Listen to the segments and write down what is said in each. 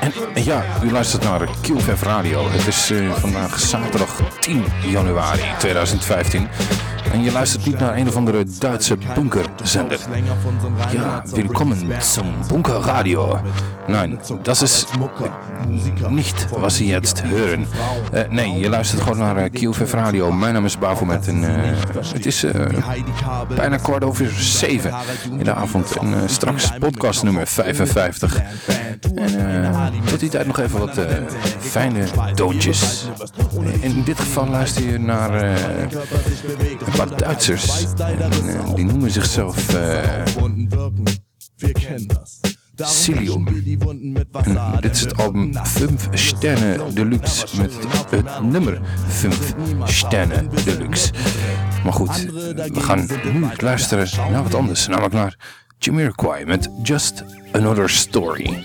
En, en ja, u luistert naar QFF Radio. Het is uh, vandaag zaterdag 10 januari 2015. En je luistert niet naar een of andere Duitse bunkerzender. Ja, willkommen zum Bunkerradio. Nein, das ist nicht, was Sie jetzt hören. Uh, nee, je luistert gewoon naar uh, QFF Radio. Mijn naam is Bafomet en uh, het is bijna kwart over zeven in de avond. En straks podcast nummer 55. En tot die tijd nog even wat fijne doodjes. In dit geval luister je naar Duitsers. Eh, eh, die noemen zichzelf eh, Silium. Dit is het album 5 Sterne Deluxe met het nummer 5 Sterne Deluxe. Maar goed, we gaan nu luisteren naar wat anders, namelijk naar Jamiroquai met Just Another Story.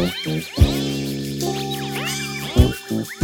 Thank you.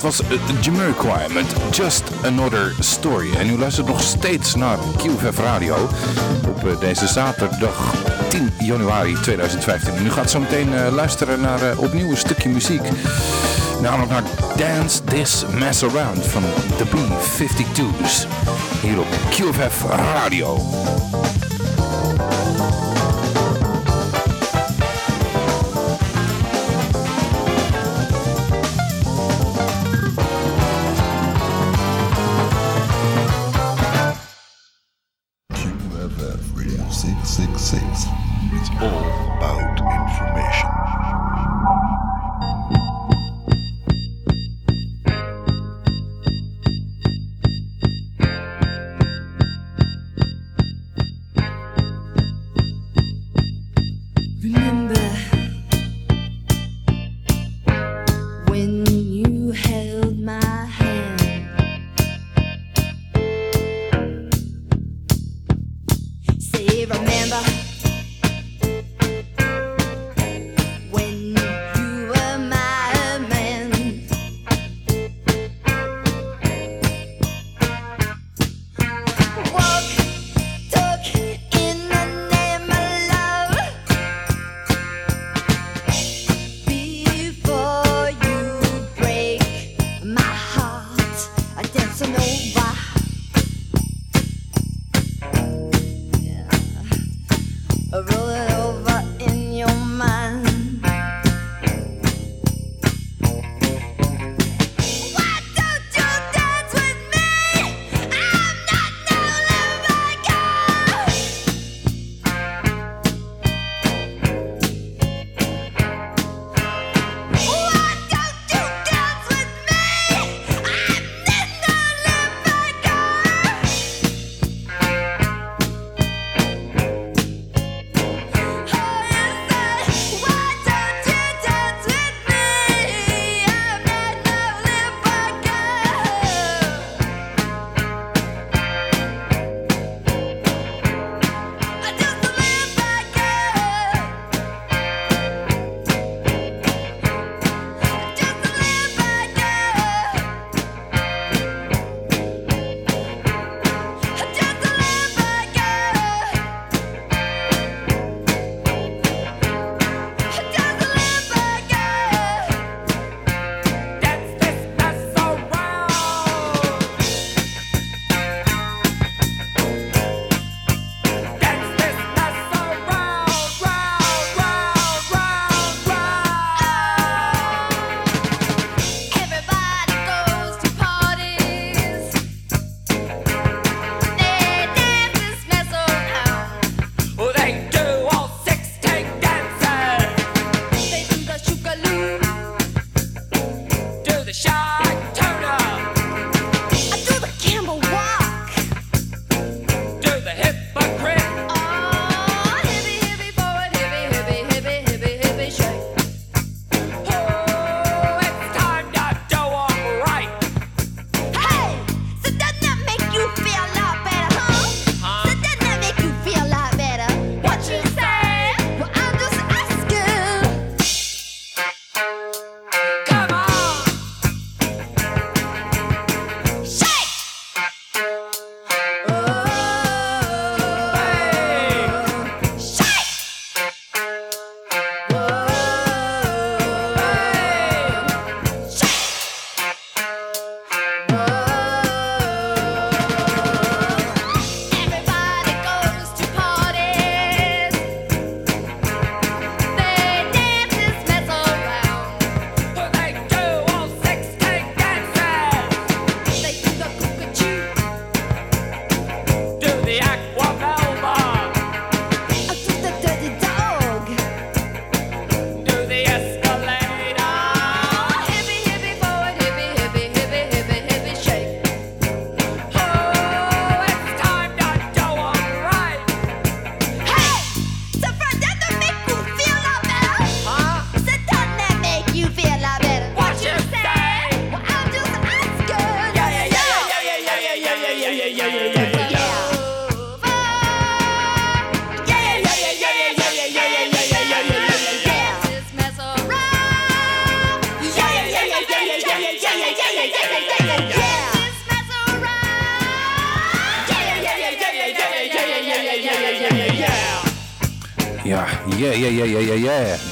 Was Jamiroquai met Just Another Story. En u luistert nog steeds naar QVF Radio op eh, deze zaterdag 10 januari 2015. En u gaat zo meteen uh, luisteren naar opnieuw een stukje muziek. Namelijk naar Dance This Mess Around van The B-52's. Hier op QVF Radio.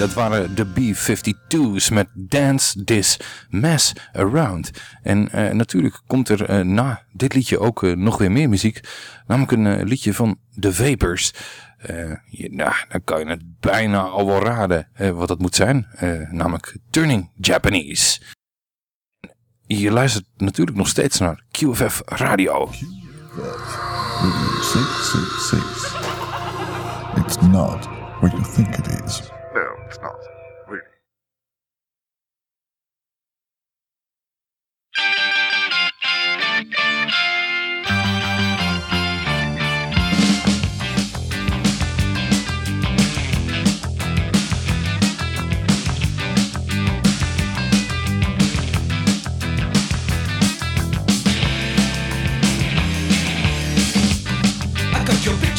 Dat waren de B-52's met Dance This Mess Around. En uh, natuurlijk komt er uh, na dit liedje ook uh, nog weer meer muziek. Namelijk een liedje van The Vapors. Je, nou, dan kan je het bijna al wel raden wat dat moet zijn. namelijk Turning Japanese. Je luistert natuurlijk nog steeds naar QFF Radio. QFF 666. It's not what you think it is. It's not. Really.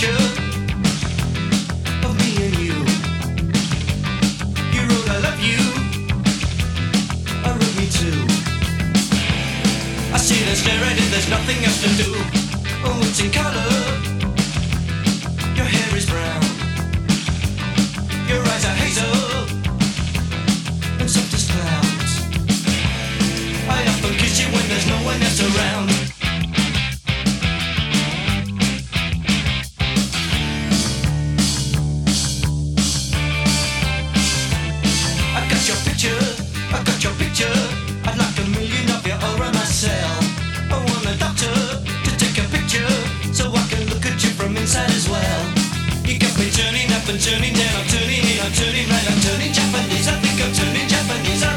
staring and there's nothing else to do. Oh, it's in color. Your hair is brown. Your eyes are hazel. And soft as clouds. I often kiss you when there's no one else around. side as well. You got me turning up and turning down. I'm turning in, I'm turning round, I'm turning Japanese. I think I'm turning Japanese. I'm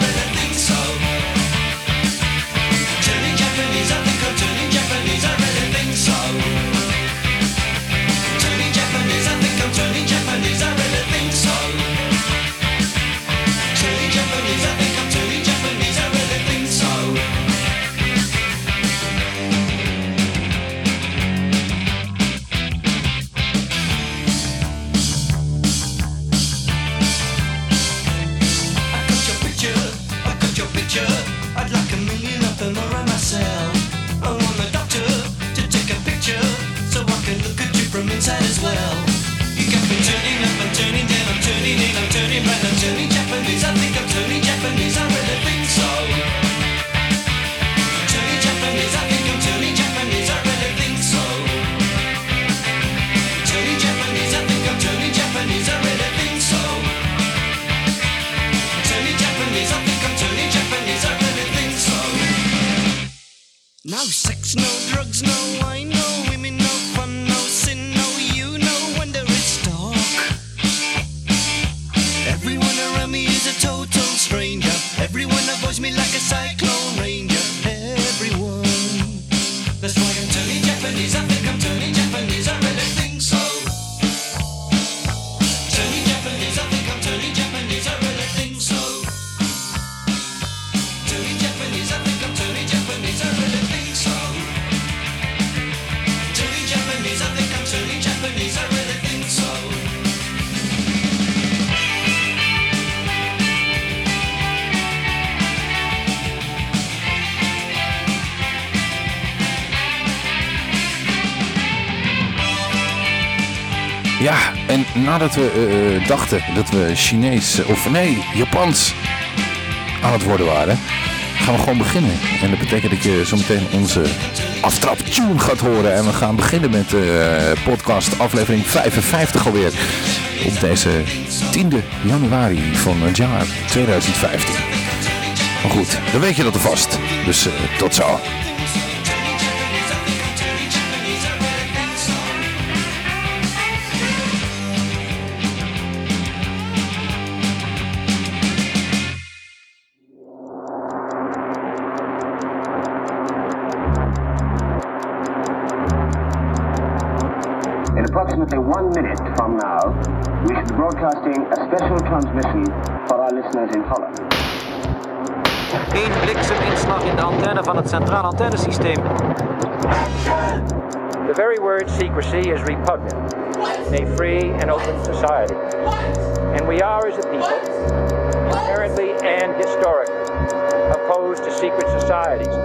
nadat we uh, dachten dat we Chinees, of nee, Japans aan het worden waren, gaan we gewoon beginnen. En dat betekent dat je zometeen onze aftrap tune gaat horen. En we gaan beginnen met de podcast aflevering 55 alweer. Op deze 10e januari van het jaar 2015. Maar goed, dan weet je dat er vast. Dus tot zo. Broadcasting a special transmission for our listeners in Holland. Eén blikseminslag in de antenne van het centraal antennesysteem. The very word secrecy is repugnant in a free and open society. And we are, as a people, inherently and historically opposed to secret societies,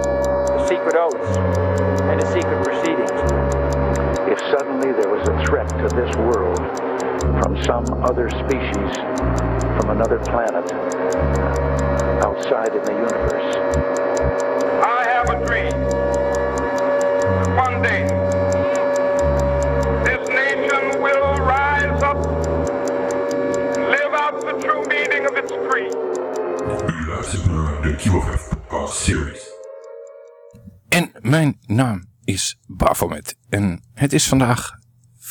to secret oaths, and to secret proceedings. If suddenly there was a threat to this world, from some other species from another planet outside in the universe. I have a dream. One day, this nation will rise up live out the true meaning of its creed. U luistert naar de QFF Series. En mijn naam is Bafomet. En het is vandaag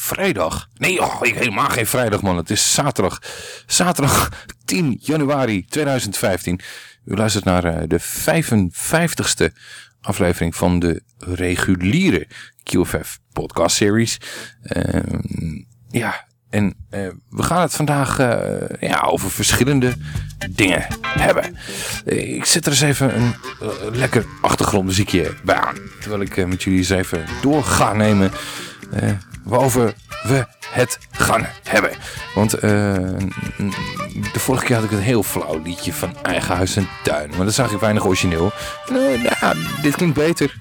vrijdag. Nee, oh, helemaal geen vrijdag man. Het is zaterdag. Zaterdag 10 januari 2015. U luistert naar uh, de 55ste aflevering van de reguliere QFF podcast series. Uh, ja, en uh, we gaan het vandaag uh, ja, over verschillende dingen hebben. ik zet er eens even een lekker achtergrondmuziekje bij aan. Terwijl ik met jullie eens even door ga nemen waarover we het gaan hebben. Want uh, de vorige keer had ik een heel flauw liedje van Eigen Huis en Tuin. Maar dat zag ik weinig origineel. Nou, nou dit klinkt beter.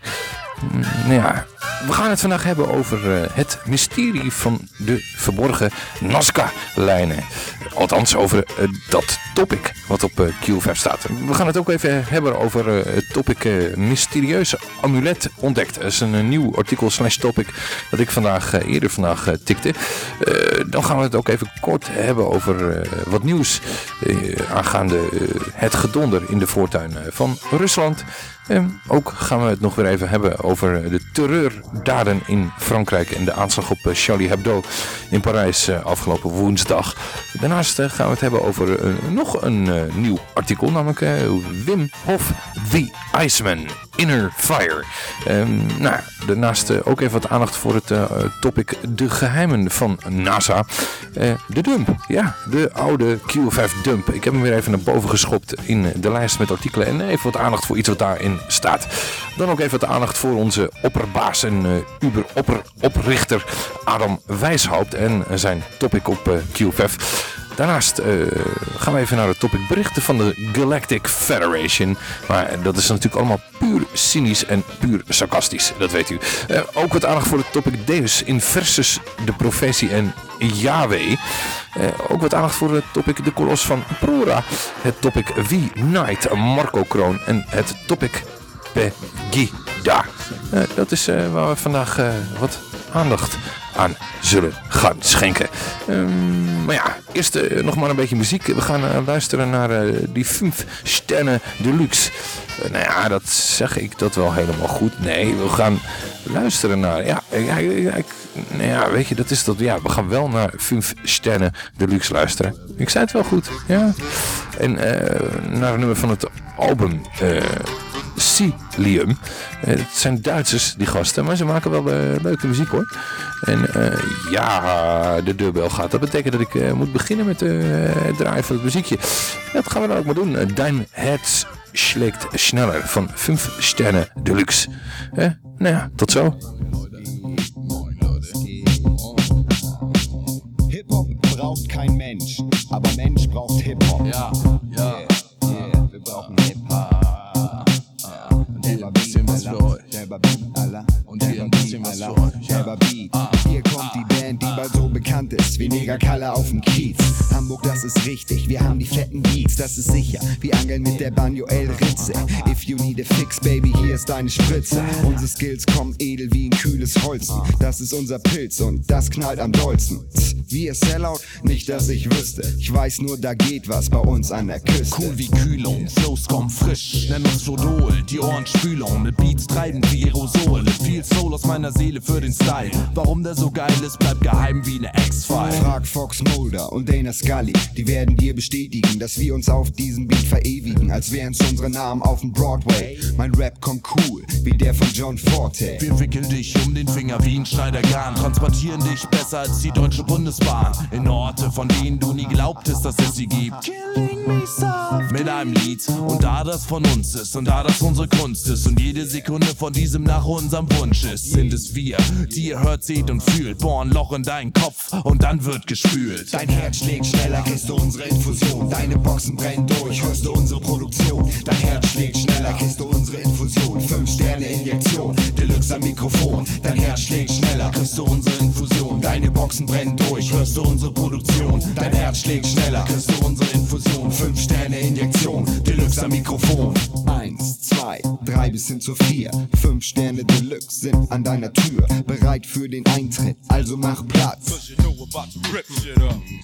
Mm, nou ja, we gaan het vandaag hebben over uh, het mysterie van de verborgen Nazca-lijnen. Althans over uh, dat topic wat op uh, QVF staat. We gaan het ook even hebben over het topic mysterieuze amulet ontdekt. Dat is een nieuw artikel slash topic dat ik vandaag eerder vandaag tikte. dan gaan we het ook even kort hebben over wat nieuws aangaande het gedonder in de voortuin van Rusland. En ook gaan we het nog weer even hebben over de terreur terreurdaden in Frankrijk en de aanslag op Charlie Hebdo in Parijs afgelopen woensdag. Daarnaast gaan we het hebben over nog een nieuw artikel, namelijk Wim Hof, The Iceman, Inner Fire. Um, nou, daarnaast ook even wat aandacht voor het topic de geheimen van NASA. de dump, ja, de oude Q5 dump. Ik heb hem weer even naar boven geschopt in de lijst met artikelen en even wat aandacht voor iets wat daarin staat. Dan ook even wat aandacht voor onze opperbaas en Uber-oprichter Adam Wijshaupt en zijn topic op uh, QFF. Daarnaast uh, gaan we even naar het topic berichten van de Galactic Federation. Maar dat is natuurlijk allemaal puur cynisch en puur sarcastisch, dat weet u. Uh, ook wat aandacht voor het topic Deus in versus de profetie en Yahweh. Uh, ook wat aandacht voor het topic de kolos van Prora. Het topic Wie Night Marco Kroon en het topic Pegida. dat is waar we vandaag wat aandacht aan zullen gaan schenken. Um, maar ja, eerst uh, nog maar een beetje muziek. We gaan uh, luisteren naar uh, die 5 sterren deluxe. nou ja, dat zeg ik dat wel helemaal goed. Nee, we gaan luisteren naar... Ja, ja, ik, nou ja weet je, dat is dat... Ja, we gaan wel naar 5 sterren deluxe luisteren. Ik zei het wel goed, ja. En naar een nummer van het album... Silium. het zijn Duitsers, die gasten, maar ze maken wel leuke muziek hoor. En uh, ja, de deurbel gaat. Dat betekent dat ik uh, moet beginnen met uh, het draaien van het muziekje. Dat gaan we dan ook maar doen. Dein Herz schlägt schneller van 5 sterren deluxe. Eh? Nou ja, tot zo. Hip-Hop braucht kein Mensch, aber Mensch braucht Hip-Hop. Ja, ja, yeah, wir brauchen. Und bisschen was für euch. Hier kommt die Band, die bald so bekannt ist wie Negerkalle auf dem Kiez. Hamburg, das ist richtig, wir haben die fetten Beats, das ist sicher. Wir angeln mit der Banjo El Ritze. If you need a fix, baby, hier ist deine Spritze. Unsere Skills kommen edel wie ein kühles Holzen. Das ist unser Pilz und das knallt am dollsten. Wir Sellout, nicht dass ich wüsste. Ich weiß nur, da geht was bei uns an der Küste. Cool wie Kühlung, Flows kommen frisch. Nenn uns Fodol, die Ohren Spülung. Mit Beats treiben wie Aerosole. Viel Soul aus meiner Seele für den Style. Warum der so geil ist, bleibt geheim wie ne X-File. Frag Fox Mulder und Dana Scully. Die werden dir bestätigen, dass wir uns auf diesem Beat verewigen, als wären's unsere Namen auf dem Broadway. Mein Rap kommt cool, wie der von John Forte. Wir wickeln dich um den Finger wie ein Schneidergarn. Transportieren dich besser als die Deutsche Bundesbahn. In Orte, von denen du nie glaubtest, dass es sie gibt. Mit einem Lied. Und da das von uns ist und da das unsere Kunst ist und jede Sekunde von diesem nach unserem Wunsch ist, sind es wir, die ihr hört, seht und fühlt. Boah, ein Loch in deinen Kopf und dann wird gespült. Dein Herz schlägt schneller, kriegst du unsere Infusion. Deine Boxen brennen durch, hörst du unsere Produktion. Dein Herz schlägt schneller, kriegst du unsere Infusion. Fünf Sterne Injektion, Deluxe am Mikrofon. Dein Herz schlägt schneller, kriegst du unsere Infusion. Deine Boxen brennen durch, hörst du unsere Produktion. Dein Herz schlägt schneller, kriegst du unsere Infusion. Fünf Sterne Injektion, Deluxe am Mikrofon. Eins, zwei, drei bis hin zu vier. Fünf Sterne Deluxe sind an deiner Tür, bereit für den Eintritt. Also mach Platz.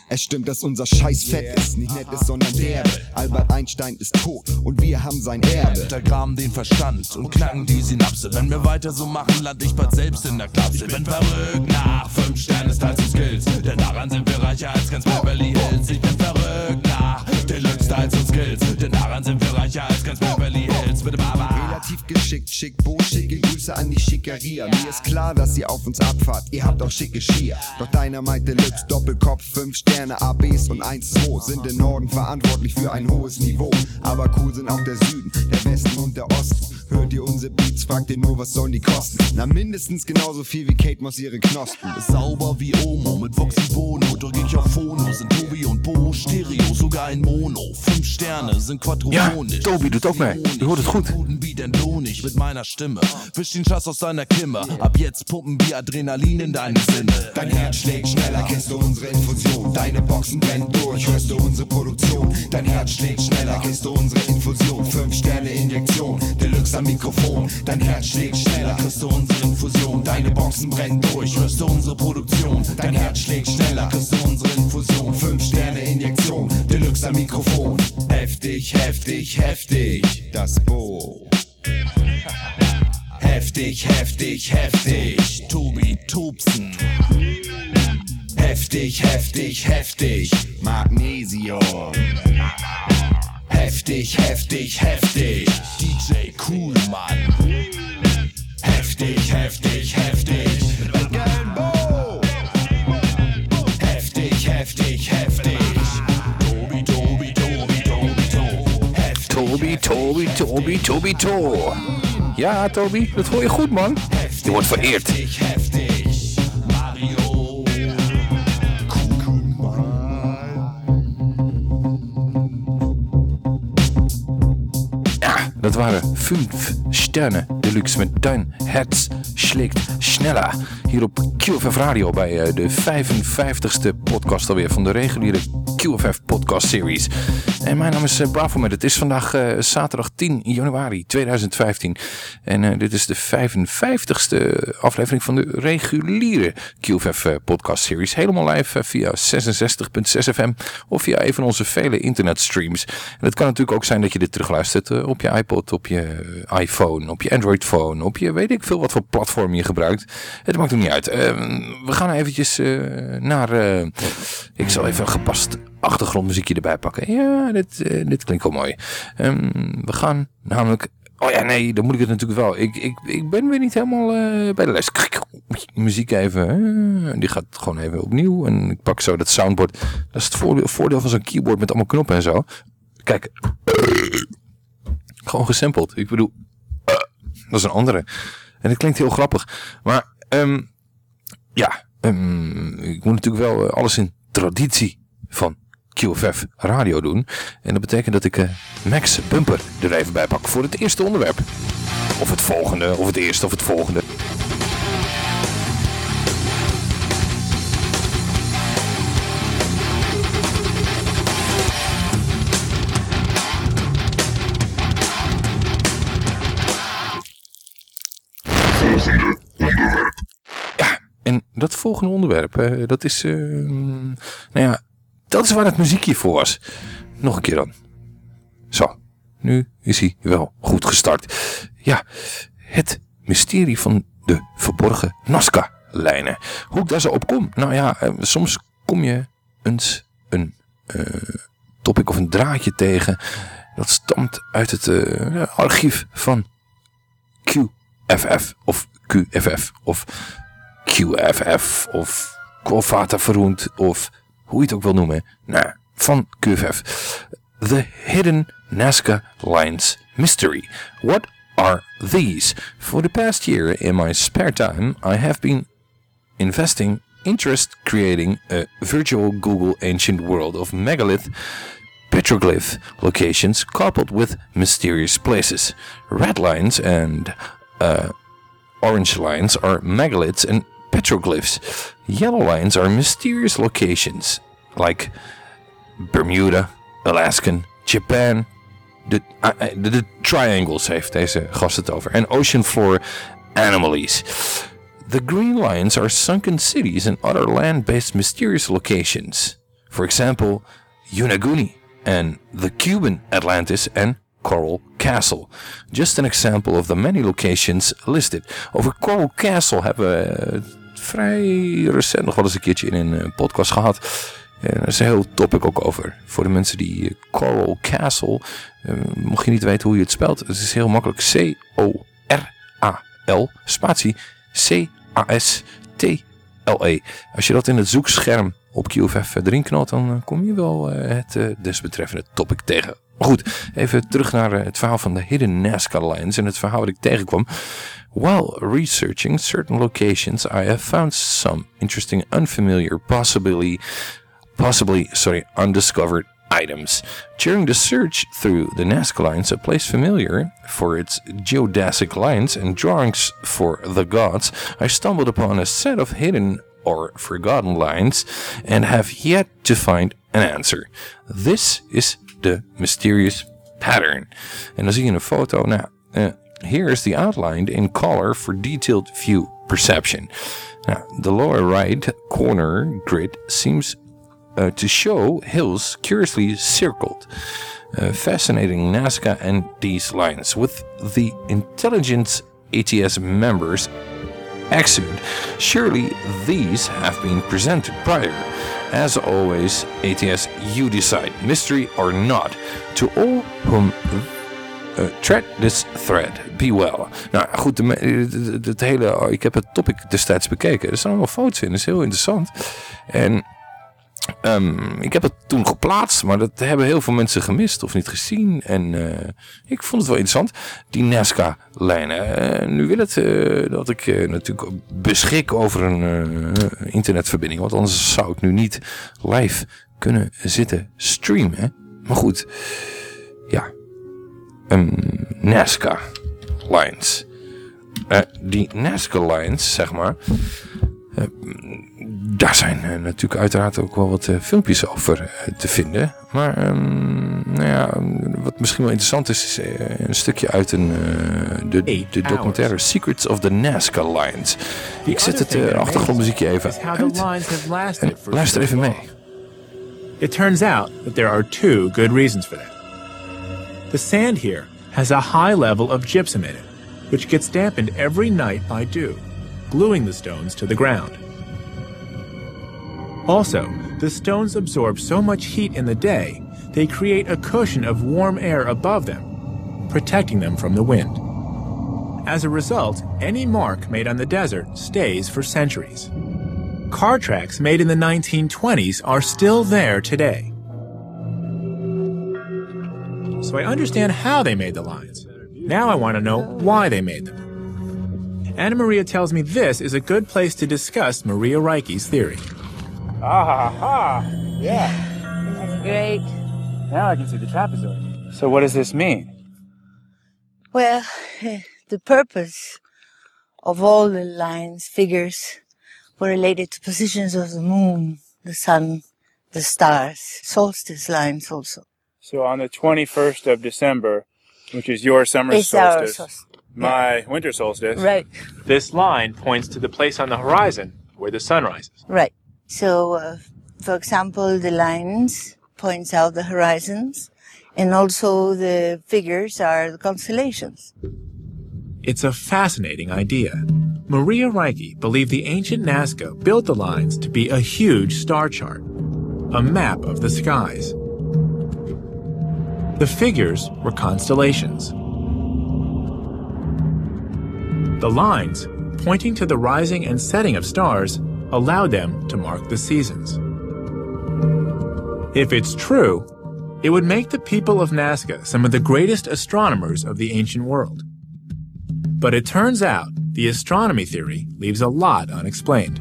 Es stimmt, dass unser Scheiß fett ist, nicht nett ist, sondern derbe. Albert Einstein ist tot und wir haben sein Erbe. Untergraben den Verstand und knacken die Synapse. Wenn wir weiter so machen, land ich bald selbst in der Klapse. Bin verrückt nach fünf Sterne Styles und Skills, denn daran sind wir reicher als ganz Beverly Hills. Ich bin verrückt nach Deluxe Styles und Skills, denn daran sind wir reicher als ganz Beverly Hills. Bitte Baba. Relativ geschickt, schick, Bo, schicke Grüße an die Schickeria. Mir ist klar, dass ihr auf uns abfahrt, ihr habt auch schicke Skier. Doch Dynamite Deluxe, Doppelkopf, 5 Sterne, ABs und 1-2 sind im Norden verantwortlich für ein hohes Niveau. Aber cool sind auch der Süden, der Westen und der Osten. Hört ihr unsere Beats, fragt ihr nur, was sollen die kosten? Na, mindestens genauso viel wie Kate Moss ihre Knospen. Sauber wie Omo, mit Vox und Bono, drück ich auf Phono, sind Tobi und Bo, Stereo, sogar in Mono. Fünf Sterne sind Ja, quadrophonisch. Tobi doet ook mee. Je hoort het goed. Guten Beat entlohn ich mit meiner Stimme. Wisch den Schatz aus deiner Kimme. Ab jetzt pumpen wir Adrenalin in deine Sinne. Dein Herz schlägt schneller, kriegst du unsere Infusion. Deine Boxen brennen durch, hörst du unsere Produktion. Dein Herz schlägt schneller, kriegst du unsere Infusion. Fünf Sterne Injektion, Deluxe am Mikrofon. Dein Herz schlägt schneller, kriegst du unsere Infusion. Deine Boxen brennen durch, hörst du unsere Produktion. Dein Herz schlägt schneller, kriegst du unsere Infusion. Fünf Sterne Injektion, Deluxe am Mikrofon. Heftig, heftig, heftig, das Bo. Heftig, heftig, heftig, Tobi Tubsen. Heftig, heftig, heftig, Magnesium. Heftig, heftig, heftig. DJ Coolmann. Heftig, heftig, heftig. Gambo. Heftig, heftig, heftig. Tobi, Tobi, Tobi, Tobi, Tobi. Toby, Toby, Toby, Toby, To. Ja, Toby, dat hoor je goed, man. Je wordt vereerd. Heftig, heftig. Dat waren 5 sterren deluxe met Dein Herz schlägt schneller. Hier op QFF Radio bij eh, de 55ste podcast alweer van de reguliere QFF podcast series. En mijn naam is eh, Bravo met. Het is vandaag eh, zaterdag 10 januari 2015. En dit is de 55ste aflevering van de reguliere QFF podcast series. Helemaal live via 66.6 FM of via een van onze vele internetstreams. En het kan natuurlijk ook zijn dat je dit terugluistert op je op je iPhone, op je Android phone, op je weet ik veel wat voor platform je gebruikt. Het maakt er niet uit. Eh, we gaan eventjes eh, naar... eh, ik zal even een gepast achtergrondmuziekje erbij pakken. Ja, dit, eh, dit klinkt wel mooi. Ehm, we gaan namelijk... Oh ja, nee, dan moet ik het natuurlijk wel. Ik, ik, ik ben weer niet helemaal bij de les. Muziek even. die gaat gewoon even opnieuw. En ik pak zo dat soundboard. Dat is het voordeel van zo'n keyboard met allemaal knoppen en zo. Kijk. Gewoon gesampled. Ik bedoel, dat is een andere. En het klinkt heel grappig. Maar, ehm, ja, ehm, ik moet natuurlijk wel eh, alles in traditie van QFF radio doen. En dat betekent dat ik eh, Max Bumper er even bij pak voor het eerste onderwerp. Of het volgende, of het eerste, of het volgende. Dat volgende onderwerp, dat is, eh, nou ja, dat is waar het muziekje voor was. Nog een keer dan. Zo, nu is hij wel goed gestart. Ja, het mysterie van de verborgen Nazca-lijnen. Hoe ik daar zo op kom? Nou ja, eh, soms kom je eens een eh, topic of een draadje tegen. Dat stamt uit het archief van QFF of QFF of QFF of Qualfata Verroend of hoe je het ook wil noemen. Nou, van QFF. The Hidden Nazca Lines Mystery. What are these? For the past year in my spare time I have been investing interest creating a virtual Google ancient world of megalith petroglyph locations coupled with mysterious places. Red lines and uh, orange lines are megaliths and petroglyphs. Yellow lines are mysterious locations like Bermuda, Alaskan, Japan. De, de, de triangles heeft deze gast het over. En ocean floor anomalies. The green lines are sunken cities and other land-based mysterious locations. For example, Unaguni and the Cuban Atlantis and Coral Castle. Just an example of the many locations listed. Over Coral Castle hebben we vrij recent nog wel eens een keertje in een eh, podcast gehad. En er is een heel topic ook over. Voor de mensen die eh, Coral Castle, eh, mocht je niet weten hoe je het spelt, het is heel makkelijk C-O-R-A-L, spatie C-A-S-T-L-E. Als je dat in het zoekscherm op QFF erin knalt, dan kom je wel het desbetreffende topic tegen. Maar goed, even terug naar het verhaal van de Hidden Nazca Lines en het verhaal wat ik tegenkwam. While researching certain locations, I have found some interesting, unfamiliar, possibly, possibly, sorry, undiscovered items. During the search through the Nazca lines, a place familiar for its geodesic lines and drawings for the gods, I stumbled upon a set of hidden or forgotten lines and have yet to find an answer. This is the mysterious pattern. En dan zie je een foto. Nou, eh, here is the outline in color for detailed view perception. Now, the lower right corner grid seems uh, to show hills curiously circled. Uh, fascinating Nazca and these lines with the intelligence ATS members Exude. Surely these have been presented prior. As always, ATS, you decide, mystery or not. To all whom uh, tread this thread, be well. Nou goed, het hele, ik heb het topic destijds bekeken. Er staan allemaal foto's in, dat is heel interessant. En Um, ik heb het toen geplaatst, maar dat hebben heel veel mensen gemist of niet gezien. En uh, ik vond het wel interessant, die Nazca-lijnen. Nu wil het dat ik natuurlijk beschik over een internetverbinding. Want anders zou ik nu niet live kunnen zitten streamen. Maar goed. Um, Nazca-lines. die Nazca-lines, zeg maar daar zijn uh, natuurlijk uiteraard ook wel wat uh, filmpjes over uh, te vinden. Maar um, nou ja, wat misschien wel interessant is, is een stukje uit een, de, de documentaire Secrets of the Nazca Lines. Ik zet het achtergrondmuziekje even uit. En luister even mee. It turns out that there are two good reasons for that. The sand here has a high level of gypsum in it, which gets dampened every night by dew, gluing the stones to the ground. Also, the stones absorb so much heat in the day, they create a cushion of warm air above them, protecting them from the wind. As a result, any mark made on the desert stays for centuries. Car tracks made in the 1920s are still there today. So I understand how they made the lines. Now I want to know why they made them. Anna Maria tells me this is a good place to discuss Maria Reiche's theory. Ah, ha, yeah. That's great. Now I can see the trapezoid. So what does this mean? Well, the purpose of all the lines, figures, were related to positions of the moon, the sun, the stars, solstice lines also. So on the 21st of December, which is your summer it's solstice, our solstice. my yeah. winter solstice. Right. This line points to the place on the horizon where the sun rises. Right. So, uh, for example, the lines points out the horizons, and also the figures are the constellations. It's a fascinating idea. Maria Reike believed the ancient Nazca built the lines to be a huge star chart, a map of the skies. The figures were constellations. The lines, pointing to the rising and setting of stars, allowed them to mark the seasons. If it's true, it would make the people of Nazca some of the greatest astronomers of the ancient world. But it turns out the astronomy theory leaves a lot unexplained.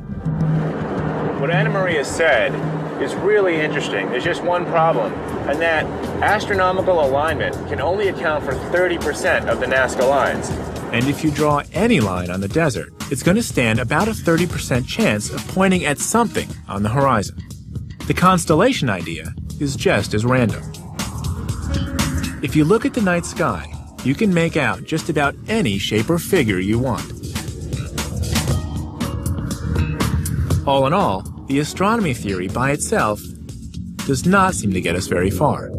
What Anna Maria said is really interesting. There's just one problem, and that astronomical alignment can only account for 30% of the Nazca lines. And if you draw any line on the desert, it's going to stand about a 30% chance of pointing at something on the horizon. The constellation idea is just as random. If you look at the night sky, you can make out just about any shape or figure you want. All in all, the astronomy theory by itself does not seem to get us very far.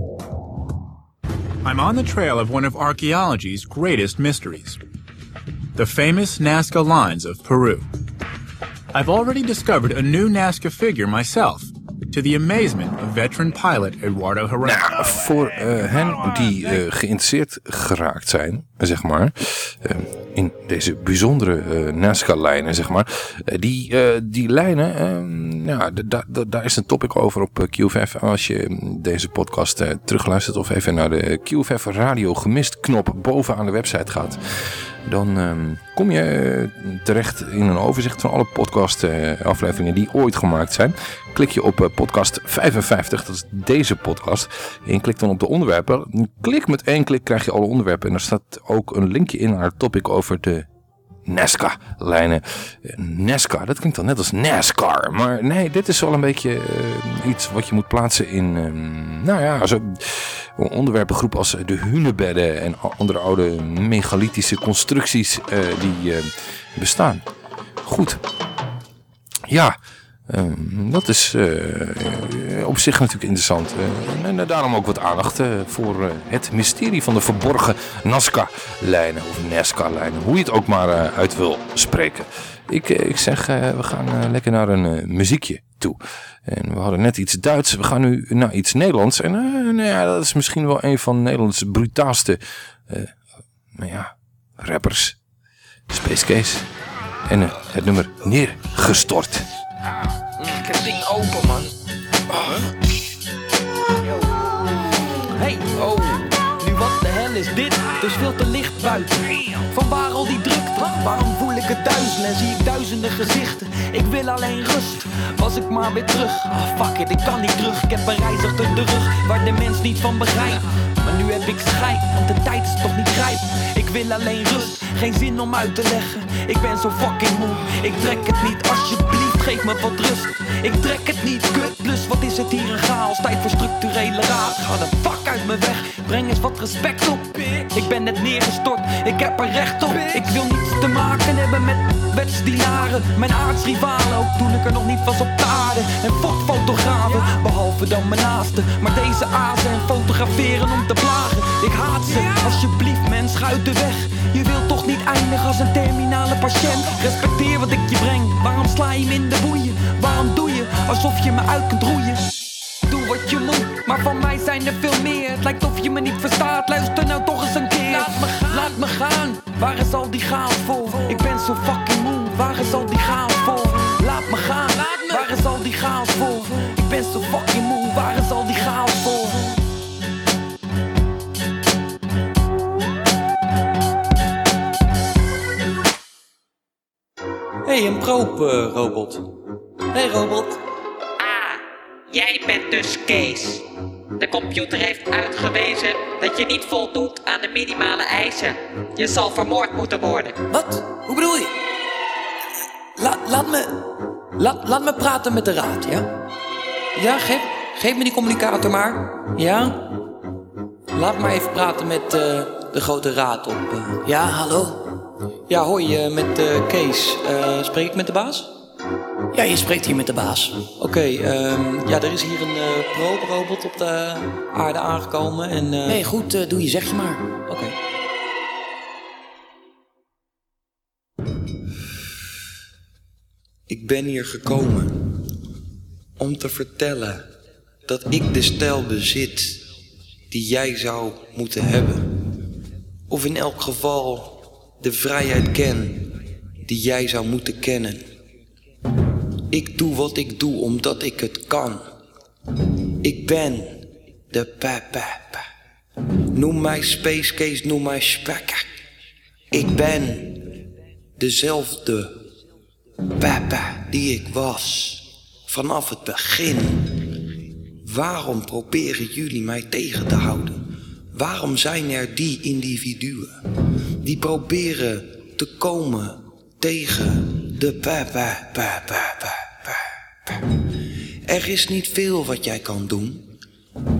I'm on the trail of one of archaeology's greatest mysteries the famous Nazca lines of Peru. I've already discovered a new Nazca figure myself, the amazement of veteran pilot Eduardo Herrera. Nou, voor uh, hen die uh, geïnteresseerd geraakt zijn, zeg maar, uh, in deze bijzondere Nazca-lijnen, zeg maar, die, die lijnen, ehm, ja, daar is een topic over op QVF. Als je deze podcast terugluistert of even naar de QVF Radio gemist knop bovenaan de website gaat, dan um, kom je eh, terecht in een overzicht van alle podcast uh, afleveringen die ooit gemaakt zijn. Klik je op uh, podcast 55, dat is deze podcast. En je klikt dan op de onderwerpen. Klik met één klik krijg je alle onderwerpen. En er staat ook een linkje in naar het topic over de Nesca-lijnen. Nesca, dat klinkt dan net als NASCAR. Maar nee, dit is wel een beetje uh, iets wat je moet plaatsen in... Um, nou ja, zo onderwerpengroep als de hunebedden en andere oude megalithische constructies uh, die uh, bestaan. Goed. Ja, Ehm, dat is uh, op zich natuurlijk interessant. Uh, en daarom ook wat aandacht voor het mysterie van de verborgen Nazca-lijnen. Of Nazca-lijnen, hoe je het ook maar uit wil spreken. Ik, ik zeg, we gaan lekker naar een muziekje toe. En we hadden net iets Duits, we gaan nu naar iets Nederlands. En nou ja, dat is misschien wel een van Nederlands brutaalste nou ja, rappers. Space Case. En het nummer Neergestort. Ik heb ding open, man. Hey, oh. Is dit? Dus veel te licht buiten. Van waar al die drukte? Waarom voel ik het duizelen en zie ik duizenden gezichten? Ik wil alleen rust. Was ik maar weer terug. Ah, fuck it, ik kan niet terug. Ik heb een reis achter de rug waar de mens niet van begrijpt. Maar nu heb ik scheid, want de tijd is toch niet grijp. Ik wil alleen rust, geen zin om uit te leggen. Ik ben zo fucking moe, ik trek het niet. Alsjeblieft, geef me wat rust. Ik trek het niet, kut. Plus, wat is het hier een chaos? Tijd voor structurele raad. Ga de fuck uit mijn weg, breng eens wat respect op. Ik ben net neergestort, ik heb er recht op. Ik wil niets te maken hebben met wetsdienaren. Mijn aardsrivalen, ook toen ik er nog niet was op de aarde. En fotografen, behalve dan mijn naasten. Maar deze azen en fotograferen om te plagen. Ik haat ze, alsjeblieft mens, schuit de weg. Je wilt toch niet eindigen als een terminale patiënt. Respecteer wat ik je breng, waarom sla je in de boeien? Waarom doe je alsof je me uit kunt roeien? Doe wat je moet, maar van mij zijn er veel meer. Het lijkt of je me niet verstaat, luister nou toch eens een keer. Laat me gaan, laat me gaan. waar is al die chaos voor? Ik ben zo fucking moe, waar is al die chaos voor? Laat me gaan, waar is al die chaos voor? Ik ben zo fucking moe, waar is al die chaos voor? hey, een proop-robot. hey, robot. Jij bent dus Kees. De computer heeft uitgewezen dat je niet voldoet aan de minimale eisen. Je zal vermoord moeten worden. Wat? Hoe bedoel je? La, laat me... Laat, laat me praten met de raad, ja? Ja, geef, geef me die communicator maar. Ja? Laat maar even praten met uh, de grote raad op. Uh. Ja, hallo? Ja, hoi, uh, met Kees. spreek ik met de baas? Ja, je spreekt hier met de baas. Oké, um, ja, er is hier een uh, probe-robot op de aarde aangekomen en... Uh... Nee, goed, uh, doe je zeg je maar. Oké. Ik ben hier gekomen om te vertellen dat ik de stijl bezit die jij zou moeten hebben. Of in elk geval de vrijheid ken die jij zou moeten kennen. Ik doe wat ik doe omdat ik het kan. Ik ben de papa. Noem mij Space Case, noem mij Spekka. Ik ben dezelfde papa die ik was vanaf het begin. Waarom proberen jullie mij tegen te houden? Waarom zijn er die individuen die proberen te komen tegen de papa, papa, papa. Er is niet veel wat jij kan doen.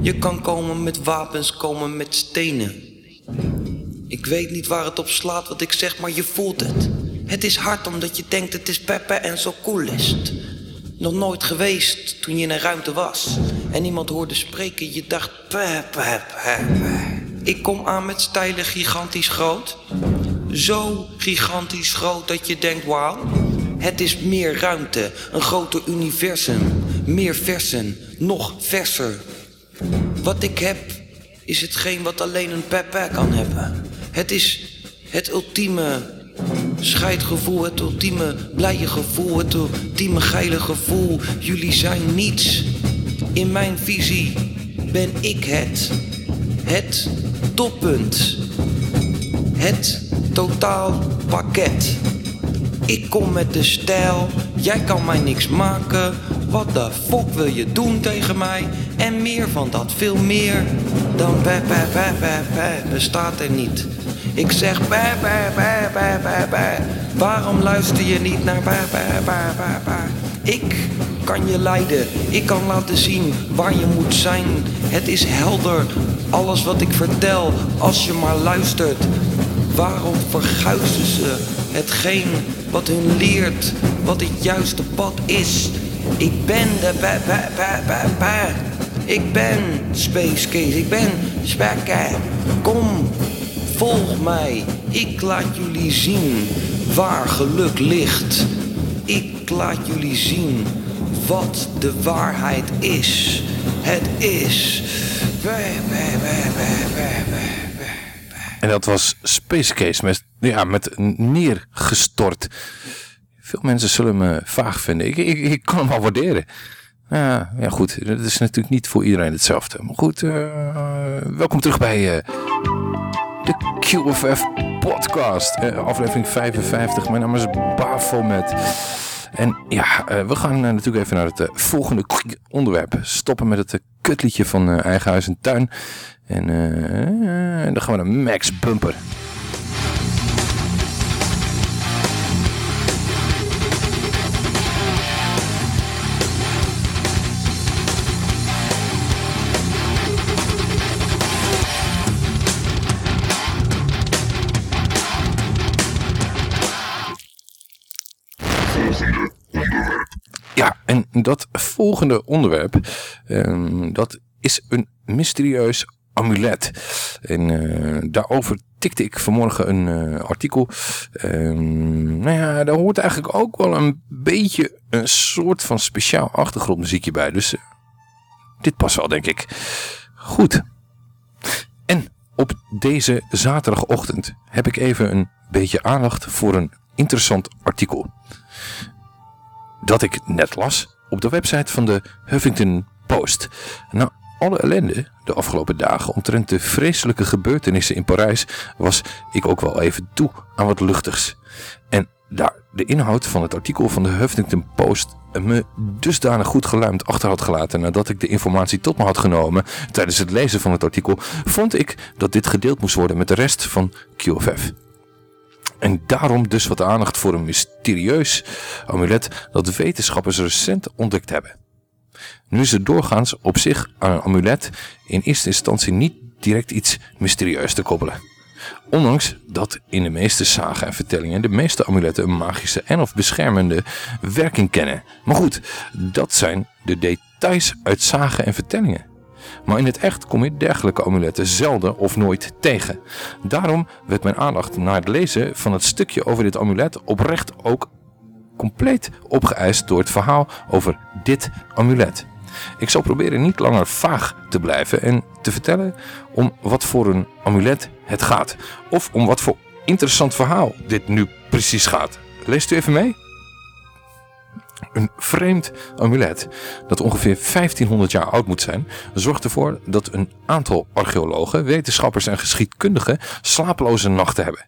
Je kan komen met wapens, komen met stenen. Ik weet niet waar het op slaat wat ik zeg, maar je voelt het. Het is hard omdat je denkt het is papa en zo cool is het. Nog nooit geweest toen je in een ruimte was en iemand hoorde spreken, je dacht papa, papa. Ik kom aan met stijlen gigantisch groot. Zo gigantisch groot dat je denkt, wauw, het is meer ruimte, een groter universum, meer versen, nog verser. Wat ik heb, is hetgeen wat alleen een papa kan hebben. Het is het ultieme scheidgevoel, het ultieme blije gevoel, het ultieme geile gevoel. Jullie zijn niets. In mijn visie ben ik het. Het toppunt. Het totaalpakket. Ik kom met de stijl, jij kan mij niks maken. Wat de fuck wil je doen tegen mij? En meer van dat, veel meer dan bij, bij, bij bestaat er niet. Ik zeg bij, bij, bij. Waarom luister je niet naar bij, bij, bij? Ik kan je leiden, ik kan laten zien waar je moet zijn. Het is helder, alles wat ik vertel, als je maar luistert. Waarom verguizen ze hetgeen wat hun leert, wat het juiste pad is? Ik ben de ba ba ba ba ba. Ik ben Space Case, ik ben Spekka. Kom, volg mij. Ik laat jullie zien waar geluk ligt. Ik laat jullie zien wat de waarheid is. Het is. En dat was Space Case met, ja, met neergestort. Veel mensen zullen me vaag vinden. Ik, ik, kan hem al waarderen. Ja, ja, goed. Dat is natuurlijk niet voor iedereen hetzelfde. Maar goed, uh, welkom terug bij uh, de QFF podcast. Uh, aflevering 55. Mijn naam is Bafomet. En ja, we gaan natuurlijk even naar het volgende onderwerp. Stoppen met het kutliedje van Eigen Huis en Tuin. En dan gaan we naar Max Bumper. Ja, en dat volgende onderwerp, um, dat is een mysterieus amulet. En uh, daarover tikte ik vanmorgen een uh, artikel. Um, nou ja, daar hoort eigenlijk ook wel een beetje een soort van speciaal achtergrondmuziekje bij. Dus uh, dit past wel, denk ik. Goed. En op deze zaterdagochtend heb ik even een beetje aandacht voor een interessant artikel dat ik net las op de website van de Huffington Post. Nou, alle ellende de afgelopen dagen omtrent de vreselijke gebeurtenissen in Parijs was ik ook wel even toe aan wat luchtigs. En daar de inhoud van het artikel van de Huffington Post me dusdanig goed geluimd achter had gelaten nadat ik de informatie tot me had genomen tijdens het lezen van het artikel, vond ik dat dit gedeeld moest worden met de rest van QFF. En daarom dus wat aandacht voor een mysterieus amulet dat wetenschappers recent ontdekt hebben. Nu is er doorgaans op zich aan een amulet in eerste instantie niet direct iets mysterieus te koppelen. Ondanks dat in de meeste zagen en vertellingen de meeste amuletten een magische en of beschermende werking kennen. Maar goed, dat zijn de details uit zagen en vertellingen. Maar in het echt kom je dergelijke amuletten zelden of nooit tegen. Daarom werd mijn aandacht na het lezen van het stukje over dit amulet oprecht ook compleet opgeëist door het verhaal over dit amulet. Ik zal proberen niet langer vaag te blijven en te vertellen om wat voor een amulet het gaat. Of om wat voor interessant verhaal dit nu precies gaat. Leest u even mee? Een vreemd amulet, dat ongeveer 1500 jaar oud moet zijn, zorgt ervoor dat een aantal archeologen, wetenschappers en geschiedkundigen slapeloze nachten hebben.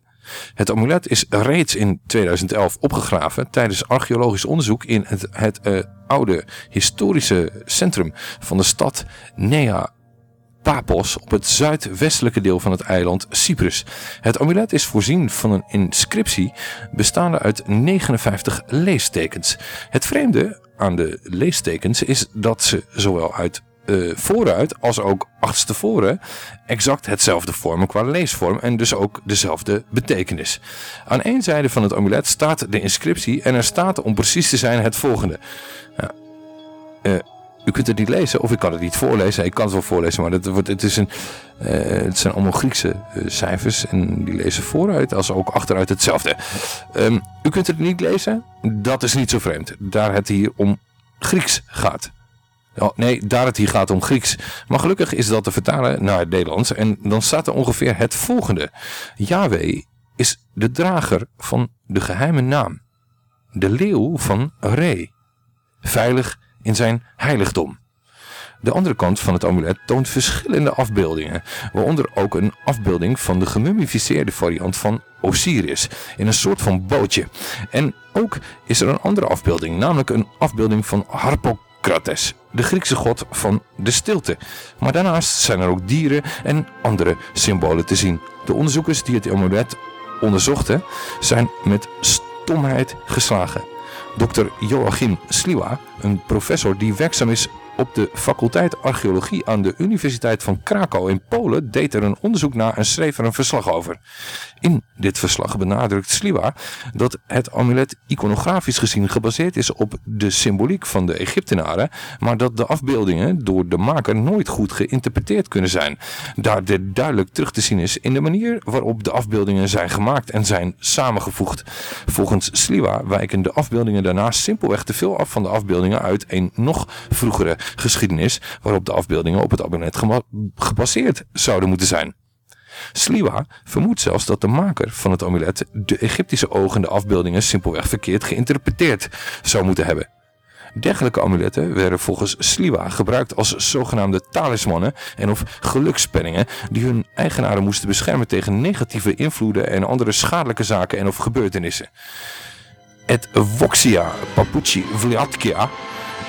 Het amulet is reeds in 2011 opgegraven tijdens archeologisch onderzoek in het, het uh, oude historische centrum van de stad Nea Papos op het zuidwestelijke deel van het eiland Cyprus. Het amulet is voorzien van een inscriptie bestaande uit 59 leestekens. Het vreemde aan de leestekens is dat ze zowel uit uh, vooruit als ook achterstevoren exact hetzelfde vormen qua leesvorm en dus ook dezelfde betekenis. Aan één zijde van het amulet staat de inscriptie en er staat om precies te zijn het volgende. Uh, u kunt het niet lezen, of ik kan het niet voorlezen. Ik kan het wel voorlezen, maar het, wordt, het, is een, uh, het zijn allemaal Griekse cijfers. En die lezen vooruit als ook achteruit hetzelfde. Um, u kunt het niet lezen, dat is niet zo vreemd. Daar het hier om Grieks gaat. Oh, nee, daar het hier gaat om Grieks. Maar gelukkig is dat te vertalen naar het Nederlands. En dan staat er ongeveer het volgende. Yahweh is de drager van de geheime naam. De leeuw van Re. Veilig in zijn heiligdom. De andere kant van het amulet toont verschillende afbeeldingen, waaronder ook een afbeelding van de gemummificeerde variant van Osiris in een soort van bootje. En ook is er een andere afbeelding, namelijk een afbeelding van Harpocrates, de Griekse god van de stilte. Maar daarnaast zijn er ook dieren en andere symbolen te zien. De onderzoekers die het amulet onderzochten zijn met stomheid geslagen. Dr. Joachim Sliwa, een professor die werkzaam is Op de faculteit archeologie aan de Universiteit van Krakau in Polen deed er een onderzoek naar en schreef er een verslag over. In dit verslag benadrukt Sliwa dat het amulet iconografisch gezien gebaseerd is op de symboliek van de Egyptenaren, maar dat de afbeeldingen door de maker nooit goed geïnterpreteerd kunnen zijn. Daar dit duidelijk terug te zien is in de manier waarop de afbeeldingen zijn gemaakt en zijn samengevoegd. Volgens Sliwa wijken de afbeeldingen daarnaast simpelweg te veel af van de afbeeldingen uit een nog vroegere geschiedenis waarop de afbeeldingen op het amulet gebaseerd zouden moeten zijn. Sliwa vermoedt zelfs dat de maker van het amulet de Egyptische ogen de afbeeldingen simpelweg verkeerd geïnterpreteerd zou moeten hebben. Dergelijke amuletten werden volgens Sliwa gebruikt als zogenaamde talismannen en of gelukspenningen die hun eigenaren moesten beschermen tegen negatieve invloeden en andere schadelijke zaken en of gebeurtenissen. Het Voxia Papuchi Vliatkia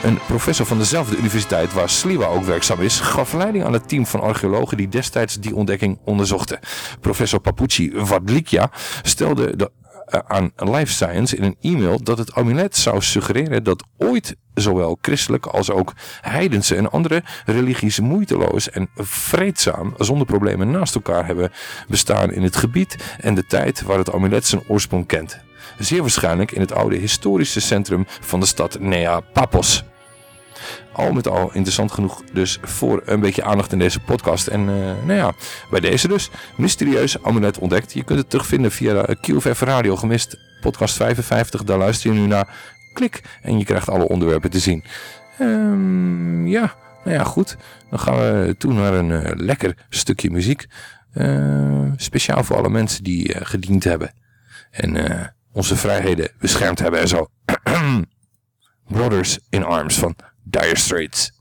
een professor van dezelfde universiteit waar Sliwa ook werkzaam is, gaf leiding aan het team van archeologen die destijds die ontdekking onderzochten. Professor Papucci Vadlikja stelde de, uh, aan Life Science in een e-mail dat het amulet zou suggereren dat ooit zowel christelijk als ook heidense en andere religies moeiteloos en vreedzaam zonder problemen naast elkaar hebben bestaan in het gebied en de tijd waar het amulet zijn oorsprong kent. Zeer waarschijnlijk in het oude historische centrum van de stad Nea Papos al met al interessant genoeg dus voor een beetje aandacht in deze podcast. En uh, nou ja, bij deze dus. Mysterieus amulet ontdekt. Je kunt het terugvinden via QFF Radio gemist podcast 55. Daar luister je nu naar. Klik en je krijgt alle onderwerpen te zien. Um, ja, nou ja goed. Dan gaan we toe naar een uh, lekker stukje muziek. Uh, speciaal voor alle mensen die gediend hebben. En onze vrijheden beschermd hebben en zo. Brothers in Arms van Dire Straits.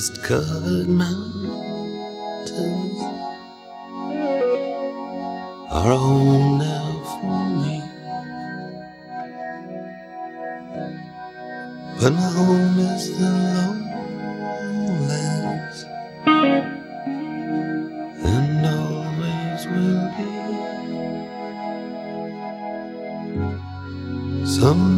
Mist-covered mountains are home now for me. But my home is the lowlands, and always will be. Someday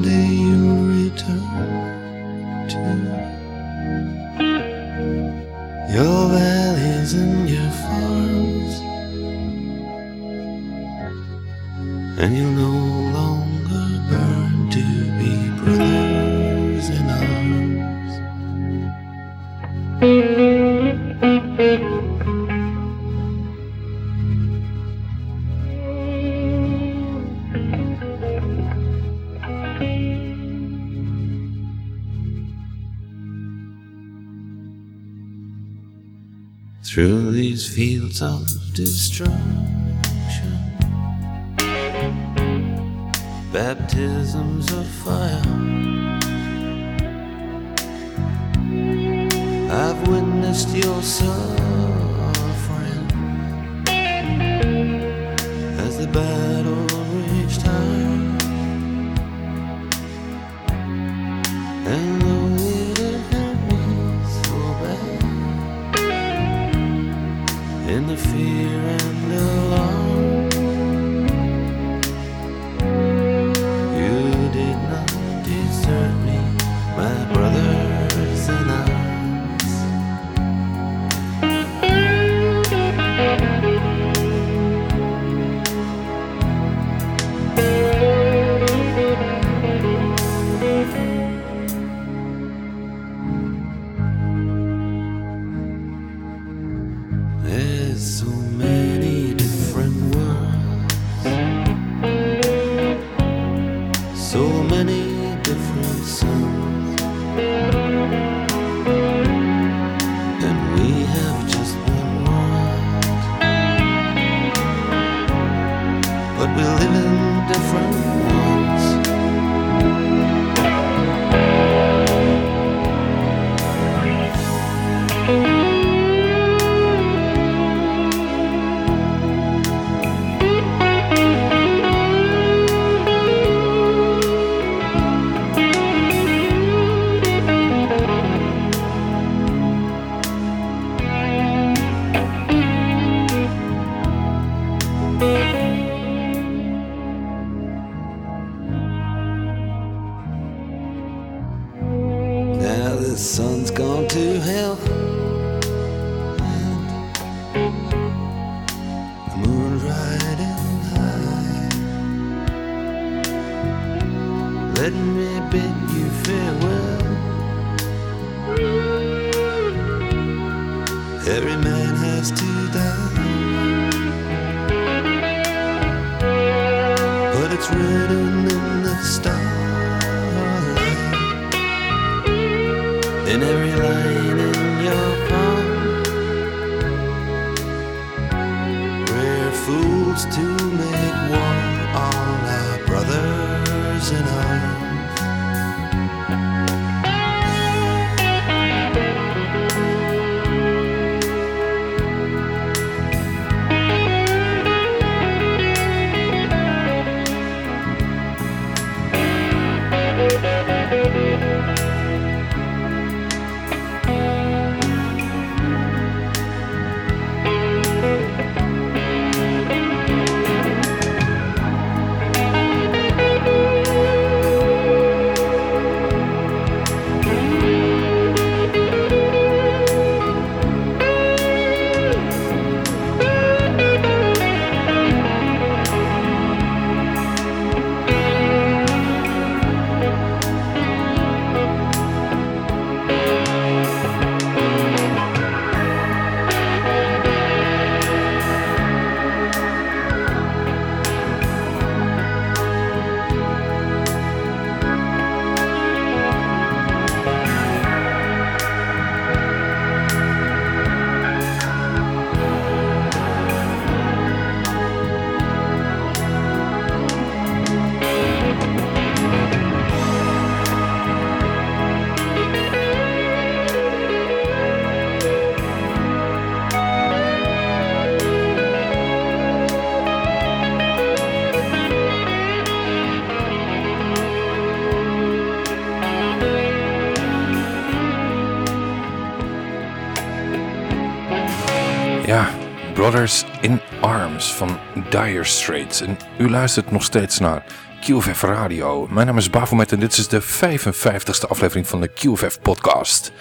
Brothers in Arms van Dire Straits. En u luistert nog steeds naar QFF Radio. Mijn naam is Bafomet en dit is de 55ste aflevering van de QFF podcast.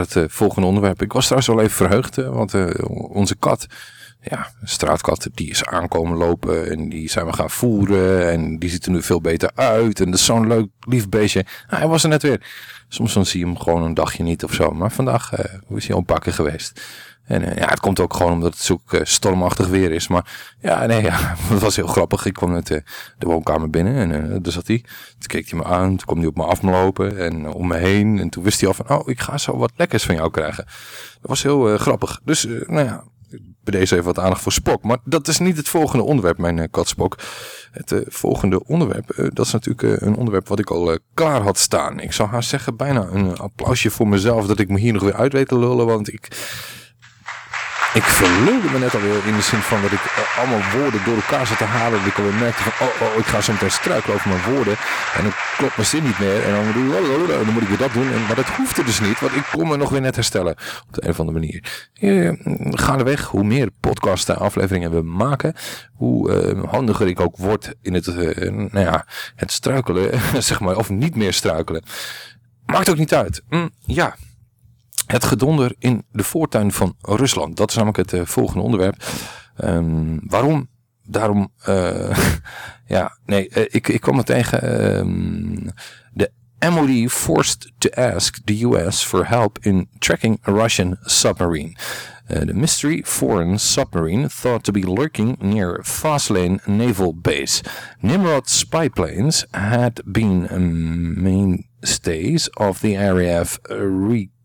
Het eh, volgende onderwerp. Ik was trouwens wel even verheugd, eh, want eh, onze kat, ja, een straatkat, die is aankomen lopen en die zijn we gaan voeren en die ziet er nu veel beter uit. En dat is zo'n leuk, lief beestje. Ah, hij was er net weer. Soms dan zie je hem gewoon een dagje niet of zo, maar vandaag eh, is hij al een pakken geweest. En eh, ja, het komt ook gewoon omdat het zo eh, stormachtig weer is. Maar ja, nee, ja, het was heel grappig. Ik kwam net de woonkamer binnen en daar zat hij. Toen keek hij me aan, toen kwam hij op me aflopen en om me heen. En toen wist hij al van, oh, ik ga zo wat lekkers van jou krijgen. Dat was heel grappig. Dus, nou ja, bij deze even wat aandacht voor Spok. Maar dat is niet het volgende onderwerp, mijn eh, kat Spok. Het eh, volgende onderwerp, eh, dat is natuurlijk een onderwerp wat ik al klaar had staan. Ik zou haast zeggen, bijna een applausje voor mezelf dat ik me hier nog weer uit weet te lullen. Want ik... Ik verlulde me net alweer in de zin van dat ik eh, allemaal woorden door elkaar zat te halen. Dat ik alweer merkte van, oh, oh, ik ga zo meteen struikelen over mijn woorden. En dan klopt mijn zin niet meer. En dan, moet ik weer dat doen. En, maar dat hoefde dus niet, want ik kon me nog weer net herstellen. Op de een of andere manier. Eh, gaandeweg, hoe meer podcasts en afleveringen we maken, hoe eh, handiger ik ook word in het, nou ja, het struikelen, zeg maar. Of niet meer struikelen. Maakt ook niet uit. Mm, ja. Het gedonder in de voortuin van Rusland. Dat is namelijk het eh, volgende onderwerp. Ehm, waarom? Daarom, eh, ja, nee, eh, ik, ik kwam er tegen. ehm, de MOD forced to ask the US for help in tracking a Russian submarine. The mystery foreign submarine thought to be lurking near Faslane Naval Base. Nimrod spy planes had been um, mainstays of the RAF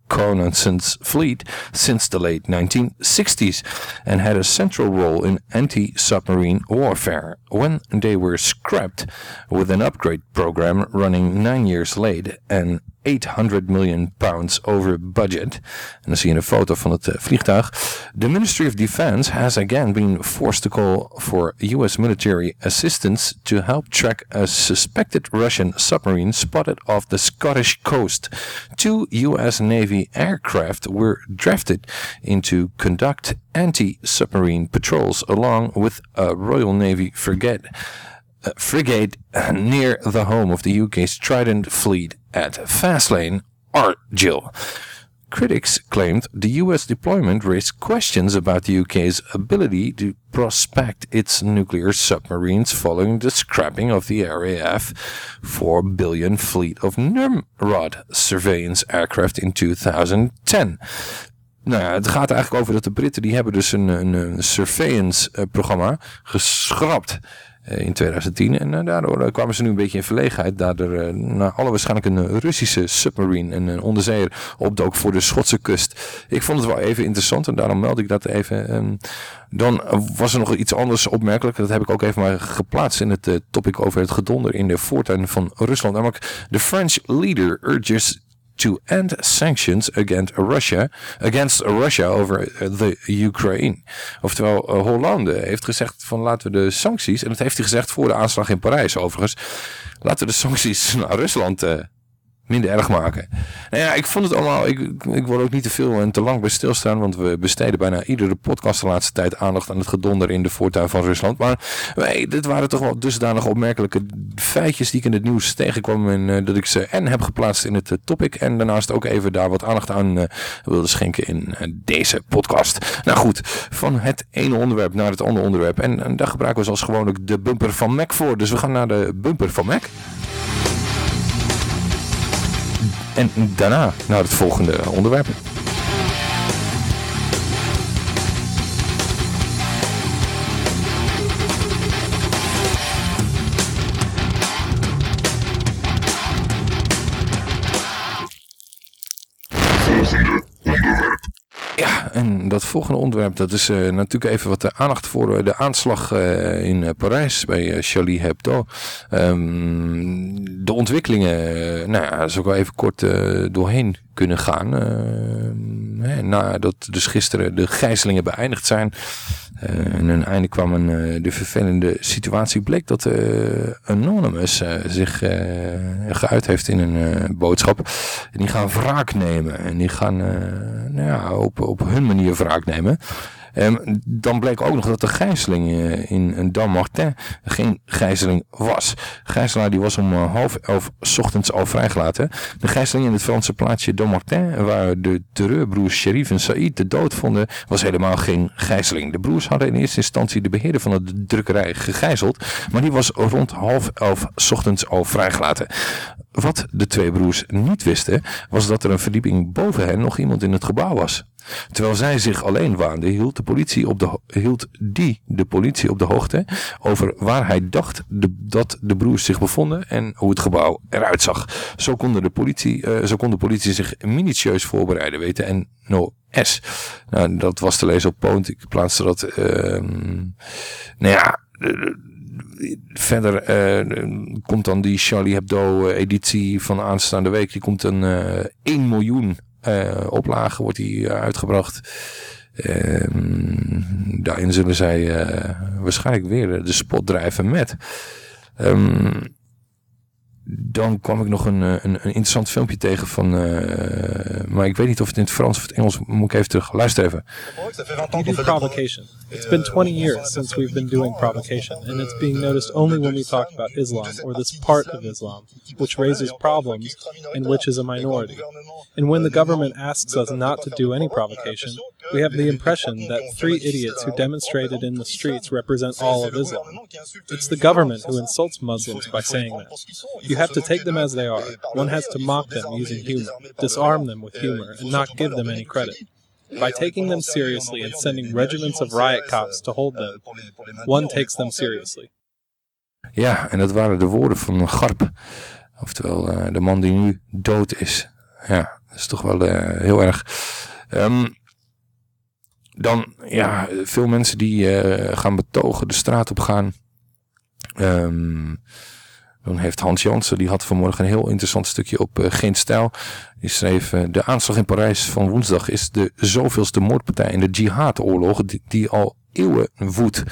reconnaissance fleet since the late 1960s and had a central role in anti-submarine warfare. When they were scrapped with an upgrade program running nine years late and 800 million pounds over budget. En dan zie je een foto van het uh, vliegtuig. The Ministry of Defense has again been forced to call for US military assistance to help track a suspected Russian submarine spotted off the Scottish coast. Two US Navy aircraft were drafted in to conduct anti-submarine patrols along with a Royal Navy frigate frigate near the home of the UK's Trident fleet at Fastlane, Argyll. Critics claimed the US deployment raised questions about the UK's ability to prospect its nuclear submarines following the scrapping of the RAF 4 billion fleet of Nimrod surveillance aircraft in 2010. Nou ja, het gaat eigenlijk over dat de Britten die hebben dus een, een, een surveillance uh, programma geschrapt in 2010. En uh, daardoor uh, kwamen ze nu een beetje in verlegenheid. Daardoor naar alle waarschijnlijk een Russische submarine, een, onderzeeër, opdook voor de Schotse kust. Ik vond het wel even interessant en daarom meld ik dat even. Um, dan was er nog iets anders opmerkelijk. Dat heb ik ook even maar geplaatst in het topic over het gedonder in de voortuin van Rusland. Namelijk, de French leader urges to end sanctions against Russia, against Russia over the Ukraine. Oftewel, uh, Hollande heeft gezegd van laten we de sancties, en dat heeft hij gezegd voor de aanslag in Parijs overigens, laten we de sancties naar Rusland uh, minder erg maken. Nou ja, ik vond het allemaal, ik, ik wil ook niet te veel en te lang bij stilstaan, want we besteden bijna iedere podcast de laatste tijd aandacht aan het gedonder in de voortuin van Rusland. Maar hey, dit waren toch wel dusdanig opmerkelijke feitjes die ik in het nieuws tegenkwam en uh, dat ik ze en heb geplaatst in het uh, topic en daarnaast ook even daar wat aandacht aan uh, wilde schenken in deze podcast. Nou goed, van het ene onderwerp naar het andere onderwerp en, en daar gebruiken we zoals gewoonlijk de bumper van Mac voor. Dus we gaan naar de bumper van Mac. En daarna naar het volgende onderwerp. En dat volgende onderwerp, dat is uh, natuurlijk even wat de aandacht voor de aanslag uh, in Parijs bij Charlie Hebdo. Um, de ontwikkelingen, nou ja, is ook wel even kort doorheen kunnen gaan. Hè, nadat dus gisteren de gijzelingen beëindigd zijn. En een einde kwam een, de vervelende situatie. Bleek dat Anonymous zich geuit heeft in een boodschap. En die gaan wraak nemen. En die gaan nou ja, op, op hun manier wraak nemen. Um, dan bleek ook nog dat de gijzeling uh, in Dammartin geen gijzeling was. Gijzelaar die was om uh, half elf ochtends al vrijgelaten. De gijzeling in het Franse plaatsje Dammartin, waar de terreurbroers Sherif en Said de dood vonden, was helemaal geen gijzeling. De broers hadden in eerste instantie de beheerder van de drukkerij gegijzeld, maar die was rond half elf ochtends al vrijgelaten. Wat de twee broers niet wisten, was dat er een verdieping boven hen nog iemand in het gebouw was. Terwijl zij zich alleen waande, hield, de politie op de, hield die de politie op de hoogte over waar hij dacht dat de broers zich bevonden en hoe het gebouw eruit zag. Zo kon de politie, uh, zo kon de politie zich minutieus voorbereiden, weten en no S. Nou, dat was te lezen op Poont. Ik plaatste dat. Uh, nou ja. Verder uh, komt dan die Charlie Hebdo editie van aanstaande week. Die komt een 1 miljoen uh, oplagen wordt die eh, uitgebracht. Ehm, daarin zullen zij waarschijnlijk weer de spot drijven met. Um, dan kwam ik nog een, een, een interessant filmpje tegen van... Uh, maar ik weet niet of het in het Frans of het Engels... Moet ik even terug. Luister even. We do provocation. It's been 20 years since we've been doing provocation. And it's being noticed only when we talk about Islam. Or this part of Islam. Which raises problems and which is a minority. And when the government asks us not to do any provocation... We have the impression that three idiots who demonstrated in the streets represent all of Islam. It's the government who insults Muslims by saying that. You have to take them as they are. One has to mock them using humor, disarm them with humor, and not give them any credit. By taking them seriously and sending regiments of riot cops to hold them, one takes them seriously. Ja, en dat waren de woorden van Garp. Oftewel, uh, man die nu dood is. Dat is toch wel uh, heel erg... Um, dan, ja, veel mensen die uh, gaan betogen, de straat op gaan. Um, Dan heeft Hans Jansen, die had vanmorgen een heel interessant stukje op uh, Geen Stijl. Die schreef, uh, de aanslag in Parijs van woensdag is de zoveelste moordpartij in de jihadoorlog die, die al eeuwen woedt.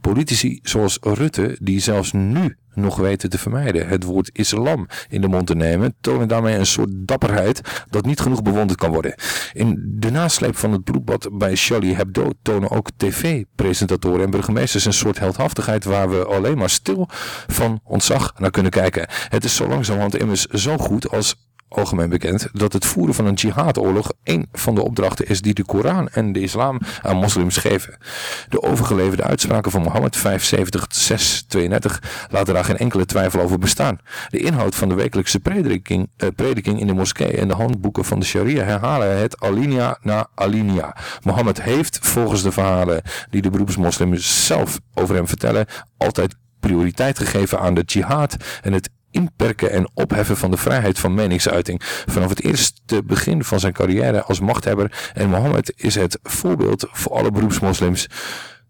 Politici zoals Rutte, die zelfs nu nog weten te vermijden het woord islam in de mond te nemen, tonen daarmee een soort dapperheid dat niet genoeg bewonderd kan worden. In de nasleep van het bloedbad bij Charlie Hebdo tonen ook tv-presentatoren en burgemeesters een soort heldhaftigheid waar we alleen maar stil van ontzag naar kunnen kijken. Het is zo langzamerhand immers zo goed als algemeen bekend dat het voeren van een jihadoorlog een van de opdrachten is die de Koran en de islam aan moslims geven. De overgeleverde uitspraken van Mohammed 570-632 laten daar geen enkele twijfel over bestaan. De inhoud van de wekelijkse prediking, eh, prediking in de moskee en de handboeken van de sharia herhalen het alinea na alinea. Mohammed heeft volgens de verhalen die de beroepsmoslims zelf over hem vertellen altijd prioriteit gegeven aan de jihad en het inperken en opheffen van de vrijheid van meningsuiting. Vanaf het eerste begin van zijn carrière als machthebber en Mohammed is het voorbeeld voor alle beroepsmoslims.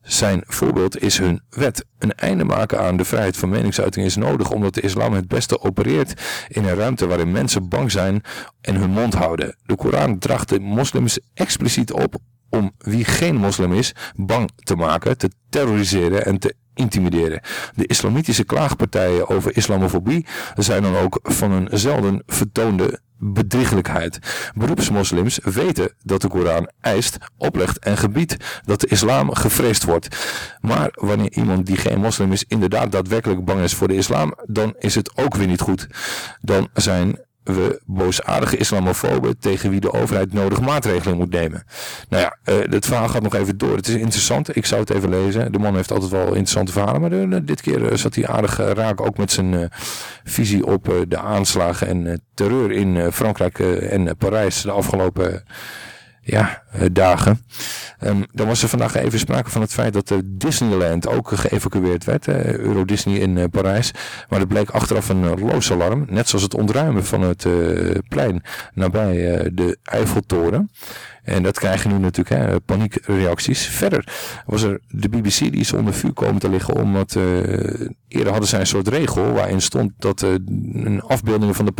Zijn voorbeeld is hun wet. Een einde maken aan de vrijheid van meningsuiting is nodig omdat de islam het beste opereert in een ruimte waarin mensen bang zijn en hun mond houden. De Koran draagt de moslims expliciet op om wie geen moslim is bang te maken, te terroriseren en te intimideren. De islamitische klaagpartijen over islamofobie zijn dan ook van een zelden vertoonde bedriegelijkheid. Beroepsmoslims weten dat de Koran eist, oplegt en gebiedt dat de islam gevreesd wordt. Maar wanneer iemand die geen moslim is inderdaad daadwerkelijk bang is voor de islam, dan is het ook weer niet goed. Dan zijn we boosaardige islamofoben tegen wie de overheid nodig maatregelen moet nemen. Nou ja, uh, het verhaal gaat nog even door. Het is interessant. Ik zou het even lezen. De man heeft altijd wel interessante verhalen. Maar de, dit keer uh, zat hij aardig raak ook met zijn visie op de aanslagen en terreur in Frankrijk en Parijs de afgelopen ja, dagen. Um, dan was er vandaag even sprake van het feit dat de Disneyland ook geëvacueerd werd. Uh, Euro Disney in Parijs. Maar er bleek achteraf een loosalarm. Net zoals het ontruimen van het plein nabij de Eiffeltoren. En dat krijgen nu natuurlijk hè, paniekreacties. Verder was er de BBC die is onder vuur komen te liggen omdat eerder hadden zij een soort regel waarin stond dat een afbeeldingen van de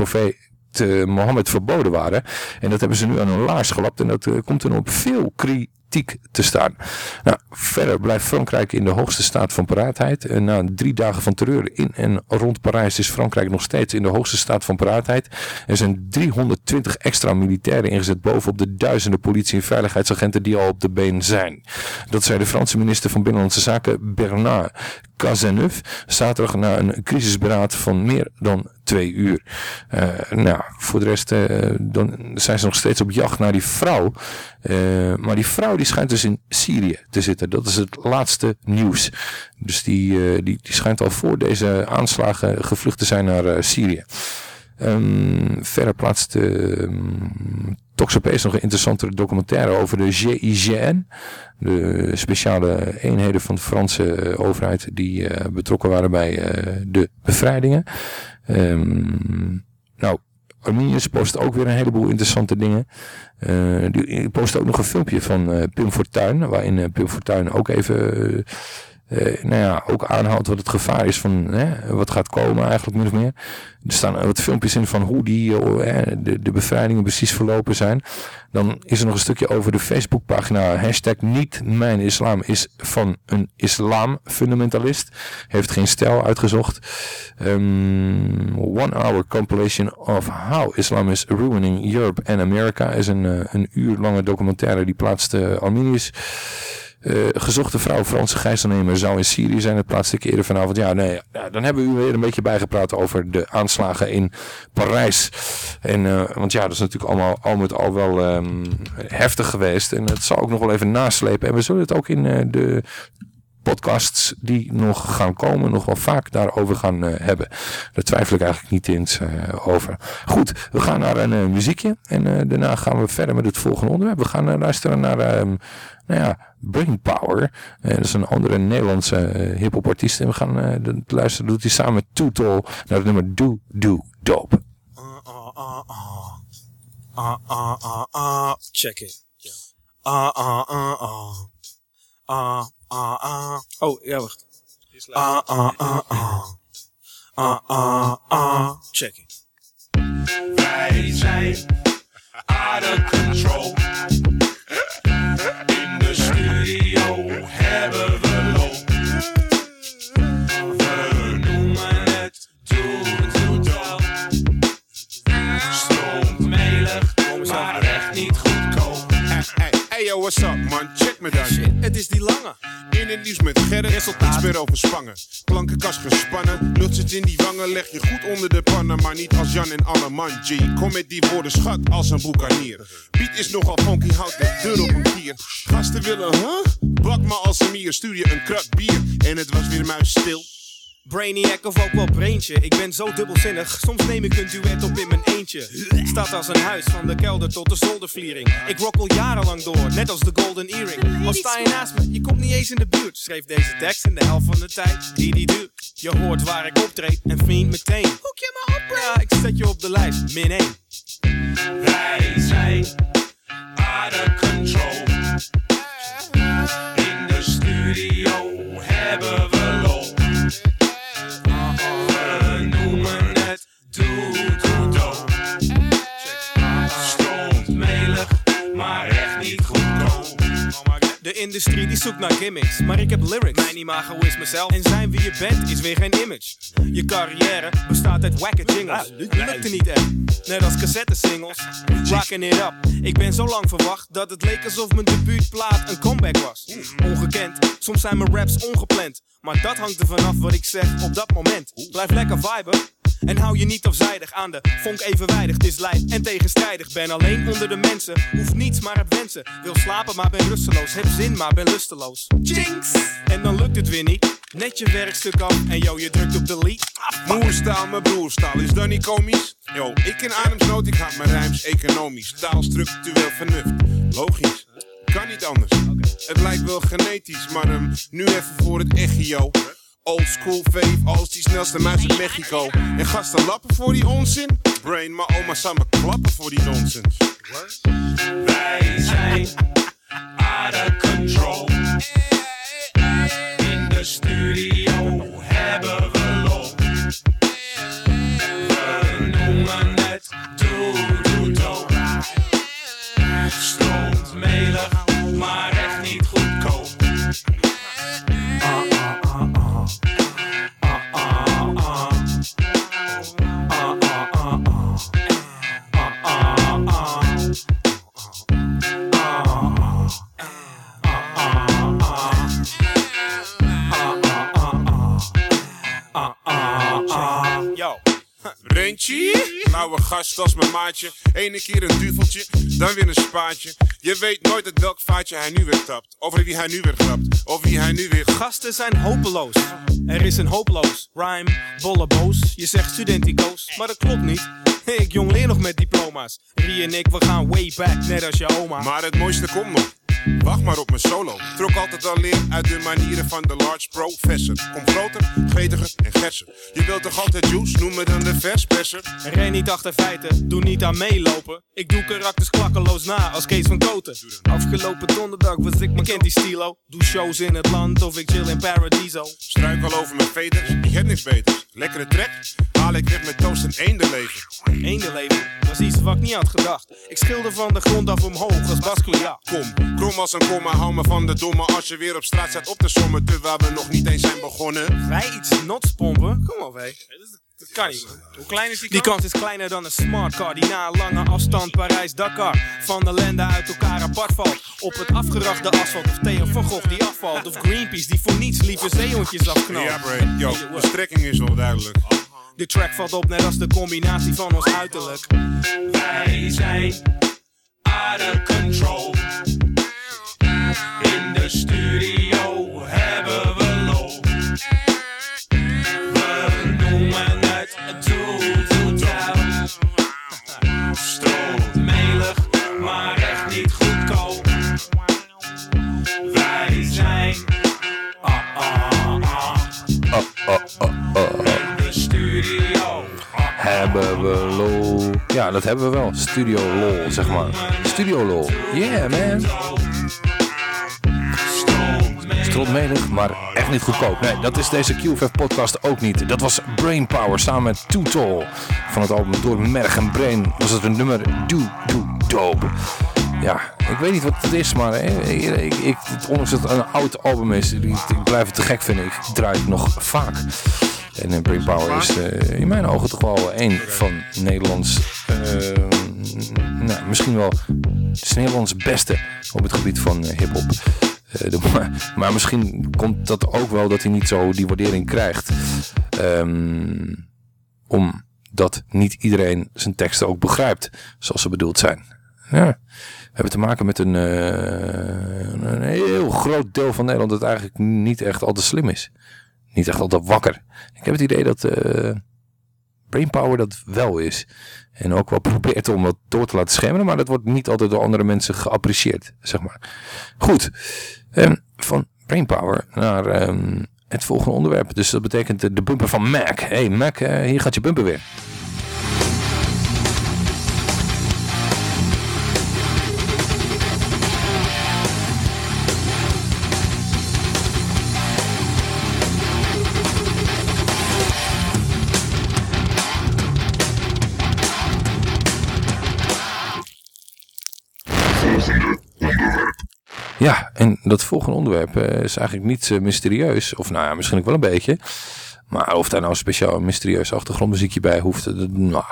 uh, Mohammed verboden waren. En dat hebben ze nu aan hun laars gelapt. En dat uh, komt dan op veel kritiek te staan. Nou, verder blijft Frankrijk in de hoogste staat van paraatheid. En na drie dagen van terreur in en rond Parijs is Frankrijk nog steeds in de hoogste staat van paraatheid. Er zijn 320 extra militairen ingezet bovenop de duizenden politie- en veiligheidsagenten die al op de been zijn. Dat zei de Franse minister van Binnenlandse Zaken Bernard Cazeneuve zaterdag na een crisisberaad van meer dan twee uur. Uh, nou, voor de rest uh, dan zijn ze nog steeds op jacht naar die vrouw. Uh, maar die vrouw die schijnt dus in Syrië te zitten. Dat is het laatste nieuws. Dus die, die, die schijnt al voor deze aanslagen gevlucht te zijn naar Syrië. Um, verder plaatst um, Toxopees nog een interessante documentaire over de GIGN. De speciale eenheden van de Franse overheid die betrokken waren bij de bevrijdingen. Um, nou, Arminius post ook weer een heleboel interessante dingen. Uh, die post ook nog een filmpje van Pim Fortuyn, waarin Pim Fortuyn ook even uh, nou ja, ook aanhoudt wat het gevaar is van hè, wat gaat komen eigenlijk min of meer. Er staan wat filmpjes in van hoe die, uh, de, bevrijdingen precies verlopen zijn. Dan is er nog een stukje over de Facebookpagina. Hashtag niet mijn islam is van een islam fundamentalist. Heeft geen stijl uitgezocht. Um, one hour compilation of how Islam is ruining Europe and America. Is een, een uur lange documentaire die plaatste Arminius. Uh, gezochte vrouw Franse gijzelnemer zou in Syrië zijn. Het plaatste ik eerder vanavond. Ja, nee, dan hebben we u weer een beetje bijgepraat over de aanslagen in Parijs. En, uh, want ja, dat is natuurlijk allemaal al met al wel um, heftig geweest. En het zal ook nog wel even naslepen. En we zullen het ook in uh, de podcasts die nog gaan komen, nog wel vaak daarover gaan uh, hebben. Daar twijfel ik eigenlijk niet eens uh, over. Goed, we gaan naar een uh, muziekje en daarna gaan we verder met het volgende onderwerp. We gaan luisteren naar, ehm, nou ja, Brainpower. dat is een andere Nederlandse hip-hop artiest en we gaan luisteren, doet hij samen met Tootol naar het nummer Do Do Dope. Check it. Ah, ah, ah, ah. Ah, ah, ah. Oh, ja, wacht. Ah, ah, ah, ah. Uh, uh, uh. Check it. Wij zijn out of control. In de studio hebben hey, yo, what's up man? Check me dan. Shit, het is die lange. In het nieuws met Gerrit, resultaat. Iets meer over spangen. Klankenkast gespannen, lucht zit in die wangen. Leg je goed onder de pannen, maar niet als Jan en Alleman G. Kom met die woorden schat als een boekanier. Piet is nogal funky, houd de deur op een kier. Gasten willen, huh? Bak me als een mier, stuur je een krat bier. En het was weer muisstil. Brainiac of ook wel Braintje. Ik ben zo dubbelzinnig, soms neem ik een duet op in mijn eentje. Staat als een huis, van de kelder tot de zoldervliering. Ik rock al jarenlang door, net als de Golden Earring. Al sta je naast me, je komt niet eens in de buurt. Schreef deze tekst in de helft van de tijd die die duurt. Je hoort waar ik optreed en vriend meteen. Hoek je me op, Ja, ik zet je op de lijst, min 1. Wij zijn out of control. In de studio industrie die zoekt naar gimmicks, maar ik heb lyrics. Mijn imago is mezelf en zijn wie je bent is weer geen image. Je carrière bestaat uit wacke jingles. Lukte niet echt, net als cassette singles. Rockin' it up. Ik ben zo lang verwacht dat het leek alsof mijn debuutplaat een comeback was. Ongekend, soms zijn mijn raps ongepland. Maar dat hangt er vanaf wat ik zeg op dat moment. Blijf lekker viben. En hou je niet afzijdig aan de vonk evenwijdig. Het is lijf en tegenstrijdig. Ben alleen onder de mensen. Hoef niets, maar heb wensen. Wil slapen, maar ben rusteloos. Heb zin, maar ben lusteloos. Jinx! En dan lukt het weer niet. Net je werkstuk af en yo, je drukt op delete. Moerstaal, mijn broerstaal, is dat niet komisch? Yo, ik ken ademsnood, ik haat mijn rijms economisch. Taal, structureel vernuft, logisch. Kan niet anders. Het lijkt wel genetisch, maar hem nu even voor het echio. Old school fave als die snelste muis uit Mexico. En gasten lappen voor die onzin? Brain, maar oma samen klappen voor die nonsens. Wij zijn out of control. In de studio hebben we loop. We noemen het doe doe doe. Stroomt melig, maar echt niet goedkoop. Rentje, lauwe gast als mijn maatje. Ene keer een duveltje, dan weer een spaatje. Je weet nooit uit welk vaatje hij nu weer tapt. Of wie hij nu weer grapt. Of wie hij nu weer... Gasten zijn hopeloos. Er is een hopeloos. Rhyme, bolle boos. Je zegt studentico's, maar dat klopt niet. Ik jong leer nog met diploma's. Rie en ik, we gaan way back, net als je oma. Maar het mooiste komt nog. Wacht maar op mijn solo. Trok altijd al leer uit de manieren van de large professor. Kom groter, gretiger en gerser. Je wilt toch altijd juice, noem me dan de versperser. Ren niet achter feiten, doe niet aan meelopen. Ik doe karakters klakkeloos na als Kees van Koten. Afgelopen donderdag was ik me kent die stilo. Doe shows in het land of ik chill in Paradiso. Struikel over mijn veters, ik heb niks beters. Lekkere trek, haal ik weg met toast en eendenleven. Eendenleven, dat is iets wat ik niet had gedacht. Ik schilder van de grond af omhoog als Basquiat. Kom, krom als een komma, hou me van de domme als je weer op straat staat op te sommen. Terwijl we nog niet eens zijn begonnen. Wij iets nots pompen? Kom op, hé. Dat kan niet. Hoe klein is die kans? Die kans is kleiner dan een smartcar die na een lange afstand Parijs-Dakar van de lende uit elkaar apart valt. Op het afgerachte asfalt of Theo van Gogh die afvalt. Of Greenpeace die voor niets lieve zeehondjes afknalt. Ja, yo, de strekking is wel duidelijk. De track valt op net als de combinatie van ons uiterlijk. Wij zijn out of control. In de studio hebben we loop. We noemen het doe doe doe. Stroomt melig, maar echt niet goedkoop. Wij zijn ah ah ah. In de studio. Hebben we lol. Ja, dat hebben we wel. Studio lol, zeg maar. Studio lol. Yeah, man. slotmelig, maar echt niet goedkoop. Nee, dat is deze QFF podcast ook niet. Dat was Brainpower samen met Too Tall. Van het album Door Merg en Brain was het een nummer Do Do Dope. Ja, ik weet niet wat het is, maar ik, ik, ondanks dat het een oud album is, ik, ik blijf het te gek vinden. Ik draai het nog vaak. En uh, Brainpower is uh, in mijn ogen toch wel een van Nederlands, uh, nou, misschien wel het Nederlands beste op het gebied van hip-hop. Maar, maar, misschien komt dat ook wel dat hij niet zo die waardering krijgt. Um, omdat niet iedereen zijn teksten ook begrijpt zoals ze bedoeld zijn. Ja. We hebben te maken met een, een heel groot deel van Nederland dat eigenlijk niet echt al te slim is niet echt altijd wakker. Ik heb het idee dat uh, Brainpower dat wel is. En ook wel probeert om wat door te laten schemeren. Maar dat wordt niet altijd door andere mensen geapprecieerd. Zeg maar. Goed. Um, van Brainpower naar um, het volgende onderwerp. Dus dat betekent de, bumper van Mac. Hey Mac, uh, hier gaat je bumper weer. Ja, en dat volgende onderwerp uh, is eigenlijk niet uh, mysterieus. Of nou ja, misschien ook wel een beetje. Maar of daar nou speciaal een mysterieus achtergrondmuziekje bij hoeft. Uh, nou,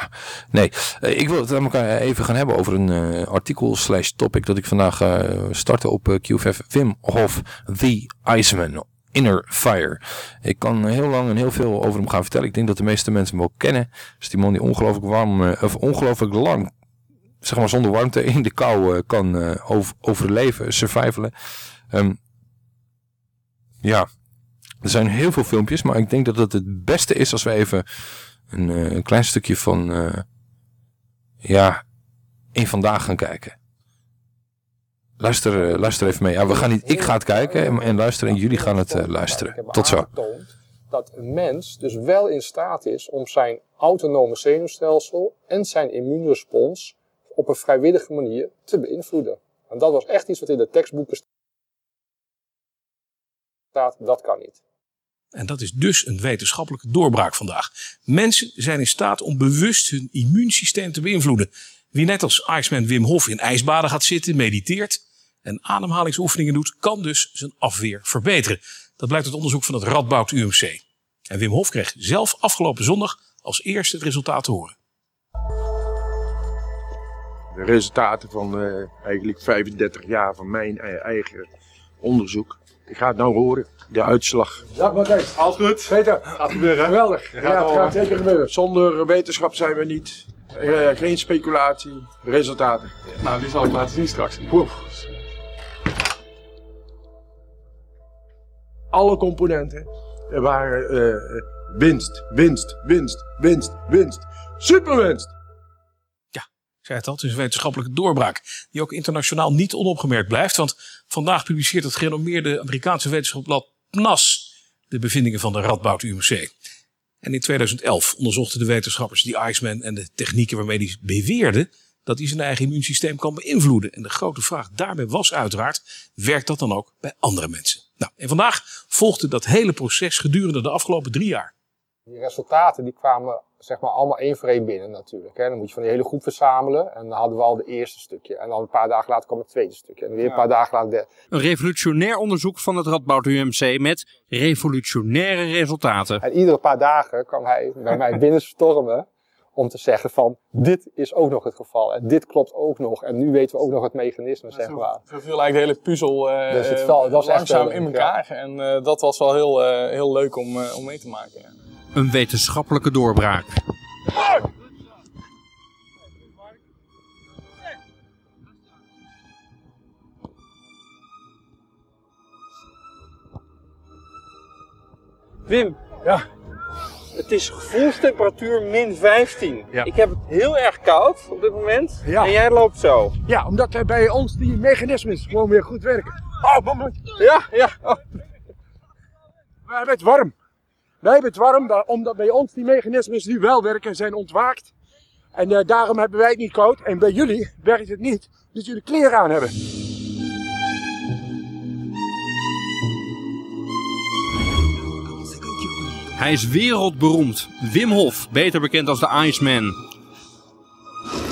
nee, ik wil het aan elkaar even gaan hebben over een artikel slash topic dat ik vandaag startte op QFF. Wim Hof, The Iceman. Inner Fire. Ik kan heel lang en heel veel over hem gaan vertellen. Ik denk dat de meeste mensen hem ook kennen. Dus die man die ongelooflijk warm, of ongelooflijk lang zeg maar zonder warmte in de kou uh, kan uh, over, overleven, survivalen. Um, ja, er zijn heel veel filmpjes, maar ik denk dat het het beste is als we even een, uh, een klein stukje van, ja, in vandaag gaan kijken. Luister, luister even mee. Ja, we gaan niet, ik ga het kijken en, en luisteren en jullie gaan het luisteren. Tot zo. Dat een mens dus wel in staat is om zijn autonome zenuwstelsel en zijn immuunrespons op een vrijwillige manier te beïnvloeden. En dat was echt iets wat in de tekstboeken staat. Dat kan niet. En dat is dus een wetenschappelijke doorbraak vandaag. Mensen zijn in staat om bewust hun immuunsysteem te beïnvloeden. Wie net als Iceman Wim Hof in ijsbaden gaat zitten, mediteert en ademhalingsoefeningen doet, kan dus zijn afweer verbeteren. Dat blijkt uit onderzoek van het Radboud UMC. En Wim Hof kreeg zelf afgelopen zondag als eerste het resultaat te horen de resultaten van uh, eigenlijk 35 jaar van mijn eigen onderzoek. Ik ga het nou horen, de uitslag. Dag Matthijs. Alles goed? Peter. Gaat gebeuren. Geweldig. Ja, ja het gaat zeker gebeuren. Zonder wetenschap zijn we niet. Uh, geen speculatie, resultaten. Nou, die zal ik laten zien straks. Alle componenten waren uh, winst, winst, winst, winst, winst. Superwinst! Het is een wetenschappelijke doorbraak. Die ook internationaal niet onopgemerkt blijft. Want vandaag publiceert het gerenommeerde Amerikaanse wetenschapsblad PNAS de bevindingen van de Radboud UMC. En in 2011 onderzochten de wetenschappers die Iceman en de technieken waarmee hij beweerde dat hij zijn eigen immuunsysteem kan beïnvloeden. En de grote vraag daarbij was uiteraard, werkt dat dan ook bij andere mensen? Nou, en vandaag volgde dat hele proces gedurende de afgelopen drie jaar. Die resultaten die kwamen zeg maar allemaal één voor één binnen natuurlijk. Hè. Dan moet je van die hele groep verzamelen. En dan hadden we al de eerste stukje. En dan een paar dagen later kwam het tweede stukje. En weer een paar dagen later de Een revolutionair onderzoek van het Radboud UMC met revolutionaire resultaten. En iedere paar dagen kwam hij bij mij binnenstormen om te zeggen van dit is ook nog het geval. En dit klopt ook nog. En nu weten we ook nog het mechanisme, zeg maar. Zo viel eigenlijk de hele puzzel uh, dus het val, was langzaam in elkaar. Ja. En uh, dat was wel heel, uh, heel leuk om, om mee te maken. Ja. Een wetenschappelijke doorbraak. Wim. Ja. Het is gevoelstemperatuur min 15. Ja. Ik heb het heel erg koud op dit moment. Ja. En jij loopt zo. Ja, omdat bij ons die mechanismes gewoon weer goed werken. Oh, moment. Ja, ja. Oh. We hebben het warm. Wij hebben het warm, omdat bij ons die mechanismen die wel werken zijn ontwaakt. En uh, daarom hebben wij het niet koud. En bij jullie werkt het niet, dus jullie kleren aan hebben. Hij is wereldberoemd. Wim Hof, beter bekend als de Iceman.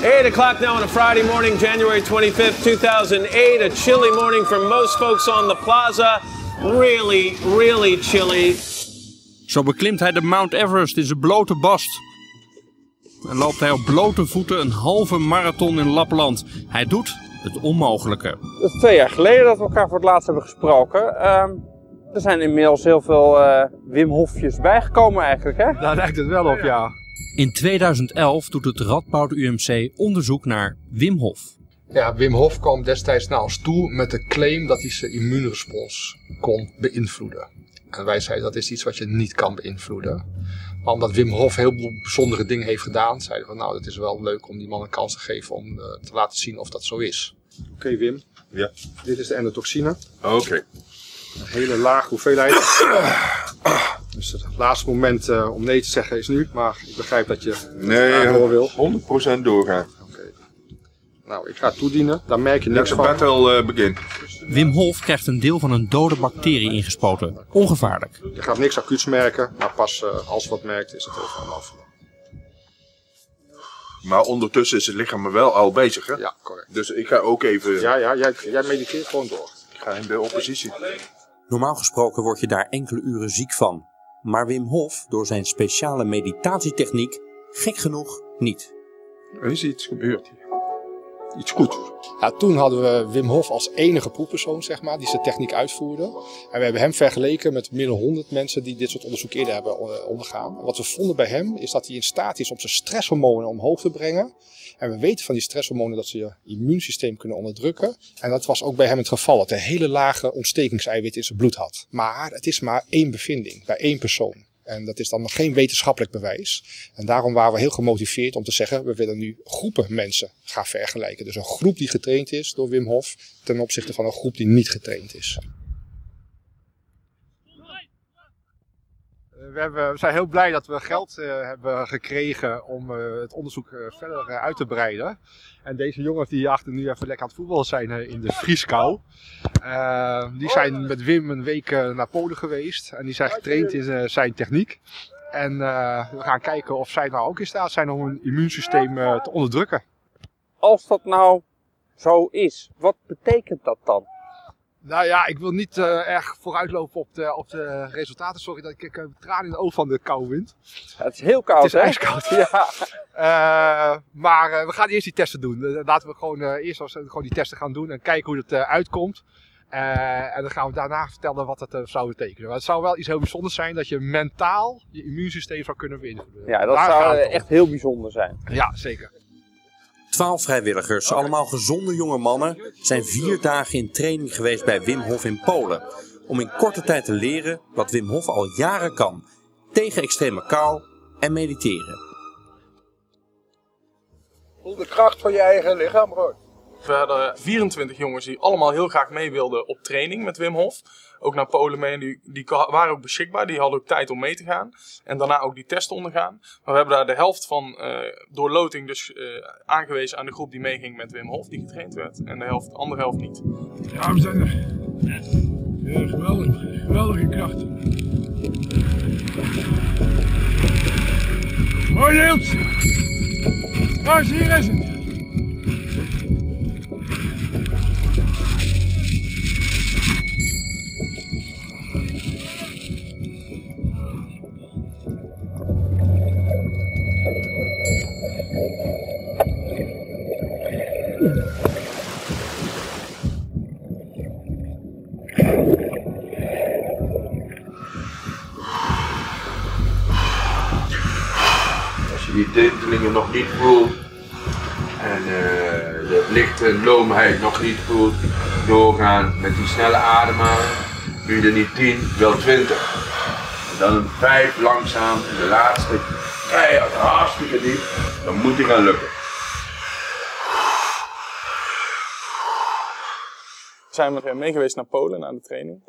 8 o'clock now on a Friday morning, January 25th, 2008. A chilly morning for most folks on the plaza. Really, really chilly. Zo beklimt hij de Mount Everest in zijn blote bast. En loopt hij op blote voeten een halve marathon in Lapland. Hij doet het onmogelijke. Het is twee jaar geleden dat we elkaar voor het laatst hebben gesproken. Ehm, er zijn inmiddels heel veel uh, Wim Hofjes bijgekomen eigenlijk, hè? Daar lijkt het wel op, ja. In 2011 doet het Radboud UMC onderzoek naar Wim Hof. Ja, Wim Hof kwam destijds naar ons toe met de claim dat hij zijn immuunrespons kon beïnvloeden. En wij zeiden dat is iets wat je niet kan beïnvloeden. Maar omdat Wim Hof heel veel bijzondere dingen heeft gedaan, zeiden we nou dat is wel leuk om die man een kans te geven om uh, te laten zien of dat zo is. Oké Wim, ja. dit is de endotoxine. Oké. Een hele lage hoeveelheid. Dus het laatste moment uh, om nee te zeggen is nu, maar ik begrijp dat je nee, wil. 100% doorgaan. Nou, ik ga toedienen. Daar merk je niks Let van. the battle uh, begin. Wim Hof krijgt een deel van een dode bacterie ingespoten. Ongevaarlijk. Je gaat niks acuuts merken, maar pas uh, als wat merkt is het heel vanaf. Maar ondertussen is het lichaam er wel al bezig, hè? Ja, correct. Dus ik ga ook even... Ja, ja, jij, jij mediteert gewoon door. Ik ga in de oppositie. Normaal gesproken word je daar enkele uren ziek van. Maar Wim Hof, door zijn speciale meditatietechniek, gek genoeg niet. Er is iets gebeurd hier. Iets goed. Toen hadden we Wim Hof als enige proefpersoon, zeg maar, die zijn techniek uitvoerde. En we hebben hem vergeleken met meer dan 100 mensen die dit soort onderzoek eerder hebben ondergaan. En wat we vonden bij hem is dat hij in staat is om zijn stresshormonen omhoog te brengen. En we weten van die stresshormonen dat ze je immuunsysteem kunnen onderdrukken. En dat was ook bij hem het geval, dat hij hele lage ontstekingseiwit in zijn bloed had. Maar het is maar één bevinding, bij één persoon. En dat is dan nog geen wetenschappelijk bewijs. En daarom waren we heel gemotiveerd om te zeggen, we willen nu groepen mensen gaan vergelijken. Dus een groep die getraind is door Wim Hof ten opzichte van een groep die niet getraind is. We, hebben, we, zijn heel blij dat we geld uh, hebben gekregen om uh, het onderzoek uh, verder uit te breiden. En deze jongens die achter nu even lekker aan het voetballen zijn in de vrieskou. die zijn met Wim een week naar Polen geweest. En die zijn getraind in zijn techniek. En we gaan kijken of zij nou ook in staat zijn om hun immuunsysteem te onderdrukken. Als dat nou zo is, wat betekent dat dan? Nou ja, ik wil niet uh, erg vooruitlopen op de, op de resultaten. Sorry dat ik, ik heb tranen in de oog van de koude wind. Ja, het is heel koud, Het is ijskoud. Ja. Uh, maar uh, we gaan eerst die testen doen. laten we gewoon eerst gewoon die testen gaan doen en kijken hoe het uitkomt. en dan gaan we daarna vertellen wat het zou betekenen. Maar het zou wel iets heel bijzonders zijn dat je mentaal je immuunsysteem zou kunnen beïnvloeden. Ja, dat Daar zou echt heel bijzonder zijn. Ja, zeker. Twaalf vrijwilligers, allemaal gezonde jonge mannen, zijn vier dagen in training geweest bij Wim Hof in Polen. Om in korte tijd te leren wat Wim Hof al jaren kan. Tegen extreme kou en mediteren. Voel de kracht van je eigen lichaam, bro. We hadden 24 jongens die allemaal heel graag mee wilden op training met Wim Hof. Ook naar Polen mee. Die, die waren ook beschikbaar. Die hadden ook tijd om mee te gaan. En daarna ook die test ondergaan. Maar we hebben daar de helft van uh, door loting dus uh, aangewezen aan de groep die meeging met Wim Hof. Die getraind werd. En de helft, andere helft niet. Ja, we zijn er. Geweldig. Geweldige kracht. Mooi Niels. Nou, hier is het. Als je die tintelingen nog niet voelt en uh, de lichte loomheid nog niet voelt, doorgaan met die snelle ademhaling. Nu er niet 10, wel 20. En dan een 5 langzaam en de laatste keihard hartstikke diep. Dan moet die gaan lukken. Zijn we mee geweest naar Polen, naar de training.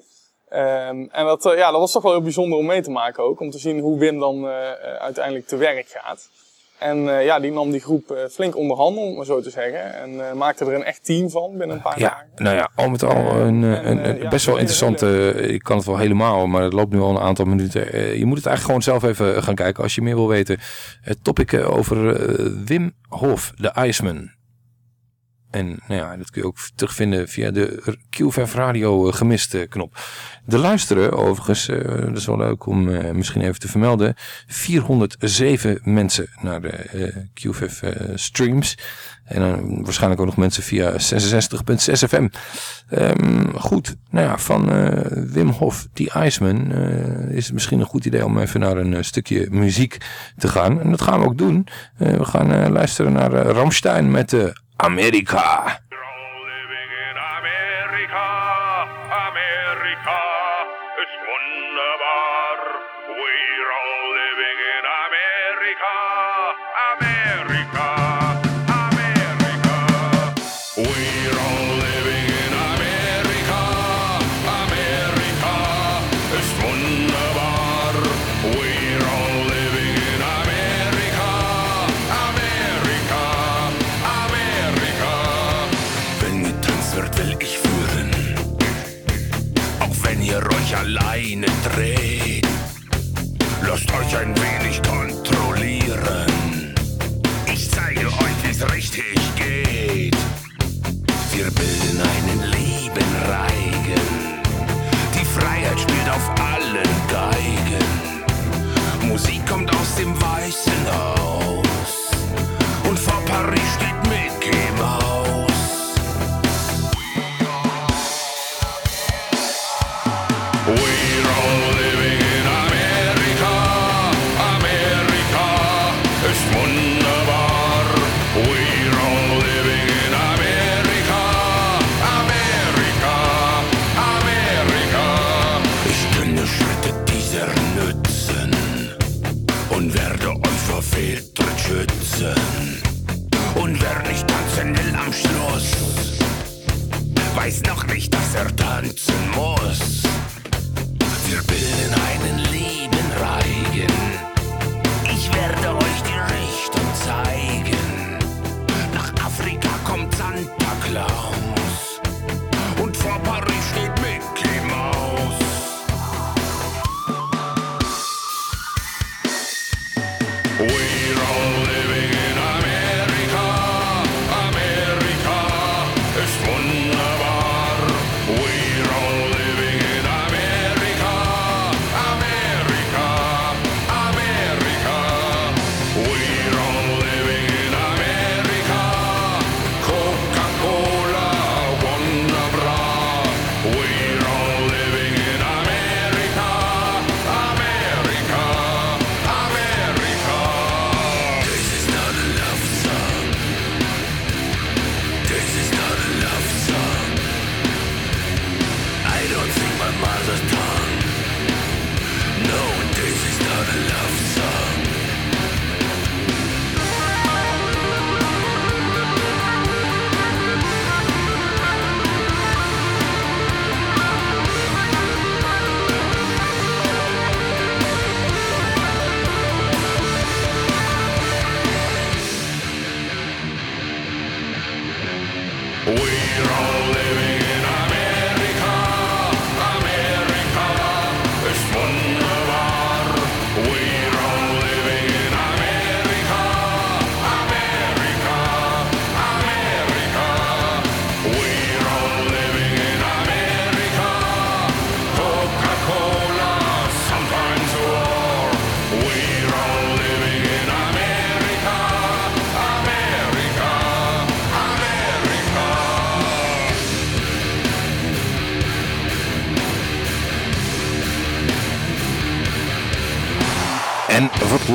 Um, en dat, uh, ja, dat was toch wel heel bijzonder om mee te maken ook. Om te zien hoe Wim dan uh, uiteindelijk te werk gaat. En eh, ja, die nam die groep eh, flink onder handen, om het maar zo te zeggen. En eh, maakte er een echt team van binnen een paar Ja, dagen. nou ja, al met al een, eh, een, een best wel interessante, eh, ik kan het wel helemaal, maar het loopt nu al een aantal minuten. Eh, je moet het eigenlijk gewoon zelf even gaan kijken als je meer wil weten. Het topic eh, over eh, Wim Hof, de Iceman. En nou ja, dat kun je ook terugvinden via de QVF Radio eh, gemiste knop. De luisteren overigens, eh, dat is wel leuk om eh, misschien even te vermelden, 407 mensen naar de eh, QVF streams. En dan waarschijnlijk ook nog mensen via 66.6 FM. Ehm, goed, nou ja, van eh, Wim Hof, die Iceman, eh, is het misschien een goed idee om even naar een eh, stukje muziek te gaan. En dat gaan we ook doen. We gaan luisteren naar Ramstein met. Amerika weiß noch nicht, dass er tanzen muss. Wir bilden einen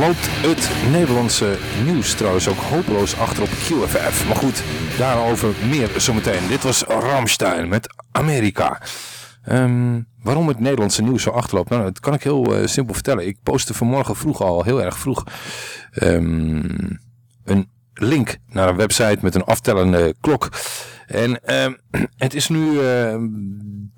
loopt het Nederlandse nieuws trouwens ook hopeloos achter op QFF. Maar goed, daarover meer zometeen. Dit was Ramstein met Amerika. Ehm, waarom het Nederlandse nieuws zo achterloopt? Nou, dat kan ik heel eh, simpel vertellen. Ik postte vanmorgen vroeg al, heel erg vroeg, ehm, een link naar een website met een aftellende klok. En ehm, het is nu ehm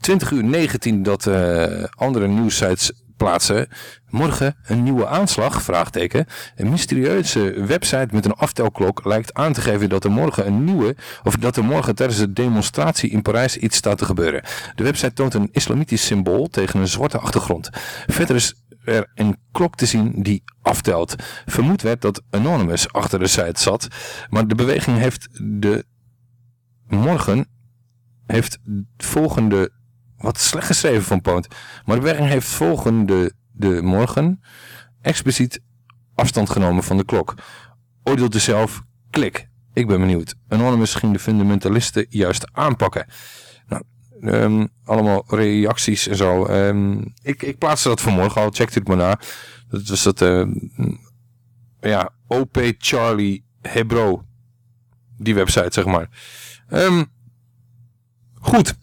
20 uur 19 dat eh, andere nieuwsites plaatsen morgen een nieuwe aanslag? Vraagteken. Een mysterieuze website met een aftelklok lijkt aan te geven dat er morgen een nieuwe, of dat er morgen tijdens de demonstratie in Parijs iets staat te gebeuren. De website toont een islamitisch symbool tegen een zwarte achtergrond. Verder is er een klok te zien die aftelt. Vermoed werd dat Anonymous achter de site zat, maar de beweging heeft de morgen heeft volgende wat slecht geschreven van Poont. Maar de beweging heeft volgende de morgen expliciet afstand genomen van de klok. Oordeelde zelf, klik. Ik ben benieuwd. Anonymous ging de fundamentalisten juist aanpakken. Nou, ehm, allemaal reacties en zo. Ehm, ik, ik plaatste dat vanmorgen al, checkt u het maar na. Dat was dat, ehm, ja, OP Charlie Hebro. Die website, zeg maar. Goed.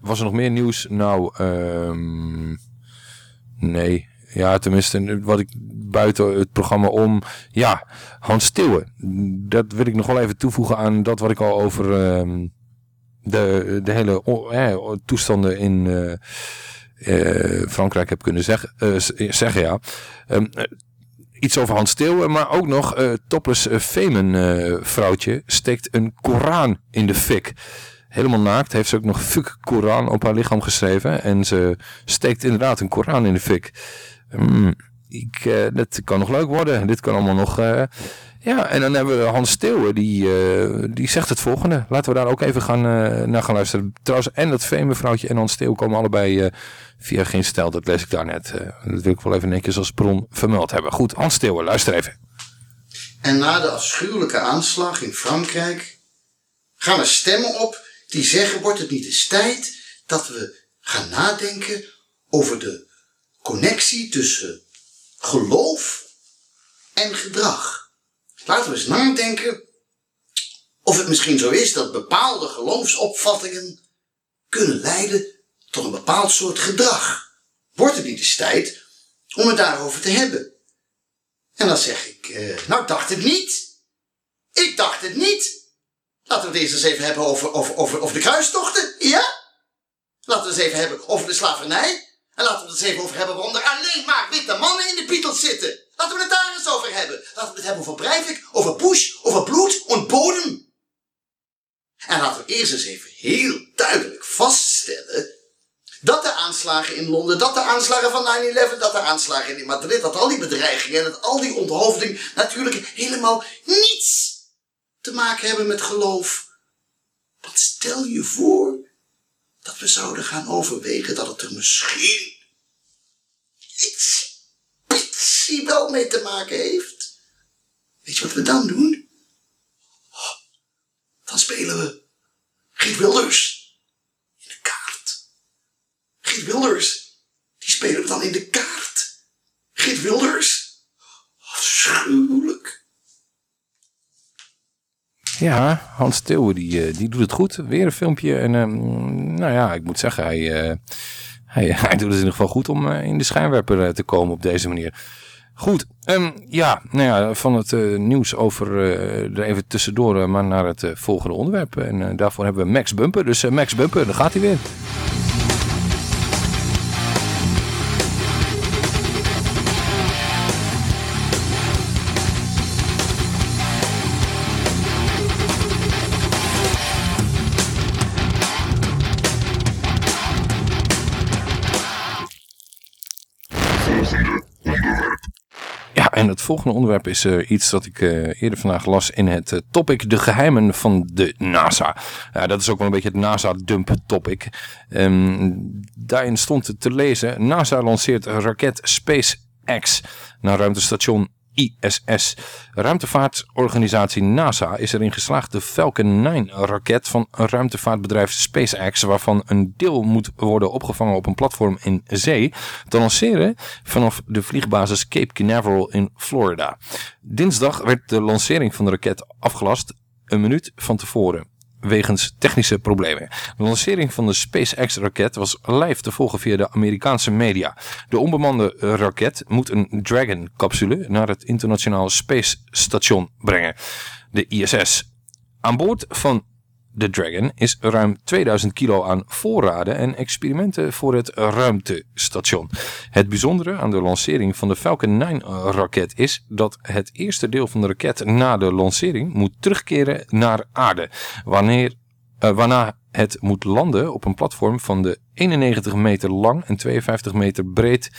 Was er nog meer nieuws? Nou, ehm, nee. Ja, tenminste, wat ik buiten het programma om... Ja, Hans Steeuwen. Dat wil ik nog wel even toevoegen aan dat wat ik al over ehm, de, de hele eh, toestanden in eh, eh, Frankrijk heb kunnen zeggen, eh, ja. Ehm, eh, iets over Hans Steeuwen, maar ook nog Topless Femen vrouwtje steekt een Koran in de fik. Helemaal naakt heeft ze ook nog fuck Koran op haar lichaam geschreven. En ze steekt inderdaad een Koran in de fik. Hmm, ik, eh, dat kan nog leuk worden. Dit kan allemaal nog... eh, ja, en dan hebben we Hans Steeuwen, die, eh, die zegt het volgende. Laten we daar ook even gaan, naar gaan luisteren. Trouwens, en dat Vemenvrouwtje en Hans Steeuwen komen allebei via Geen Stijl. Dat lees ik daar net. Eh, dat wil ik wel even netjes als bron vermeld hebben. Goed, Hans Steeuwen, luister even. En na de afschuwelijke aanslag in Frankrijk gaan er stemmen op die zeggen: wordt het niet eens tijd dat we gaan nadenken over de connectie tussen geloof en gedrag? Laten we eens nadenken of het misschien zo is dat bepaalde geloofsopvattingen kunnen leiden tot een bepaald soort gedrag. Wordt het niet eens tijd om het daarover te hebben? En dan zeg ik, eh, nou dacht het niet. Ik dacht het niet. Laten we het eens even hebben over, over, over, over de kruistochten, ja? Laten we het eens even hebben over de slavernij. En laten we het eens even over hebben waarom er alleen maar witte mannen in de Beatles zitten. Laten we het daar eens over hebben. Laten we het hebben over Breivik, over Bush, over bloed en bodem. En laten we eerst eens even heel duidelijk vaststellen dat de aanslagen in Londen, dat de aanslagen van 9-11, dat de aanslagen in Madrid, dat al die bedreigingen en dat al die onthoofding natuurlijk helemaal niets te maken hebben met geloof. Wat stel je voor dat we zouden gaan overwegen dat het er misschien iets pitsie wel mee te maken heeft? Weet je wat we dan doen? Dan spelen we Giet Wilders in de kaart. Giet Wilders, die spelen we dan in de kaart. Giet Wilders, afschuwelijk. Ja, Hans Steeuwen die, eh, die doet het goed. Weer een filmpje. En ehm, nou ja, ik moet zeggen, hij, eh, hij, hij doet het in ieder geval goed om eh, in de schijnwerper te komen op deze manier. Goed, ehm, ja, nou ja, van het nieuws over er even tussendoor, maar naar het volgende onderwerp. En daarvoor hebben we Max Bumper. Dus Max Bumper, daar gaat hij weer. Volgende onderwerp is eh, iets dat ik eh, eerder vandaag las in het eh, topic De geheimen van de NASA. Dat is ook wel een beetje het NASA-dump topic. Ehm, daarin stond te lezen, NASA lanceert raket SpaceX naar ruimtestation ISS. Ruimtevaartorganisatie NASA is erin geslaagd de Falcon 9-raket van ruimtevaartbedrijf SpaceX, waarvan een deel moet worden opgevangen op een platform in zee, te lanceren vanaf de vliegbasis Cape Canaveral in Florida. Dinsdag werd de lancering van de raket afgelast, een minuut van tevoren wegens technische problemen. De lancering van de SpaceX-raket was live te volgen via de Amerikaanse media. De onbemande raket moet een Dragon-capsule naar het internationale Space Station brengen, de ISS. Aan boord van the Dragon is ruim 2000 kilo aan voorraden en experimenten voor het ruimtestation. Het bijzondere aan de lancering van de Falcon 9-raket is dat het eerste deel van de raket na de lancering moet terugkeren naar aarde. Wanneer, eh, waarna het moet landen op een platform van de 91 meter lang en 52 meter breed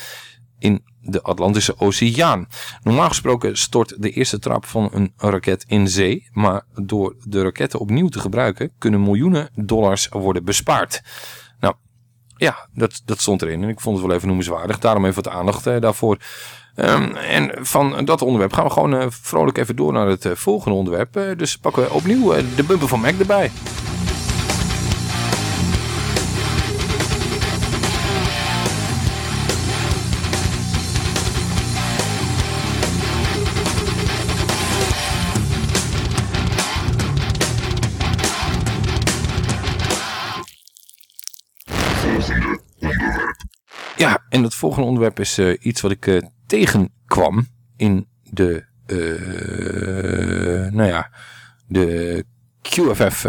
in de Atlantische Oceaan. Normaal gesproken stort de eerste trap van een raket in zee, maar door de raketten opnieuw te gebruiken kunnen miljoenen dollars worden bespaard. Nou, ja, dat, dat stond erin en ik vond het wel even noemenswaardig. Daarom even wat aandacht eh, daarvoor. Ehm, en van dat onderwerp gaan we gewoon eh, vrolijk even door naar het eh, volgende onderwerp. Dus pakken we opnieuw de bumper van Mac erbij. En het volgende onderwerp is eh, iets wat ik eh, tegenkwam in de, eh, nou ja, de QFF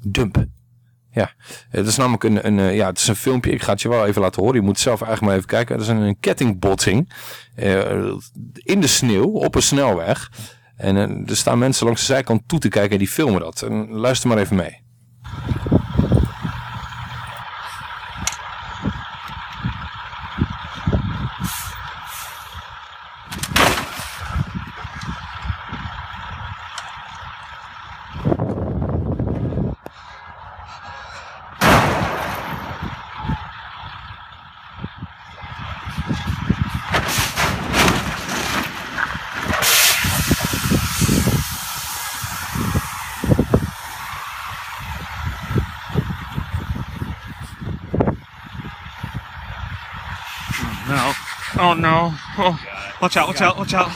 dump. Ja, het is namelijk een, een, ja, het is een filmpje. Ik ga het je wel even laten horen. Je moet zelf eigenlijk maar even kijken. Het is een, een kettingbotsing in de sneeuw op een snelweg. En er staan mensen langs de zijkant toe te kijken en die filmen dat. Luister maar even mee. No. Oh no. Oh, watch out, watch out, watch out.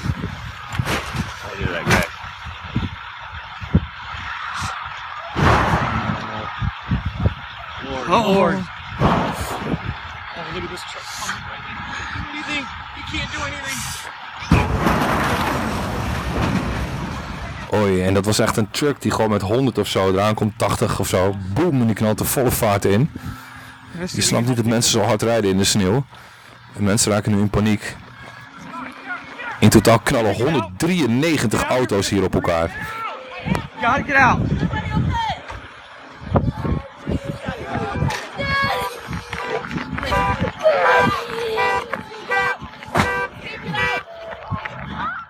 Oh, Lord. Oh, look at this truck. Think? You can't do anything. Oei, en dat was echt een truck die gewoon met 100 of zo eraan komt, 80 of zo. Boem, en die knalt de volle vaart in. Je snapt niet dat mensen zo hard rijden in de sneeuw. En mensen raken nu in paniek. In totaal knallen 193 auto's hier op elkaar. Gotta get out.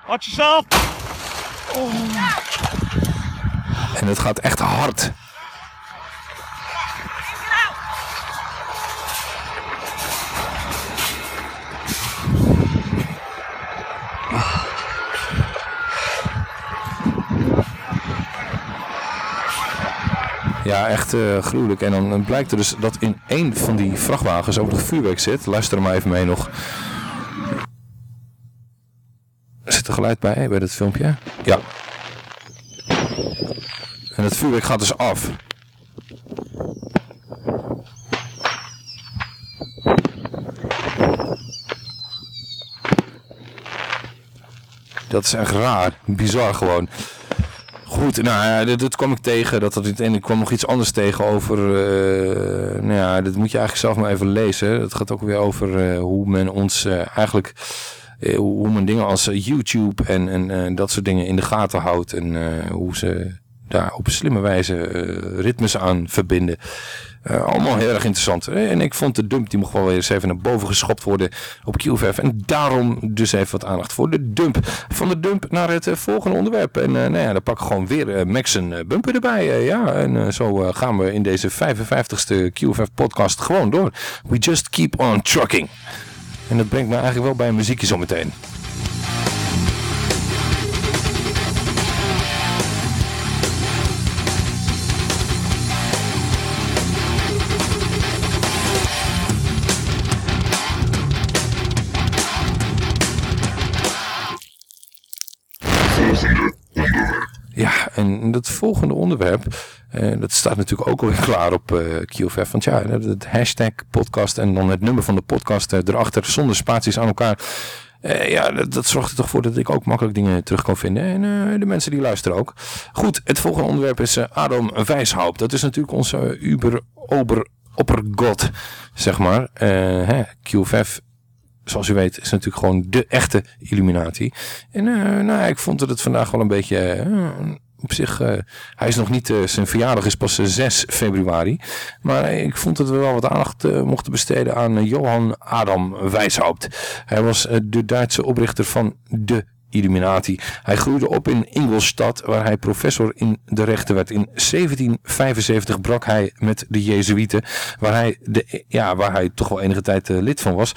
Watch yourself. En het gaat echt hard. Ja, echt eh, gruwelijk. En dan, blijkt er dus dat in één van die vrachtwagens ook nog vuurwerk zit. Luister er maar even mee nog. Zit er geluid bij, bij dat filmpje? Ja. En het vuurwerk gaat dus af. Dat is echt raar. Bizar gewoon. Goed, nou ja, dit, dit kwam ik tegen. Dat, dat, en ik kwam nog iets anders tegen over... eh, nou ja, dit moet je eigenlijk zelf maar even lezen. Het gaat ook weer over eh, hoe men ons eh, eigenlijk... eh, hoe men dingen als eh, YouTube en, en eh, dat soort dingen in de gaten houdt. En eh, hoe ze daar op slimme wijze eh, ritmes aan verbinden. Eh, allemaal heel erg interessant. Eh, En ik vond de dump, die mocht wel weer eens even naar boven geschopt worden op QVF. En daarom dus even wat aandacht voor de dump. Van de dump naar het eh, volgende onderwerp. En nou ja, dan pak ik gewoon weer eh, Max een bumper erbij. ja, en zo gaan we in deze 55ste QVF podcast gewoon door. We just keep on trucking. En dat brengt me eigenlijk wel bij een muziekje zometeen. Ja, en dat volgende onderwerp, eh, dat staat natuurlijk ook alweer klaar op eh QFF. Want ja, het hashtag podcast en dan het nummer van de podcast eh, erachter zonder spaties aan elkaar. Ja, dat, zorgt er toch voor dat ik ook makkelijk dingen terug kan vinden. En de mensen die luisteren ook. Goed, het volgende onderwerp is Adam Wijshaupt. Dat is natuurlijk onze uber, ober, oppergod, zeg maar. Hè, QFF zoals u weet, is natuurlijk gewoon de echte Illuminati. En nou, ik vond dat het vandaag wel een beetje... eh, op zich, eh, hij is nog niet, eh, zijn verjaardag is pas eh, 6 februari. Maar eh, ik vond dat we wel wat aandacht eh, mochten besteden aan eh, Johan Adam Wijshaupt. Hij was eh, de Duitse oprichter van de Illuminati. Hij groeide op in Ingolstadt, waar hij professor in de rechten werd. In 1775 brak hij met de Jezuïeten, waar hij, ja, waar hij toch wel enige tijd eh, lid van was.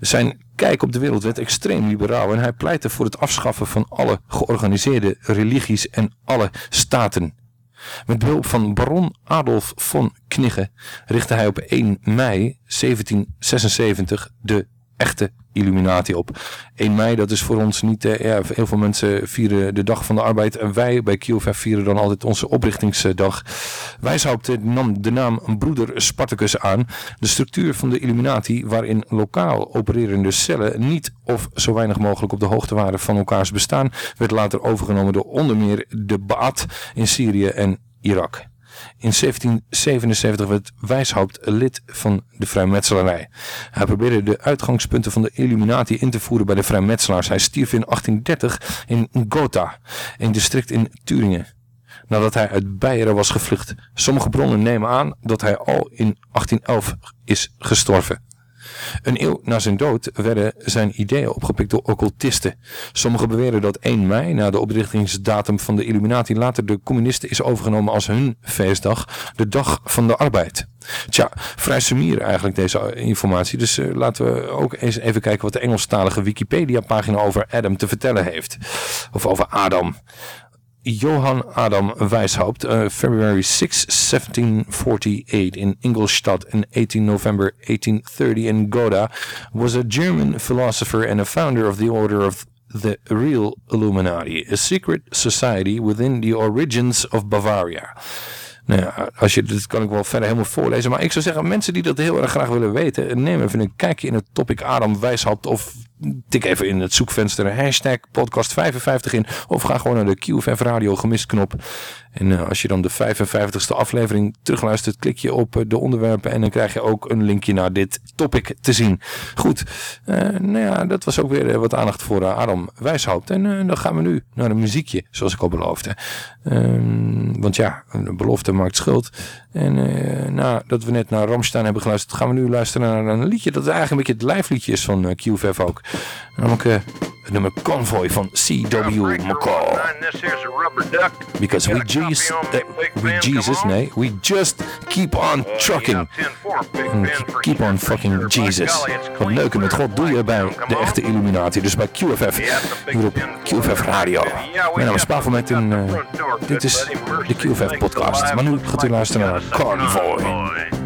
Zijn kijk op de wereld werd extreem liberaal en hij pleitte voor het afschaffen van alle georganiseerde religies en alle staten. Met behulp van baron Adolf von Knigge richtte hij op 1 mei 1776 de echte Illuminati op. 1 mei, dat is voor ons niet... eh, ja, heel veel mensen vieren de dag van de arbeid. En wij bij QFF vieren dan altijd onze oprichtingsdag. Eh, nam de naam broeder Spartacus aan. De structuur van de Illuminati, waarin lokaal opererende cellen niet of zo weinig mogelijk op de hoogte waren van elkaars bestaan, werd later overgenomen door onder meer de Ba'ath in Syrië en Irak. In 1777 werd Wijshaupt lid van de vrijmetselarij. Hij probeerde de uitgangspunten van de Illuminati in te voeren bij de vrijmetselaars. Hij stierf in 1830 in Gotha, een district in Turingen, nadat hij uit Beieren was gevlucht. Sommige bronnen nemen aan dat hij al in 1811 is gestorven. Een eeuw na zijn dood werden zijn ideeën opgepikt door occultisten. Sommigen beweren dat 1 mei, na de oprichtingsdatum van de Illuminati, later de communisten is overgenomen als hun feestdag, de dag van de arbeid. Tja, vrij sumier eigenlijk deze informatie. Dus eh, laten we ook eens even kijken wat de Engelstalige Wikipedia-pagina over Adam te vertellen heeft. Of over Adam. Johan Adam Weishaupt, uh, February 6, 1748 in Ingolstadt and 18 November 1830 in Gotha, was a German philosopher and a founder of the order of the Real Illuminati, a secret society within the origins of Bavaria. Nou ja, als je, dat kan ik wel verder helemaal voorlezen. Maar ik zou zeggen, mensen die dat heel erg graag willen weten, neem even een kijkje in het topic Adam Wijshaupt of tik even in het zoekvenster hashtag podcast 55 in. Of ga gewoon naar de QFF Radio gemist knop. En uh, als je dan de 55ste aflevering terugluistert, klik je op uh, de onderwerpen en dan krijg je ook een linkje naar dit topic te zien. Goed, uh, nou ja, dat was ook weer wat aandacht voor Adam Wijshaupt. En dan gaan we nu naar een muziekje, zoals ik al beloofde. Ehm, want ja, een belofte maakt schuld. En nadat we net naar Ramstein hebben geluisterd, gaan we nu luisteren naar een liedje dat eigenlijk een beetje het lijfliedje is van QFF ook. Namelijk het nummer Convoy van C.W. McCall. Because we Jesus, uh, we Jesus, nee, we just keep on trucking. And keep on fucking Jesus. Wat leuke met God doe je bij de echte Illuminati. Dus bij QFF, hier op QFF Radio. Mijn naam is Pavel met een, uh, dit is de QFF podcast. Maar nu gaat u luisteren naar Convoy.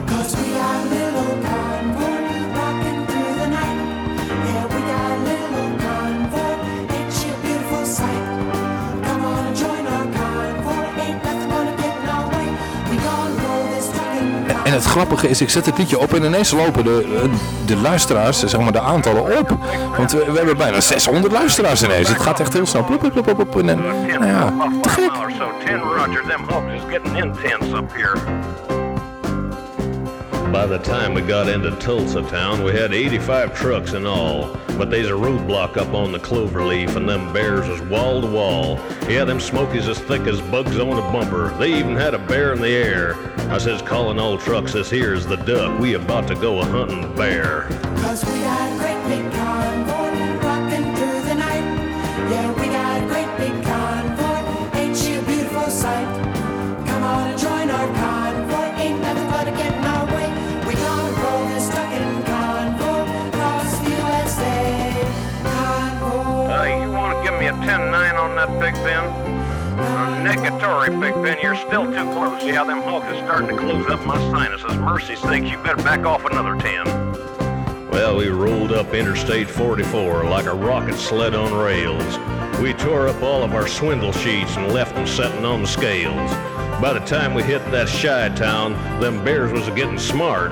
En het grappige is, ik zet het liedje op en ineens lopen de, de luisteraars, zeg maar de aantallen op. Want we, hebben bijna 600 luisteraars ineens. Het gaat echt heel snel. Plop, plop, plop, en, nou ja. By the time we got into Tulsa town, we had 85 trucks in all. But there's a roadblock up on the cloverleaf, and them bears was wall to wall. Yeah, them smokies as thick as bugs on a bumper. They even had a bear in the air. I says, calling all trucks, this here's the duck. We about to go a hunting bear. Cause we great big convoy 10-9 on that big Ben? Negatory, Big Ben, you're still too close. Yeah, them hawks is starting to close up my sinuses. Mercy sakes, you better back off another 10. Well, we rolled up Interstate 44 like a rocket sled on rails. We tore up all of our swindle sheets and left them setting on the scales. By the time we hit that shy town, them bears was getting smart.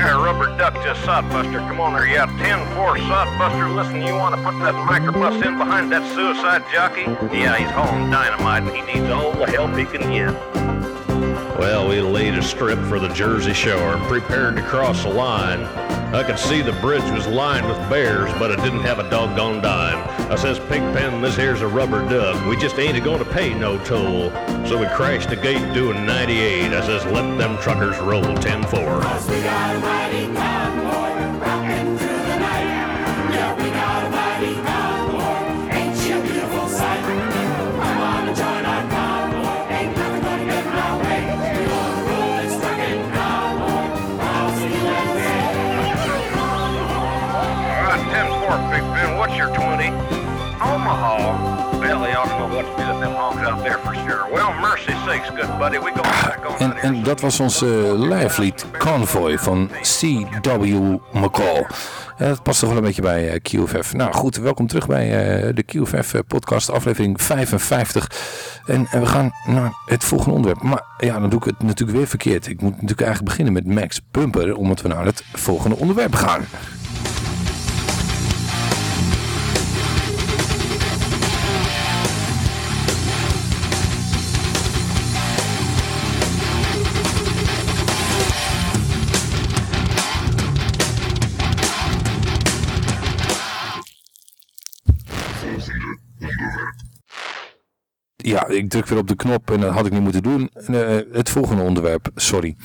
Hey, rubber duck to sodbuster. Come on there, yeah. 10-4 sodbuster. Listen, you want to put that microbus in behind that suicide jockey? Yeah, he's hauling dynamite and he needs all the help he can get. Well, we laid a strip for the Jersey Shore and prepared to cross the line. I could see the bridge was lined with bears, but it didn't have a doggone dime. I says, Pigpen, this here's a rubber duck. We just ain't a-gonna pay no toll. So we crashed the gate doing 98. I says, let them truckers roll 10-4. What's your 20? Omaha. They ought to know what to do with them honks out there for sure. Well, mercy sakes, good buddy. We go back on En, en dat was ons eh, lijflied Convoy van C.W. McCall. Eh, dat past toch wel een beetje bij eh, QFF. Nou goed, welkom terug bij de QFF podcast aflevering 55. En, we gaan naar het volgende onderwerp. Maar ja, dan doe ik het natuurlijk weer verkeerd. Ik moet natuurlijk eigenlijk beginnen met Max Bumper, omdat we naar het volgende onderwerp gaan. Ja, ik druk weer op de knop en dat had ik niet moeten doen. Eh, het volgende onderwerp, sorry.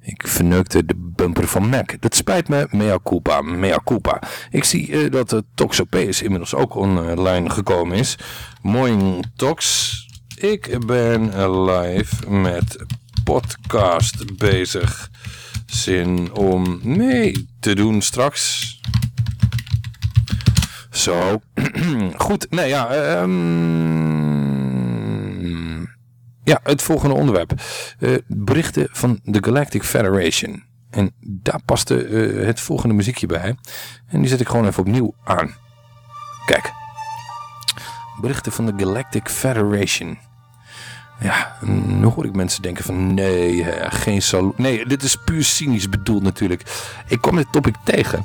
Ik verneukte de bumper van Mac. Dat spijt me, mea culpa, mea culpa. Ik zie eh, dat de Toxopeus inmiddels ook online gekomen is. Moin Tox, ik ben live met podcast bezig. Zin om mee te doen straks. Zo. Goed, nee ja. ehm, ja, het volgende onderwerp. Eh, berichten van de Galactic Federation. En daar paste eh, het volgende muziekje bij. En die zet ik gewoon even opnieuw aan. Kijk. Berichten van de Galactic Federation. Ja, nu hoor ik mensen denken van nee, geen salo. Nee, dit is puur cynisch bedoeld natuurlijk. Ik kwam dit topic tegen.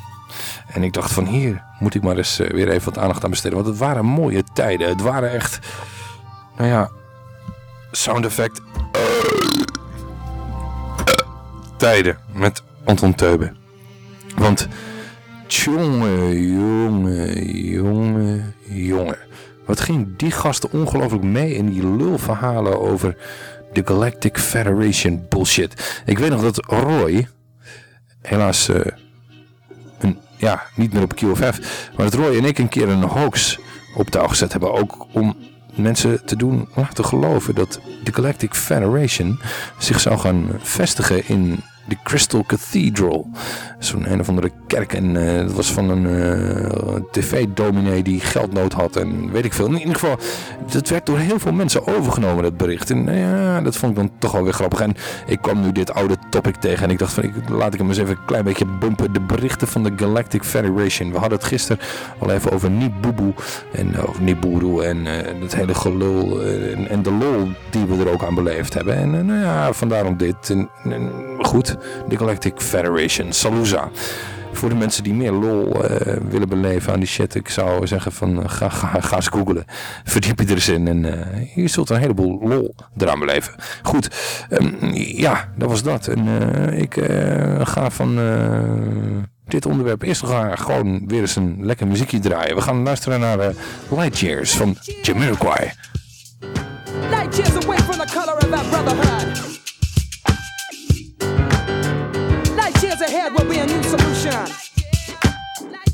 En ik dacht van hier moet ik maar eens eh, weer even wat aandacht aan besteden. Want het waren mooie tijden. Het waren echt, nou ja, sound effect tijden met Anton Teuben. Want jongen, jongen, jongen, jongen. Wat ging die gasten ongelooflijk mee in die lulverhalen over de Galactic Federation bullshit. Ik weet nog dat Roy, helaas eh, een, ja, niet meer op QFF, maar dat Roy en ik een keer een hoax op touw gezet hebben. Ook om mensen te doen laten geloven dat de Galactic Federation zich zou gaan vestigen in de Crystal Cathedral. Zo'n een of andere kerk. En eh, dat was van een eh, tv-dominee die geldnood had. En weet ik veel. In ieder geval, dat werd door heel veel mensen overgenomen, dat bericht. En eh, ja, dat vond ik dan toch wel weer grappig. En ik kwam nu dit oude topic tegen. En ik dacht van, ik, laat ik hem eens even een klein beetje bumpen. De berichten van de Galactic Federation. We hadden het gisteren al even over Nibiru. En over Nibiru. En het hele gelul. en, en de lol die we er ook aan beleefd hebben. En nou ja, vandaar om dit. En goed, de Galactic Federation. Salusa. Voor de mensen die meer lol eh, willen beleven aan die shit. Ik zou zeggen van eh, ga, ga, ga eens googlen. Verdiep je er eens in. En eh, je zult een heleboel lol eraan beleven. Goed. ehm, ja, dat was dat. En ik ga van dit onderwerp eerst gaan gewoon weer eens een lekker muziekje draaien. We gaan luisteren naar Light Years van Jamiroquai. Light years away from the color of our brotherhood. ahead will be a new solution.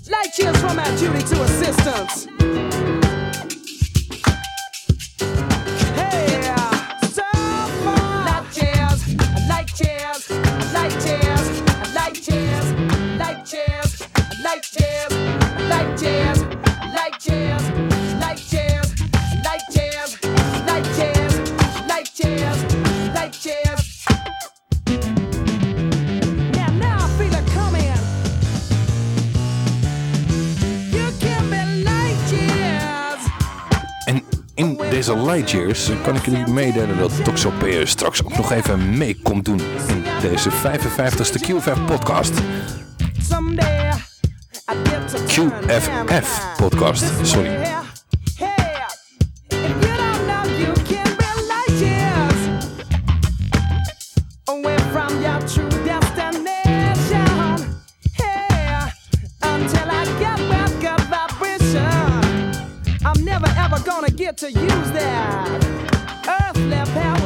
Light years from our duty to assistance. Hey, light years, light years, light years, light years, light years, light years, light years, light years, light years. Deze Lightyears kan ik jullie meedelen dat Toxopeer straks ook nog even mee komt doen in deze 55ste QFF podcast. QFF podcast, sorry. to use that earthly power.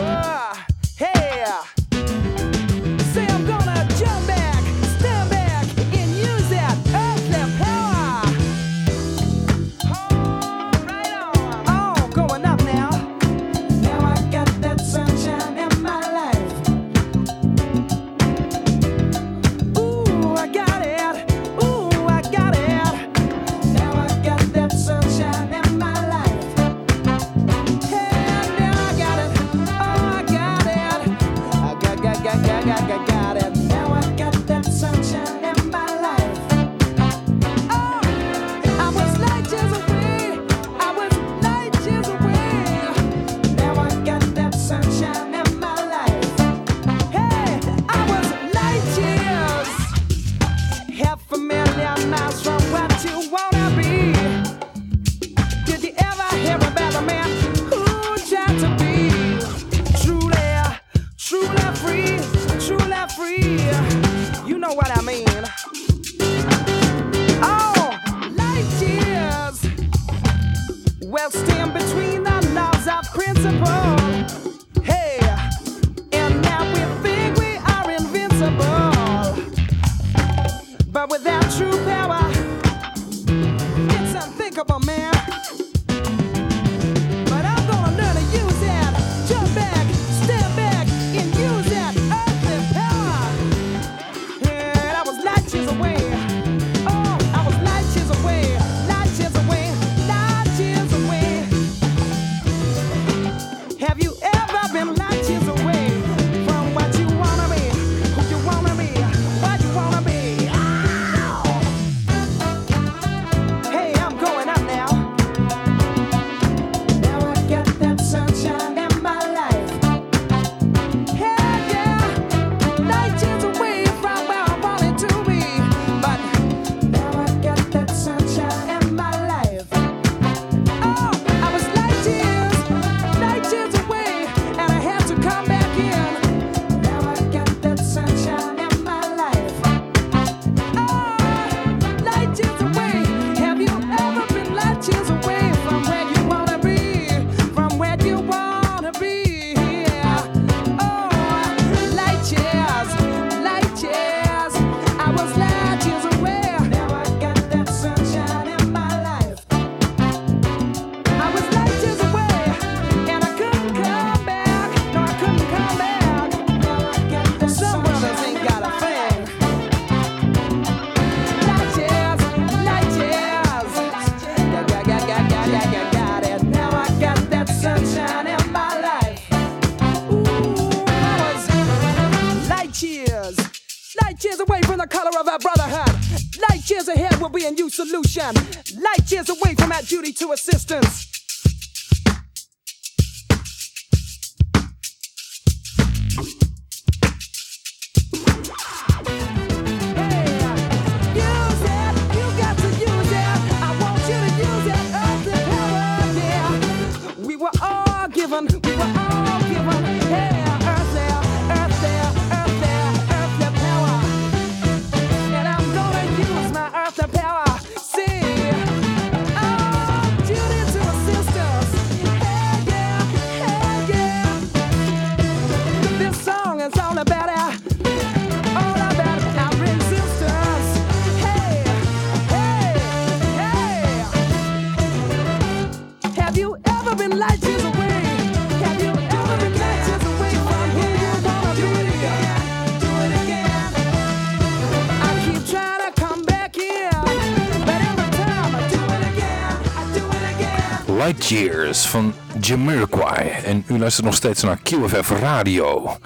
Van Jamiroquai. En u luistert nog steeds naar QFF Radio.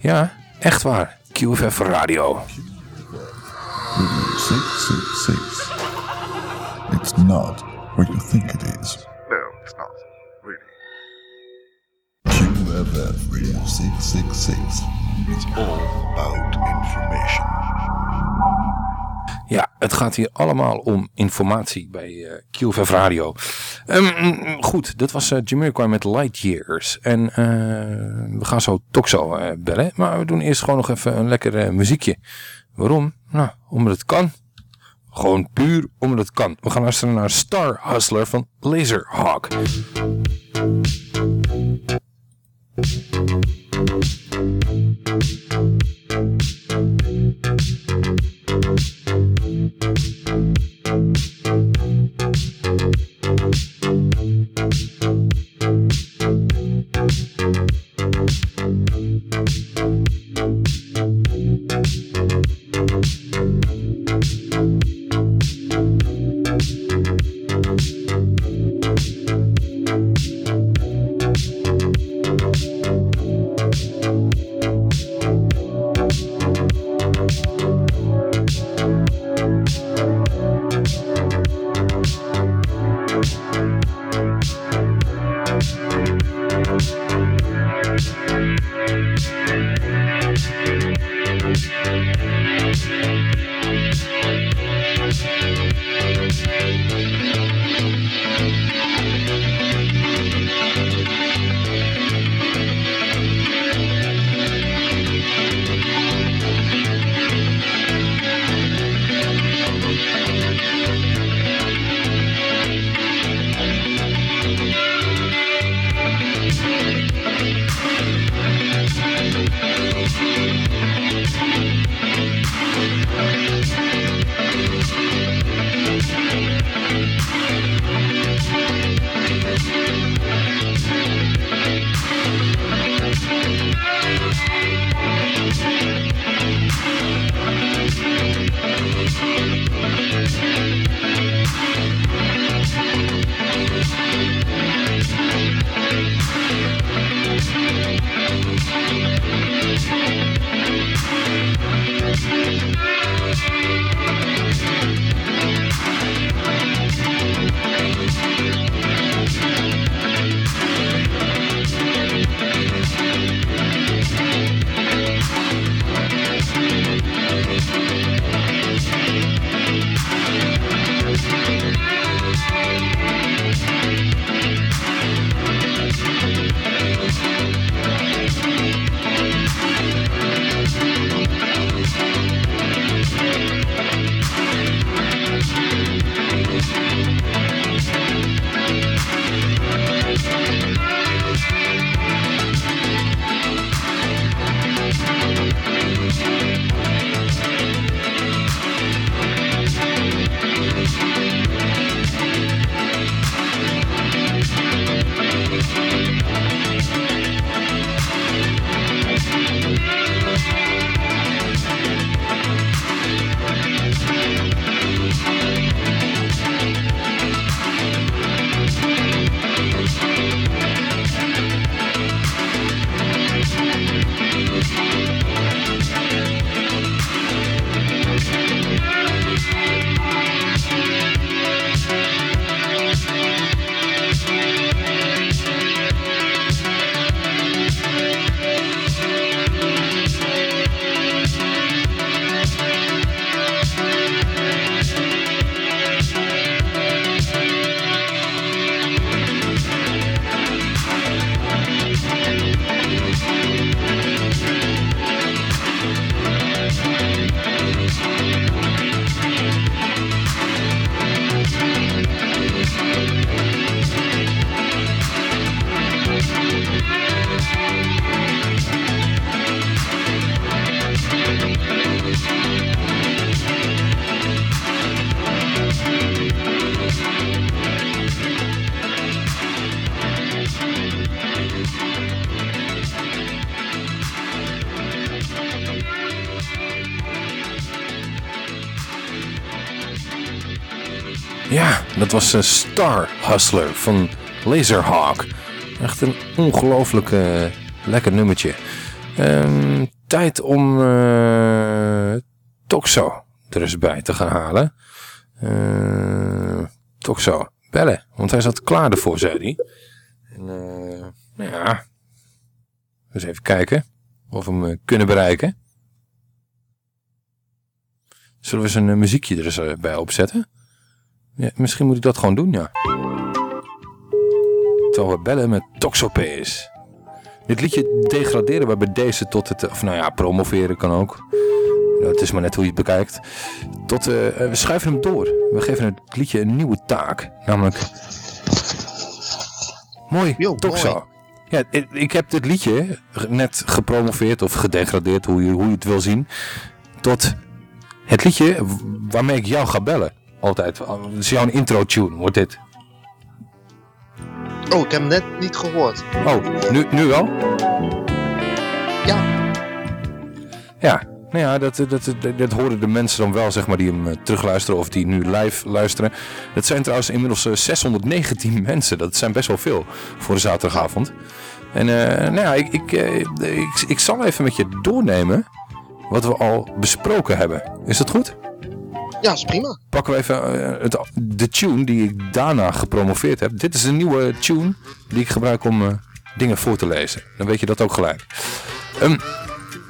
Ja, echt waar. QFF Radio. 666. It's not what you think it is. No, it's not. Really. QFF Radio 666. It's all about information. Het gaat hier allemaal om informatie bij QFF Radio. Ehm, mm, goed, dat was uh, Jamiroquai met Light Years. En eh, we gaan zo Toxo bellen. Maar we doen eerst gewoon nog even een lekker muziekje. Waarom? Nou, omdat het kan. Gewoon puur omdat het kan. We gaan luisteren naar Star Hustler van Laserhawk. Ja, dat was eh, Star Hustler van Laserhawk. Echt een ongelooflijk eh, lekker nummertje. Ehm, tijd om eh Toxo er eens bij te gaan halen. Eh Toxo, bellen. Want hij zat klaar ervoor, zei hij. En, nou ja, eens even kijken of we hem kunnen bereiken. Zullen we zijn muziekje er eens bij opzetten? Ja, misschien moet ik dat gewoon doen, ja. Terwijl we bellen met Toxopees. Dit liedje degraderen we bij deze tot het... Of nou ja, promoveren kan ook. Nou, het is maar net hoe je het bekijkt. Tot, eh, eh, we schuiven hem door. We geven het liedje een nieuwe taak. Namelijk... Mooi, Toxo. Ja, ik, ik heb dit liedje net gepromoveerd of gedegradeerd, hoe je, hoe je het wil zien. Tot het liedje waarmee ik jou ga bellen. Altijd. Het is jouw intro tune, wordt dit. Oh, ik heb hem net niet gehoord. Oh, nu, nu wel? Ja. Ja, nou ja, dat, dat, dat, dat horen de mensen dan wel, zeg maar, die hem eh, terugluisteren of die nu live luisteren. Het zijn trouwens inmiddels eh, 619 mensen. Dat zijn best wel veel voor de zaterdagavond. En eh, nou ja, ik, ik, eh, ik, ik zal even met je doornemen wat we al besproken hebben. Is dat goed? Ja, is prima. Pakken we even eh, het, de tune die ik daarna gepromoveerd heb. Dit is een nieuwe tune die ik gebruik om eh, dingen voor te lezen. Dan weet je dat ook gelijk. Ehm,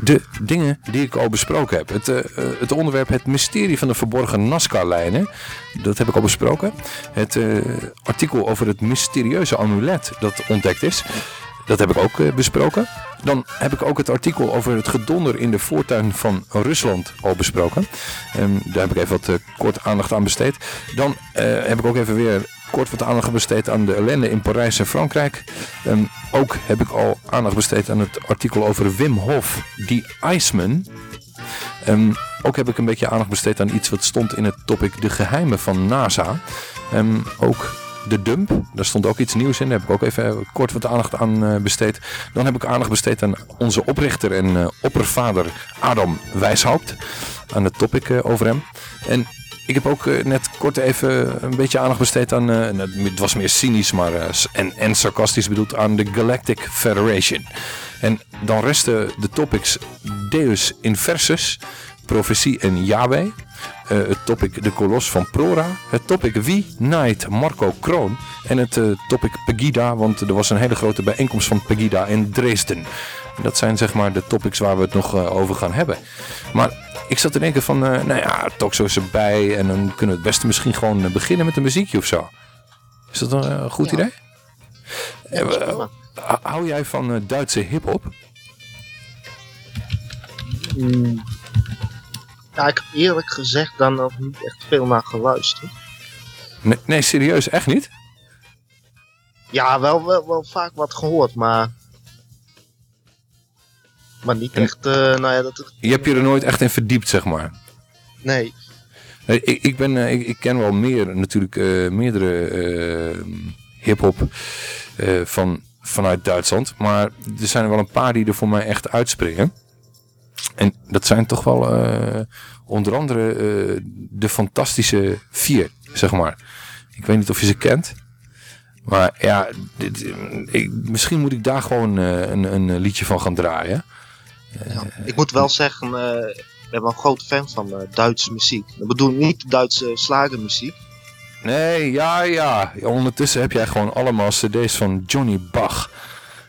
de dingen die ik al besproken heb. Het, eh, het onderwerp het mysterie van de verborgen Nazca-lijnen. Dat heb ik al besproken. Het artikel over het mysterieuze amulet dat ontdekt is. Dat heb ik ook eh, besproken. Dan heb ik ook het artikel over het gedonder in de voortuin van Rusland al besproken. Ehm, daar heb ik even wat eh, kort aandacht aan besteed. Dan eh, heb ik ook even weer kort wat aandacht besteed aan de ellende in Parijs en Frankrijk. Ehm, ook heb ik al aandacht besteed aan het artikel over Wim Hof, die Iceman. Ehm, ook heb ik een beetje aandacht besteed aan iets wat stond in het topic de geheimen van NASA. Ook de dump, daar stond ook iets nieuws in. Daar heb ik ook even kort wat aandacht aan eh, besteed. Dan heb ik aandacht besteed aan onze oprichter en eh, oppervader Adam Wijshaupt. Aan het topic eh, over hem. En ik heb ook net kort even een beetje aandacht besteed aan, nou, het was meer cynisch maar, en, en sarcastisch bedoeld, aan de Galactic Federation. En dan resten de topics Deus Inversus, Profetie en Yahweh. eh, het topic De Kolos van Prora. Het topic Wie Night Marco Kroon. En het eh, topic Pegida, want er was een hele grote bijeenkomst van Pegida in Dresden. Dat zijn zeg maar de topics waar we het nog eh, over gaan hebben. Maar ik zat te denken van, eh, nou ja, Toxo is erbij. En dan kunnen we het beste misschien gewoon beginnen met een muziekje of zo. Is dat een goed idee? Hou jij van eh, Duitse hip-hop? Hmm. Ja, ik heb eerlijk gezegd dan nog niet echt veel naar geluisterd. Nee, nee, serieus, echt niet? Ja, wel, wel, wel vaak wat gehoord, maar... Maar niet echt, eh, nou ja, dat... Je hebt je er nooit echt in verdiept, zeg maar. Nee. Nee, ik, ik, ben, eh, ik, ik ken wel meer, natuurlijk eh, meerdere hip-hop van, vanuit Duitsland. Maar er zijn er wel een paar die er voor mij echt uitspringen. En dat zijn toch wel eh, onder andere eh, de fantastische vier, zeg maar. Ik weet niet of je ze kent. Maar ja, dit, ik, misschien moet ik daar gewoon eh, een, een liedje van gaan draaien. Ik moet wel zeggen, ik ben wel een groot fan van Duitse muziek. Dat bedoel ik niet Duitse slagermuziek. Nee, ja, ja. Ondertussen heb jij gewoon allemaal cd's van Johnny Bach.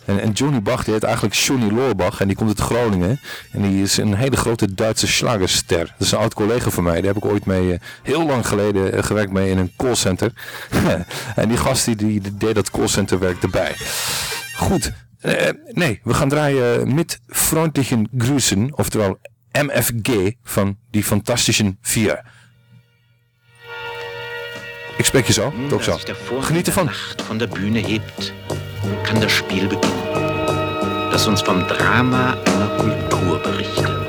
En, en Johnny Bach, die heet eigenlijk Johnny Loorbach en die komt uit Groningen. En die is een hele grote Duitse slagerster. Dat is een oud collega van mij. Daar heb ik ooit mee, eh, heel lang geleden, eh, gewerkt mee in een callcenter. en die gast die, die, deed dat callcenterwerk erbij. Goed. Eh, nee, we gaan draaien met Freundlichen Grüßen, oftewel MFG van die Fantastischen Vier. Ik spreek je zo, tot zo. Geniet ervan. von der Bühne hebt, kann das Spiel beginnen, das uns vom Drama einer Kultur berichtet.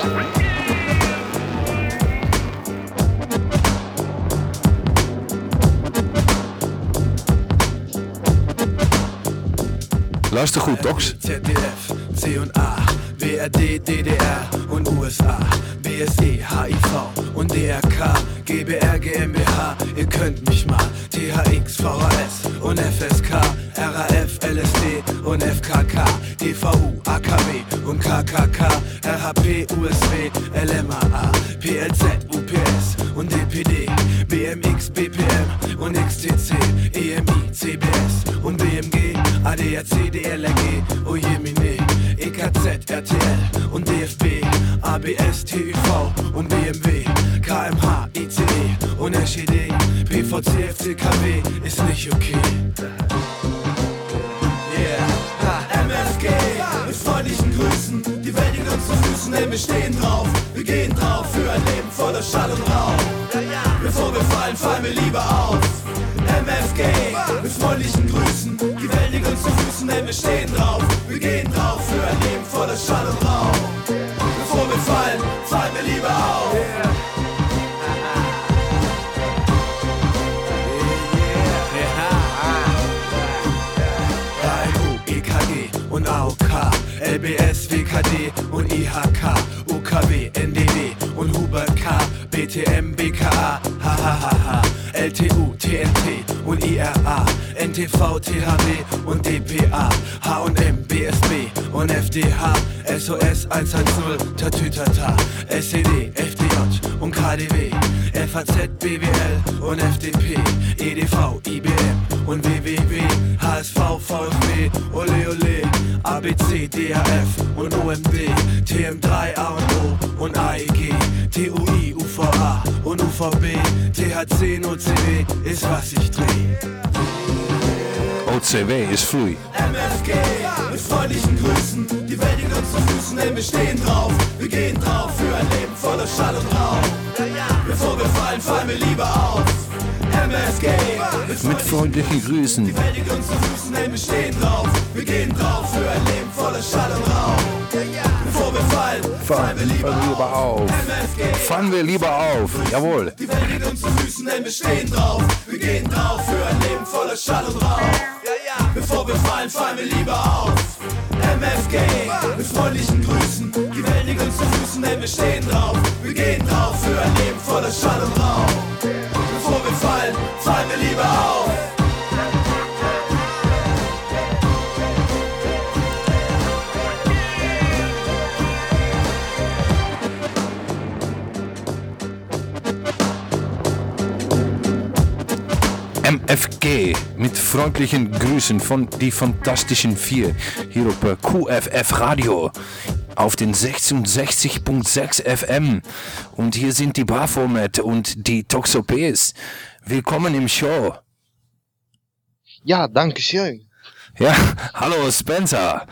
Luister goed, Tox. ZDF, C und A, BRD, DDR und USA, BSE, HIV und DRK, GBR, GmbH, ihr könnt mich mal. THX, VHS und FSK, RAF, LSD und FKK, DVU, AKW und KKK, RHP, USW, LMAA, PLZ, UPS und DPD, BMX, BPM und XTC, EMI, CBS und BMG, ADAC, DLRG, Ojemine, EKZ, RTL und DFB, ABS, TÜV und BMW, KMH, ICE und SED, PVC, FCKW ist nicht okay. Yeah, MFG, mit freundlichen Grüßen, die Welt liegt uns zu Füßen, denn wir stehen drauf, wir gehen drauf für ein Leben voller Schall und Rauch. Bevor wir fallen, fallen wir lieber auf. MFG, mit freundlichen Grüßen, die Welt liegt uns zu Füßen, denn wir stehen drauf, Voller Schall und Rauch. Bevor wir fallen, fallen wir lieber auf. EKG und AOK, LBS, WKD und IHK, UKW, NDD und Huber K, BTM, BKA, HHHH, LTU, TNT und IRA, NTV, THW und DPA, H&M, BSB und FDH, SOS 110, Tatütata, SED, FDJ und KDW, FAZ, BWL und FDP, EDV, IBM und WWW, HSV, VfB, Ole Ole, ABC, DAF und OMD, TM3, A und O und AEG, TUI, UVA und UVB, THC, NOCW ist was ich dreh. OCW is vloei. MFG, mit freundlichen Grüßen, die Welt liegt uns zu Füßen, denn wir stehen drauf, wir gehen drauf für ein Leben voller Schall und Rauch. Bevor wir fallen, fallen wir lieber auf. MFG, Mit freundlichen Grüßen. die Welt liegt uns zu Füßen, denn wir stehen drauf, wir gehen drauf für ein Leben voller Schall und Rauch. Bevor wir fallen, fallen wir lieber lieber auf. Fahren wir lieber auf. Jawohl. Die Welt liegt uns zu Füßen, denn wir stehen drauf. Wir gehen drauf für ein Leben voller Schall und Rauch. Bevor wir fallen, fallen wir lieber auf. MFG, mit freundlichen Grüßen. Die Welt liegt uns zu Füßen, denn wir stehen drauf. Wir gehen drauf für ein Leben voller Schall und Rauch. Bevor wir fallen, fallen wir lieber auf. MFG mit freundlichen Grüßen von die Fantastischen Vier hier eh, QFF Radio auf den 66.6 FM und hier sind die Barformat und die Toxopees. Willkommen im Show. Ja, danke schön. Ja, hallo Spencer.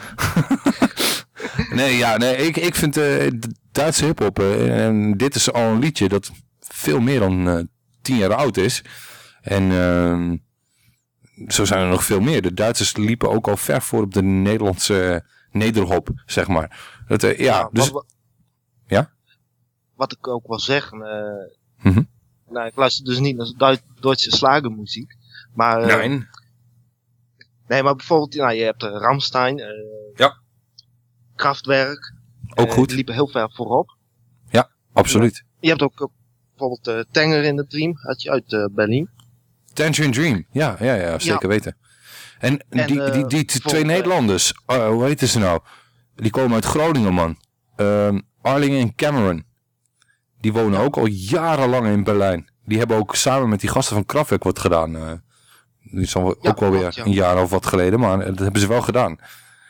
nee, ja, nee, ik, ik vind eh, d- Duitse hiphop, en dit is al een liedje dat veel meer dan eh, tien jaar oud is. En ehm, zo zijn er nog veel meer. De Duitsers liepen ook al ver voor op de Nederlandse nederhop, zeg maar. Dat, eh, ja, dus... wat, Ja? wat ik ook wil zeggen, eh, Mhm. nou, ik luister dus niet naar Duit- Duitse slagermuziek, maar... eh, Nee. Nee, maar bijvoorbeeld, nou, je hebt uh, Ramstein, eh, Ja. Kraftwerk. Ook goed. Die liepen heel ver voorop. Ja, absoluut. Je hebt ook, bijvoorbeeld Tanger in had je uit eh, Berlin. Tangerine Dream, ja, ja, ja zeker Ja. weten. En, En, die, eh, die, die twee Nederlanders, eh, hoe heten ze nou? Die komen uit Groningen, man. Ehm Arlingen en Cameron. Die wonen ook al jarenlang in Berlijn. Die hebben ook samen met die gasten van Kraftwerk wat gedaan. eh. die is al ook wel weer ja. een jaar of wat geleden, maar dat hebben ze wel gedaan.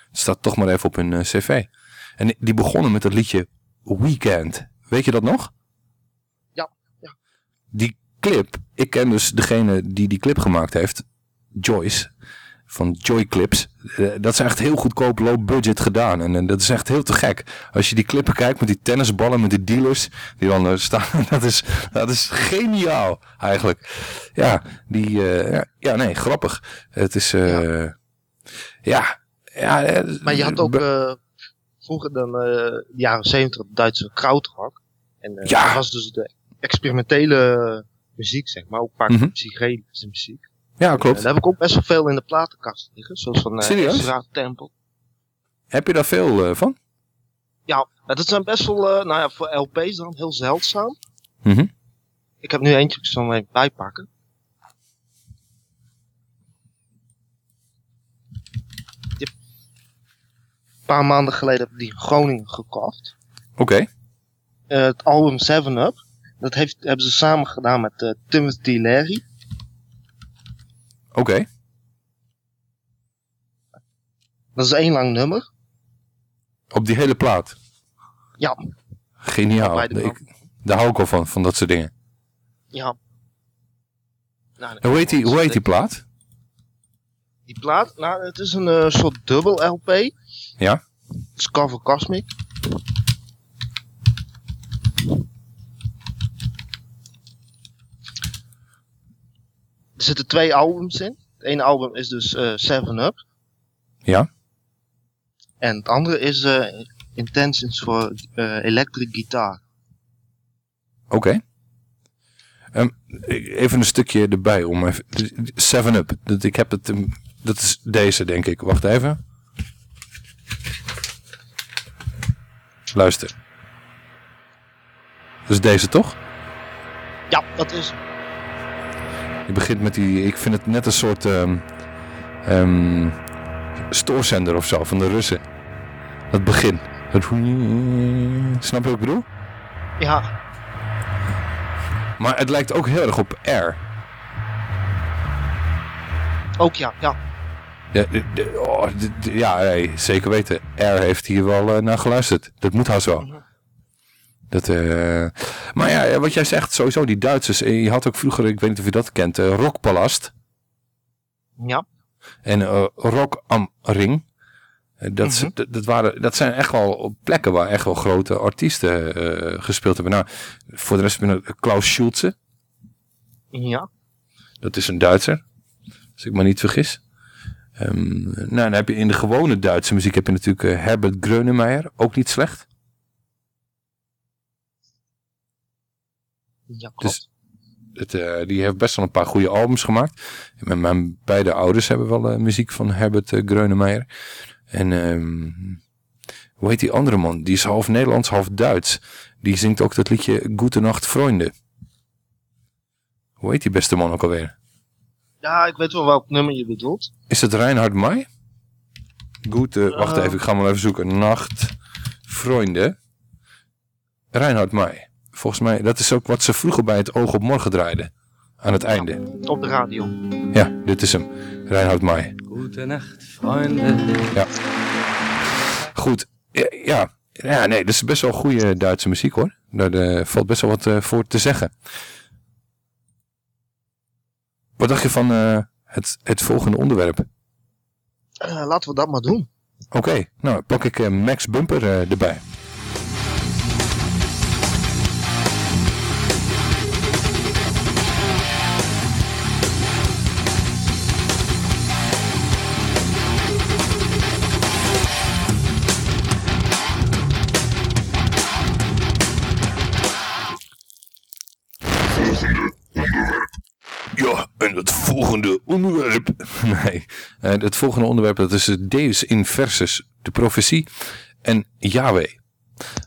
Het staat toch maar even op hun eh, cv. En die begonnen met dat liedje Weekend. Weet je dat nog? Ja, ja. Die clip, ik ken dus degene die die clip gemaakt heeft, Joyce, van Joy Clips. Eh, dat is echt heel goedkoop, low budget gedaan. En, eh, dat is echt heel te gek. Als je die clippen kijkt met die tennisballen, met die dealers, die dan eh, staan, dat is, dat is geniaal eigenlijk. Ja, die, ja, nee, grappig. Het is, ja. ja, Maar je had ook vroeger dan de jaren 70 het Duitse krautrock. En Ja. dat was dus de experimentele muziek, zeg maar. Ook vaak Mhm. psychedelische muziek. Ja, klopt. En daar heb ik ook best wel veel in de platenkast liggen. Zoals van uh, Tempel. Heb je daar veel eh, van? Ja, dat zijn best wel, eh, nou ja, voor LP's dan heel zeldzaam. Mhm. Ik heb nu eentje, ik zal hem even bijpakken. Een paar maanden geleden heb ik die in Groningen gekocht. Oké. Eh, het album 7 Up. Dat heeft, hebben ze samen gedaan met eh, Timothy Leary. Oké. Dat is één lang nummer. Op die hele plaat. Ja, Geniaal. Ik, daar hou ik al van, van dat soort dingen. ja. Nou, hoe heet die, hoe heet die plaat? Die plaat, nou, het is een eh, soort dubbel LP. Ja? Het is Cover Cosmic. Zitten twee albums in. Het ene album is dus eh Seven Up. Ja? En het andere is eh, Intentions for eh, Electric Guitar. Oké. Ehm, even een stukje erbij om even... 7-Up. Dat, ik heb het... Dat is deze, denk ik. Wacht even. Luister. Dat is deze, toch? Ja, dat is Je begint met die... Ik vind het net een soort... ehm ehm, stoorzender of zo van de Russen. Dat begin. Dat... Snap je wat ik bedoel? Ja, Maar het lijkt ook heel erg op R. ook ja, ja. Ja, oh, ja zeker weten. R heeft hier wel eh, naar geluisterd. Dat moet haast wel. Dat, eh, maar ja, wat jij zegt, sowieso die Duitsers. eh, Je had ook vroeger, ik weet niet of je dat kent, eh, Rockpalast. Ja. En eh, Rock am Ring. Dat, is- dat, dat, waren, dat zijn echt wel plekken waar echt wel grote artiesten gespeeld hebben. Nou, voor de rest je nog Klaus Schulze. Ja. Dat is een Duitser. Als ik me niet vergis. Ehm, nou, dan heb je in de gewone Duitse muziek heb je natuurlijk Herbert Grönemeyer. Ook niet slecht. Ja, klopt. Dus het, eh, die heeft best wel een paar goede albums gemaakt. Mijn, mijn beide ouders hebben wel eh, muziek van Herbert uh, Grönemeyer. En ehm, hoe heet die andere man? Die is half Nederlands, half Duits. Die zingt ook dat liedje Goedenacht Vrienden. Hoe heet die beste man ook alweer? Ja, ik weet wel welk nummer je bedoelt. Is het Reinhard May? Goed, wacht even, ik ga maar even zoeken. Nacht, vrienden. Reinhard May. Volgens mij, dat is ook wat ze vroeger bij het Oog op Morgen draaiden. Aan het einde. Op de radio. Ja, dit is hem. Reinhard May. Gute Nacht, Freunde. Ja. Goed. Ja, ja. Nee, dat is best wel goede Duitse muziek hoor. Daar eh, valt best wel wat eh, voor te zeggen. Wat dacht je van eh, het, het volgende onderwerp? Eh, laten we dat maar doen. Oké, nou pak ik eh, Max Bumper eh, erbij. En het volgende onderwerp. Nee, eh, het volgende onderwerp dat is Deus Inversus, de profetie en Yahweh.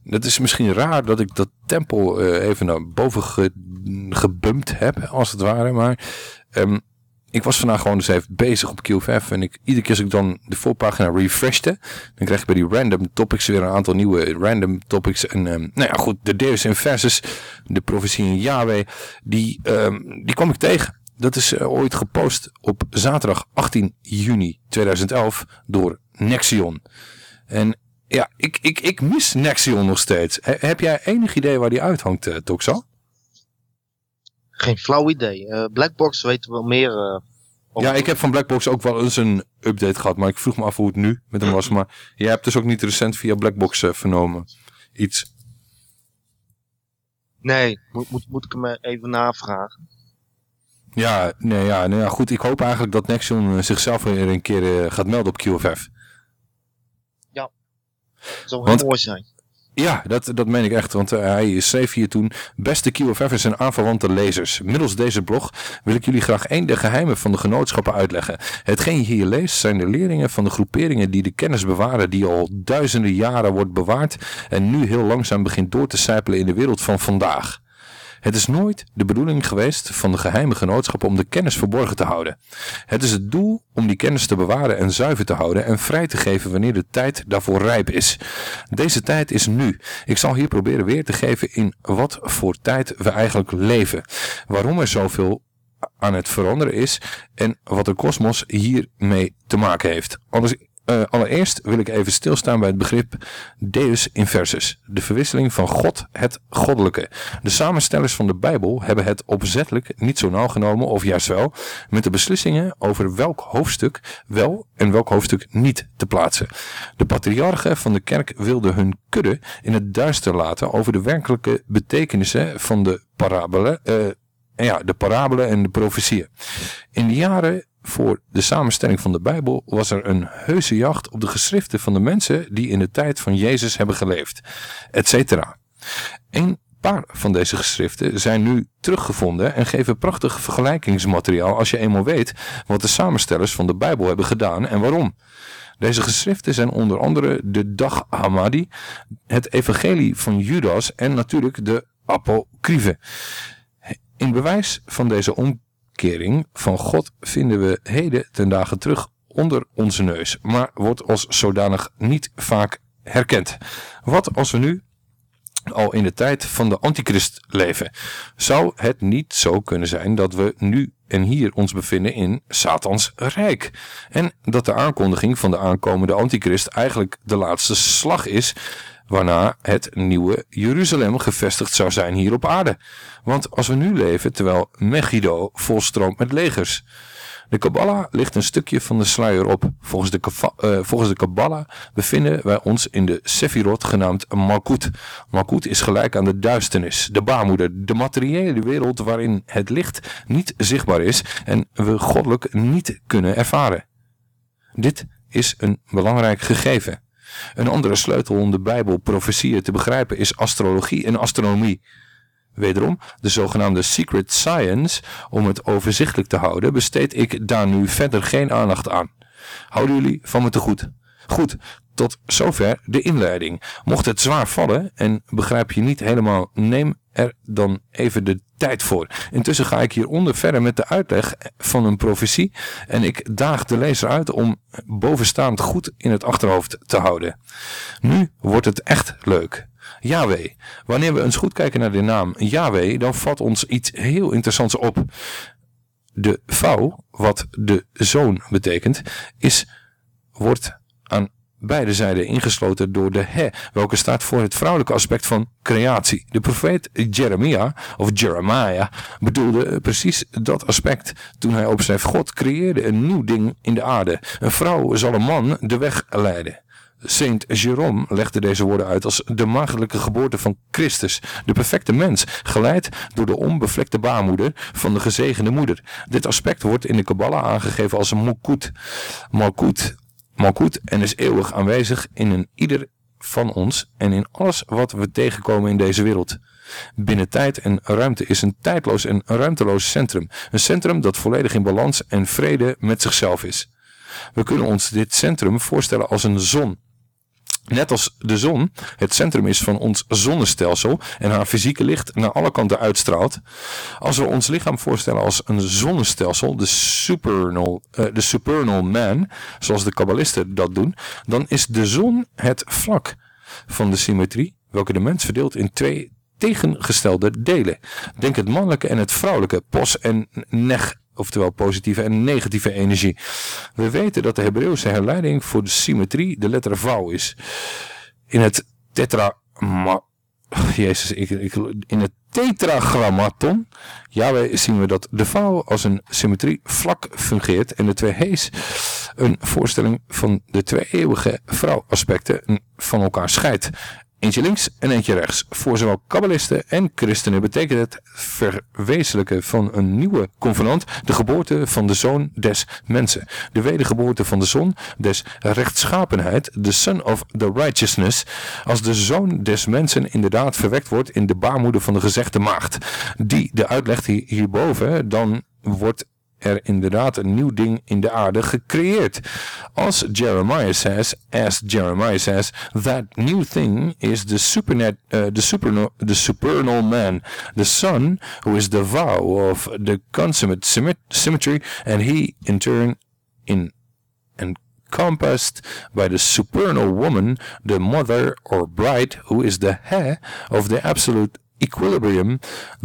Dat is misschien raar dat ik dat tempo eh, even naar boven ge, gebumpt heb, als het ware. Maar ehm, ik was vandaag gewoon dus even bezig op QFF. En ik, iedere keer als ik dan de voorpagina refreshte, dan krijg ik bij die random topics weer een aantal nieuwe random topics. En ehm, nou ja, goed, de Deus Inversus, de profetie in Yahweh, die, ehm, die kwam ik tegen. Dat is eh, ooit gepost op zaterdag 18 juni 2011 door Nexion. En ja, ik, ik, ik mis Nexion nog steeds. He- heb jij enig idee waar die uithangt, uh, Toxal? Geen flauw idee. Eh, Blackbox weten wel meer. eh, Ja, ik heb van Blackbox ook wel eens een update gehad, maar ik vroeg me af hoe het nu met hem was. Maar jij hebt dus ook niet recent via Blackbox eh, vernomen. Iets. Nee, moet, moet, moet ik hem eh, even navragen. Ja, nee, ja, nee, ja, goed. Ik hoop eigenlijk dat Nexion eh, zichzelf weer een keer eh, gaat melden op QFF. Ja. Dat zou Want- heel mooi zijn. Ja, dat, dat meen ik echt, want eh, hij schreef hier toen... Beste QFF'ers en aanverwante lezers. Middels deze blog wil ik jullie graag één de geheimen van de genootschappen uitleggen. Hetgeen je hier leest zijn de leerlingen van de groeperingen die de kennis bewaren... die al duizenden jaren wordt bewaard... en nu heel langzaam begint door te sijpelen in de wereld van vandaag. Het is nooit de bedoeling geweest van de geheime genootschappen om de kennis verborgen te houden. Het is het doel om die kennis te bewaren en zuiver te houden en vrij te geven wanneer de tijd daarvoor rijp is. Deze tijd is nu. Ik zal hier proberen weer te geven in wat voor tijd we eigenlijk leven. Waarom er zoveel aan het veranderen is en wat de kosmos hiermee te maken heeft. Anders uh, allereerst wil ik even stilstaan bij het begrip Deus inversus, de verwisseling van God, het goddelijke. De samenstellers van de Bijbel hebben het opzettelijk niet zo nauw genomen, of juist wel, met de beslissingen over welk hoofdstuk wel en welk hoofdstuk niet te plaatsen. De patriarchen van de kerk wilden hun kudde in het duister laten over de werkelijke betekenissen van de parabelen, uh, ja, de parabelen en de profetieën. In de jaren voor de samenstelling van de Bijbel was er een heuse jacht op de geschriften van de mensen die in de tijd van Jezus hebben geleefd, etc. Een paar van deze geschriften zijn nu teruggevonden en geven prachtig vergelijkingsmateriaal als je eenmaal weet wat de samenstellers van de Bijbel hebben gedaan en waarom. Deze geschriften zijn onder andere de Dag Hammadi, het Evangelie van Judas en natuurlijk de Apocryphe. In bewijs van deze omkering van God vinden we heden ten dagen terug onder onze neus, maar wordt als zodanig niet vaak herkend. Wat als we nu al in de tijd van de antichrist leven? Zou het niet zo kunnen zijn dat we nu en hier ons bevinden in Satans rijk? En dat de aankondiging van de aankomende antichrist eigenlijk de laatste slag is waarna het nieuwe Jeruzalem gevestigd zou zijn hier op aarde. Want als we nu leven terwijl Megiddo volstroomt met legers. De Kabbalah ligt een stukje van de sluier op. Volgens de, uh, volgens de Kabbalah bevinden wij ons in de Sefirot genaamd Malkut. Malkut is gelijk aan de duisternis, de baarmoeder, de materiële wereld waarin het licht niet zichtbaar is en we goddelijk niet kunnen ervaren. Dit is een belangrijk gegeven. Een andere sleutel om de Bijbel profetieën te begrijpen is astrologie en astronomie. Wederom, de zogenaamde secret science, om het overzichtelijk te houden, besteed ik daar nu verder geen aandacht aan. Houden jullie van me te goed? Goed, tot zover de inleiding. Mocht het zwaar vallen en begrijp je niet helemaal, neem er dan even de tijd voor. Intussen ga ik hieronder verder met de uitleg van een profetie en ik daag de lezer uit om bovenstaand goed in het achterhoofd te houden. Nu wordt het echt leuk. Yahweh. Wanneer we eens goed kijken naar de naam Yahweh, dan valt ons iets heel interessants op. De vouw, wat de zoon betekent, is, wordt beide zijden ingesloten door de he, welke staat voor het vrouwelijke aspect van creatie. De profeet Jeremia, of Jeremiah, bedoelde precies dat aspect toen hij opschreef, God creëerde een nieuw ding in de aarde. Een vrouw zal een man de weg leiden. Saint Jerome legde deze woorden uit als de maagdelijke geboorte van Christus, de perfecte mens, geleid door de onbevlekte baarmoeder van de gezegende moeder. Dit aspect wordt in de Kabbalah aangegeven als een Malkut. Malkut, Malkut en is eeuwig aanwezig in een ieder van ons en in alles wat we tegenkomen in deze wereld. Binnen tijd en ruimte is een tijdloos en ruimteloos centrum. Een centrum dat volledig in balans en vrede met zichzelf is. We kunnen ons dit centrum voorstellen als een zon Net als de zon het centrum is van ons zonnestelsel en haar fysieke licht naar alle kanten uitstraalt. Als we ons lichaam voorstellen als een zonnestelsel, de supernal, uh, de supernal man, zoals de kabbalisten dat doen, dan is de zon het vlak van de symmetrie, welke de mens verdeelt in twee tegengestelde delen. Denk het mannelijke en het vrouwelijke, pos en neg oftewel positieve en negatieve energie. We weten dat de Hebreeuwse herleiding voor de symmetrie de letter vouw is. In het tetra... Jezus, ik, in het tetragrammaton ja, zien we dat de vouw als een symmetrie vlak fungeert en de twee hees een voorstelling van de twee eeuwige vrouwaspecten van elkaar scheidt. Eentje links en eentje rechts. Voor zowel kabbalisten en christenen betekent het verwezenlijken van een nieuwe convenant, de geboorte van de zoon des mensen. De wedergeboorte van de zon des rechtschapenheid, de son of the righteousness, als de zoon des mensen inderdaad verwekt wordt in de baarmoeder van de gezegde maagd. Die de uitlegt hier- hierboven, dan wordt er inderdaad een nieuw ding in de aarde gecreëerd. Als Jeremiah says, as Jeremiah says, that new thing is the supernet, uh, the supernal, the supernal man, the son who is the vow of the consummate symmet- symmetry, and he in turn in encompassed by the supernal woman, the mother or bride, who is the he of the absolute equilibrium,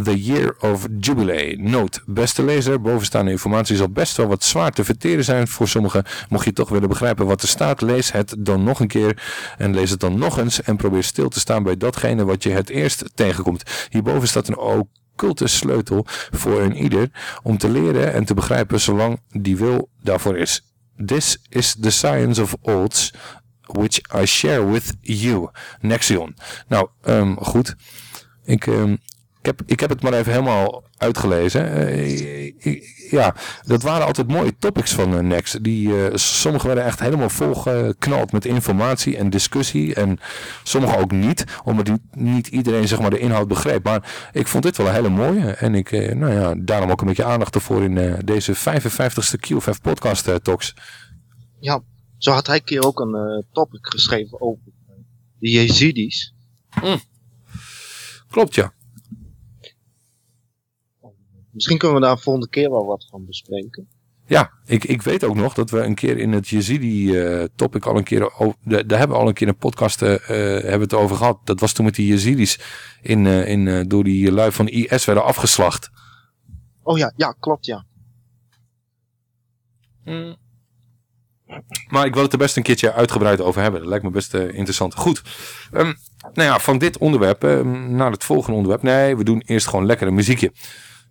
the year of jubilee. Note, beste lezer, bovenstaande informatie zal best wel wat zwaar te verteren zijn voor sommigen. Mocht je toch willen begrijpen wat er staat, lees het dan nog een keer en lees het dan nog eens en probeer stil te staan bij datgene wat je het eerst tegenkomt. Hierboven staat een occulte sleutel voor een ieder om te leren en te begrijpen zolang die wil daarvoor is. This is the science of odds which I share with you. Nexion. Nou, ehm, goed. Ik, ehm, ik, heb, ik heb het maar even helemaal uitgelezen. Eh, ja, dat waren altijd mooie topics van eh, Nex. Die, eh, sommige werden echt helemaal volgeknald met informatie en discussie. En sommige ook niet, omdat die- niet iedereen zeg maar, de inhoud begreep. Maar ik vond dit wel een hele mooie. En ik, nou ja, daarom ook een beetje aandacht ervoor in eh, deze 55ste QFF podcast talks. Ja, zo had hij een keer ook een topic geschreven over de Jezidis. Klopt, ja. Misschien kunnen we daar volgende keer wel wat van bespreken. Ja, ik, ik weet ook nog dat we een keer in het Yazidi-topic al een keer... o- de- Daar hebben we al een keer een podcast eh, eh, hebben het over gehad. Dat was toen met die Yazidis in, eh, in, eh, door die lui van IS werden afgeslacht. Oh ja, ja, klopt ja. Maar ik wil het er best een keertje uitgebreid over hebben. Dat lijkt me best eh, interessant. Goed. Ehm, nou ja, van dit onderwerp ehm, naar het volgende onderwerp. Nee, we doen eerst gewoon lekker een muziekje.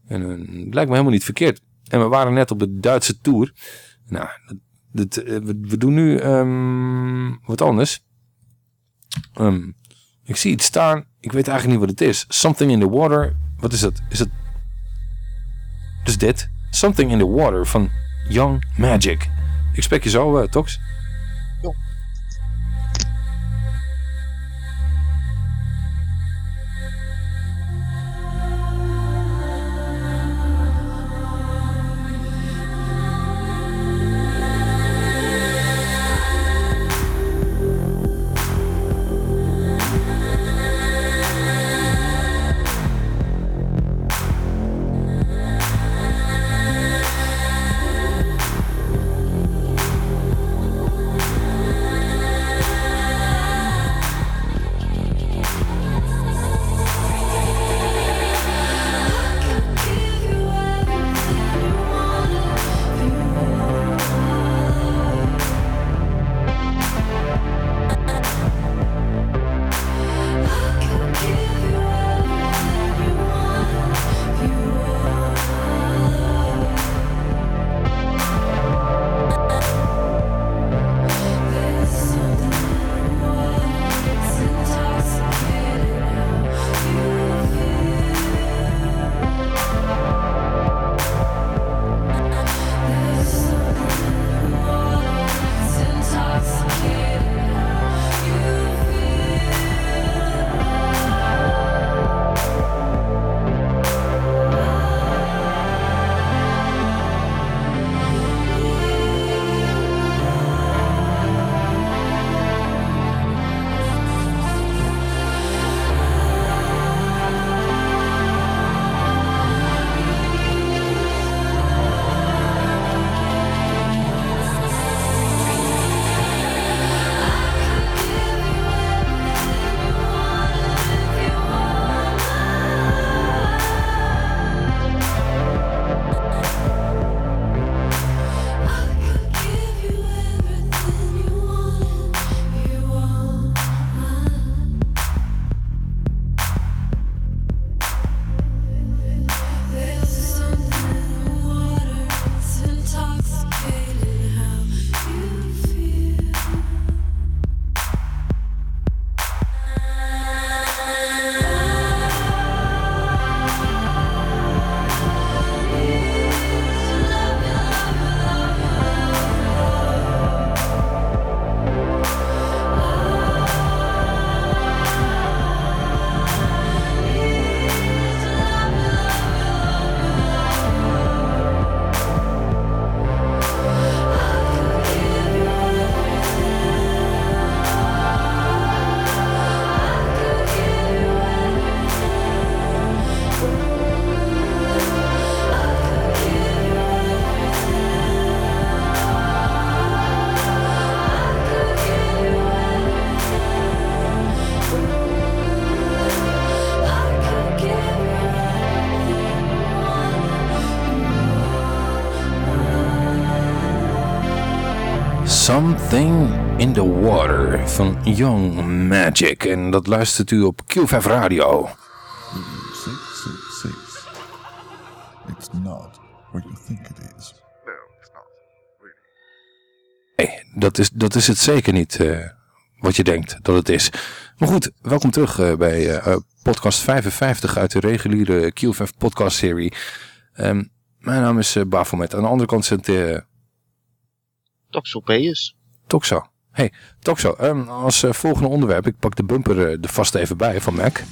En eh, het lijkt me helemaal niet verkeerd. En we waren net op de Duitse tour. Nou, dat, dat, eh, we, doen nu ehm, wat anders. Ik zie iets staan. Ik weet eigenlijk niet wat het is. Something in the water. Wat is dat? Is het... Dus dit. Something in the water van Young Magic. Ik spreek je zo, eh, Tox. Something in the Water van Young Magic. En dat luistert u op Q5 Radio. Six, six, six. It's not what you think it is. Nee, dat is, dat is het zeker niet eh, wat je denkt dat het is. Maar goed, welkom terug eh, bij eh, podcast 55 uit de reguliere Q5 podcast serie. Ehm, mijn naam is uh, Bafomet. Aan de andere kant zit uh, Toxopeus. Toxo. Hey, Toxo, ehm, als eh, volgende onderwerp, ik pak de bumper eh, er vast even bij van Mac.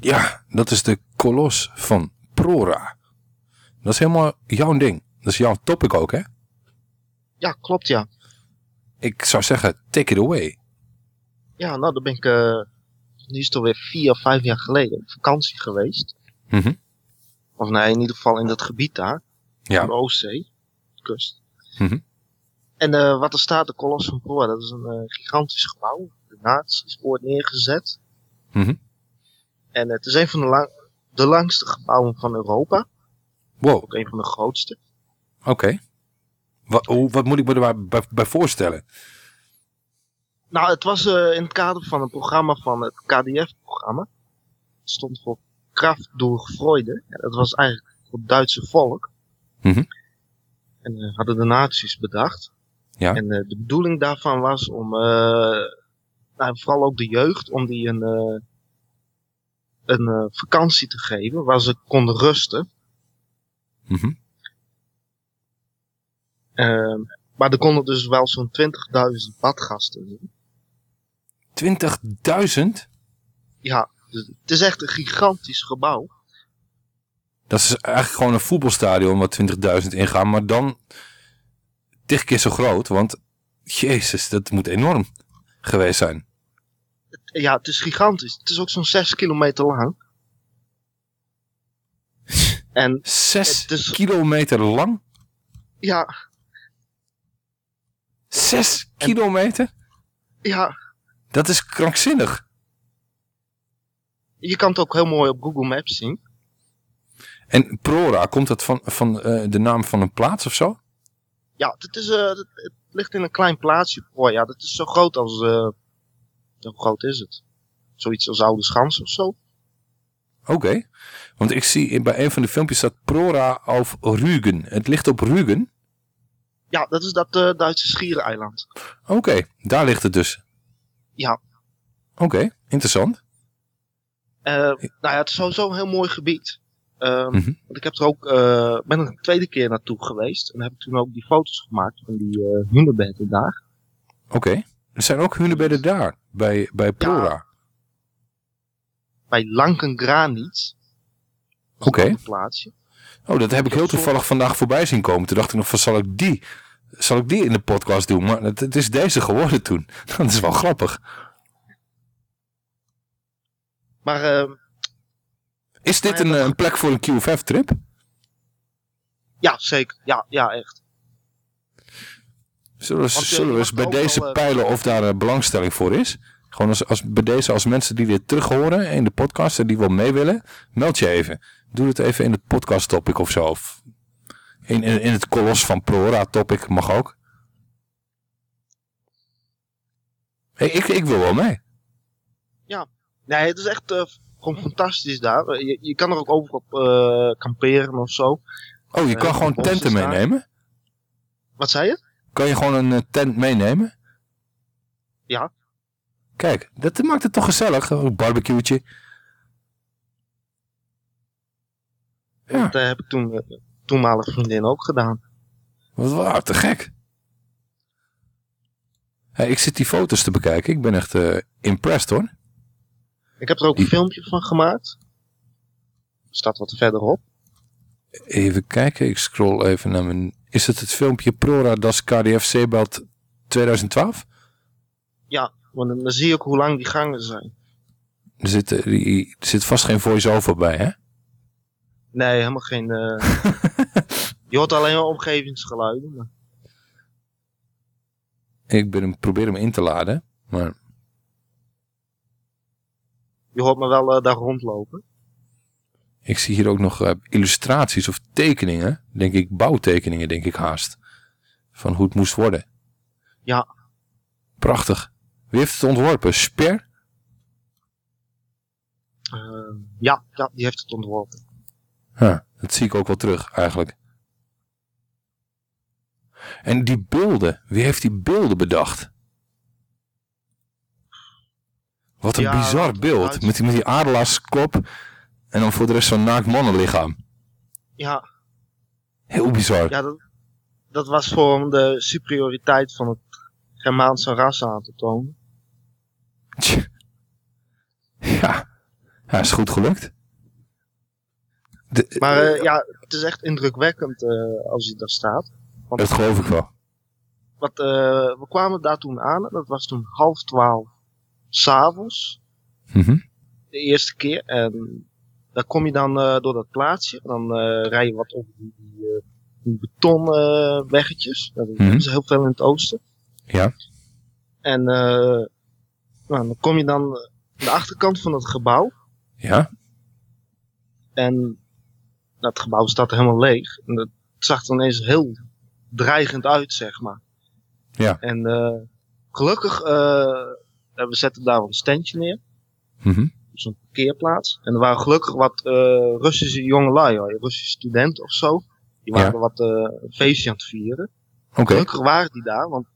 Ja, dat is de kolos van Prora. Dat is helemaal jouw ding. Dat is jouw topic ook, hè? Ja, klopt ja. Ik zou zeggen, take it away. Ja, nou dan ben ik, eh nu is het alweer vier of vijf jaar geleden op vakantie geweest. Mhm. Of nee, in ieder geval in dat gebied daar. Ja. Aan de Oostzee, de kust. Mhm. En eh, wat er staat, de Kolos van Prora, dat is een eh, gigantisch gebouw. De nazi's wordt neergezet. Mhm. En het is een van de, lang, de langste gebouwen van Europa. Wow, Ook een van de grootste. oké. Wat, wat moet ik me er bij, voorstellen? Nou, het was eh, in het kader van een programma van het KDF-programma. Het stond voor Kraft door Freude. Ja, dat was eigenlijk voor het Duitse volk. Mhm. En eh, hadden de nazi's bedacht. Ja. En eh, de bedoeling daarvan was om, eh, nou, vooral ook de jeugd, om die een, eh, een eh, vakantie te geven waar ze konden rusten. Mhm. Ehm, maar er konden dus wel zo'n 20.000 badgasten in. 20.000? Ja, dus het is echt een gigantisch gebouw. Dat is eigenlijk gewoon een voetbalstadion wat 20.000 ingaan, maar dan tig keer zo groot, want jezus, dat moet enorm geweest zijn. Ja, het is gigantisch. Het is ook zo'n 6 kilometer lang. En 6 kilometer lang? ja, 6 kilometer? ja, Dat is krankzinnig. je kan het ook heel mooi op Google Maps zien. En Prora, komt dat van, van eh, de naam van een plaats of zo? Ja, het, is, eh, het, het ligt in een klein plaatsje. Oh ja, dat is zo groot als... eh hoe groot is het? Zoiets als Oude Schans of zo. Oké. Want ik zie bij een van de filmpjes staat Prora of Rügen. Het ligt op Rügen. Ja, dat is dat eh, Duitse schiereiland. Oké, daar ligt het dus. Ja, Oké, interessant. eh, nou ja, het is sowieso een heel mooi gebied. Ehm, Mhm. Want ik heb er ook, eh, ben er een tweede keer naartoe geweest. En heb ik toen ook die foto's gemaakt van die hunebedden daar. Oké. Er zijn ook hunebedden daar, bij, bij Prora. Bij Lankengranitz. Oké. Een plaatsje. Oh, dat heb ik heel toevallig vandaag voorbij zien komen. Toen dacht ik nog van, zal ik die, zal ik die in de podcast doen? Maar het, het is deze geworden toen. Dat is wel grappig. Maar ehm, Is dit een, een plek voor een QFF-trip? ja, zeker. Ja, ja, echt. Zullen we, Want, eh, zullen we je eens bij deze eh, peilen of daar eh, belangstelling voor is? Gewoon als, als, bij deze, als mensen die dit terug horen in de podcast en die wel mee willen, meld je even. Doe het even in het podcast topic of zo. Of in, in, in het kolos van Prora topic mag ook. Hey, ik, ik wil wel mee. Ja. Nee, het is echt gewoon fantastisch daar. Je, je kan er ook overal op kamperen of zo. Oh, je kan gewoon tenten meenemen? Wat zei je? Kan je gewoon een eh, tent meenemen? Ja. Kijk, dat maakt het toch gezellig. Een barbecue'tje. Ja. Dat eh, heb ik toen, eh, toenmalige vriendin ook gedaan. Wat wauw, te gek. Hey, ik zit die foto's te bekijken. Ik ben echt eh, impressed hoor. Ik heb er ook een filmpje van gemaakt. Staat wat verderop. Even kijken, ik scroll even naar mijn... Is het het filmpje Prora das KDF Seebelt 2012? Ja, want dan, zie je ook hoe lang die gangen zijn. Er zit, er zit vast geen voice-over bij, hè? Nee, helemaal geen... eh, je hoort alleen maar omgevingsgeluiden. Maar... Ik ben hem, probeer hem in te laden, maar Je hoort me wel eh, daar rondlopen. Ik zie hier ook nog eh, illustraties of tekeningen. Denk ik, bouwtekeningen denk ik haast. Van hoe het moest worden. Ja. Prachtig. Wie heeft het ontworpen? Sper? Eh, ja, ja, die heeft het ontworpen. Huh, dat zie ik ook wel terug eigenlijk. En die beelden, wie heeft die beelden bedacht? Wat een Ja, bizar beeld. Met die, met die adelaarskop en dan voor de rest zo'n naakt mannenlichaam. Ja, Heel bizar. ja dat, dat was voor om de superioriteit van het Germaanse ras aan te tonen. Ja, ja is goed gelukt. De- Maar eh, ja, het is echt indrukwekkend eh, als je daar staat. Want dat geloof ik wel. wat, eh, we kwamen daar toen aan, dat was toen half twaalf s'avonds. Mhm. De eerste keer. En dan kom je dan eh, door dat plaatsje. Dan eh, rij je wat over die, die, eh, die betonweggetjes. dat Mhm. is heel veel in het oosten. Ja. En nou, dan kom je dan aan de achterkant van het gebouw. Ja. En het gebouw staat helemaal leeg. En het zag er ineens heel dreigend uit, zeg maar. Ja. En gelukkig, eh, we zetten daar een standje neer. Mhm. Zo'n parkeerplaats. En er waren gelukkig wat eh, Russische jongelui, hoor, Russische studenten of zo. Die waren Ja. wat eh, een feestje aan het vieren. Gelukkig waren die daar, want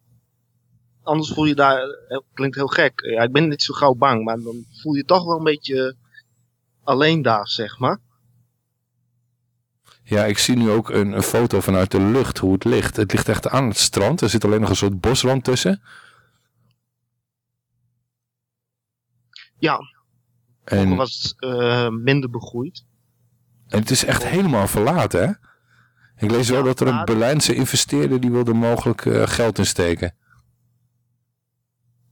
anders voel je daar, eh, klinkt heel gek. Ja, ik ben niet zo gauw bang, maar dan voel je toch wel een beetje alleen daar, zeg maar. Ja, ik zie nu ook een, een foto vanuit de lucht, hoe het ligt. Het ligt echt aan het strand. Er zit alleen nog een soort bosrand tussen. Ja, En, was het eh, minder begroeid. en het is echt helemaal verlaten, hè? Ik lees wel dat er een Berlijnse investeerder die wilde mogelijk eh, geld insteken.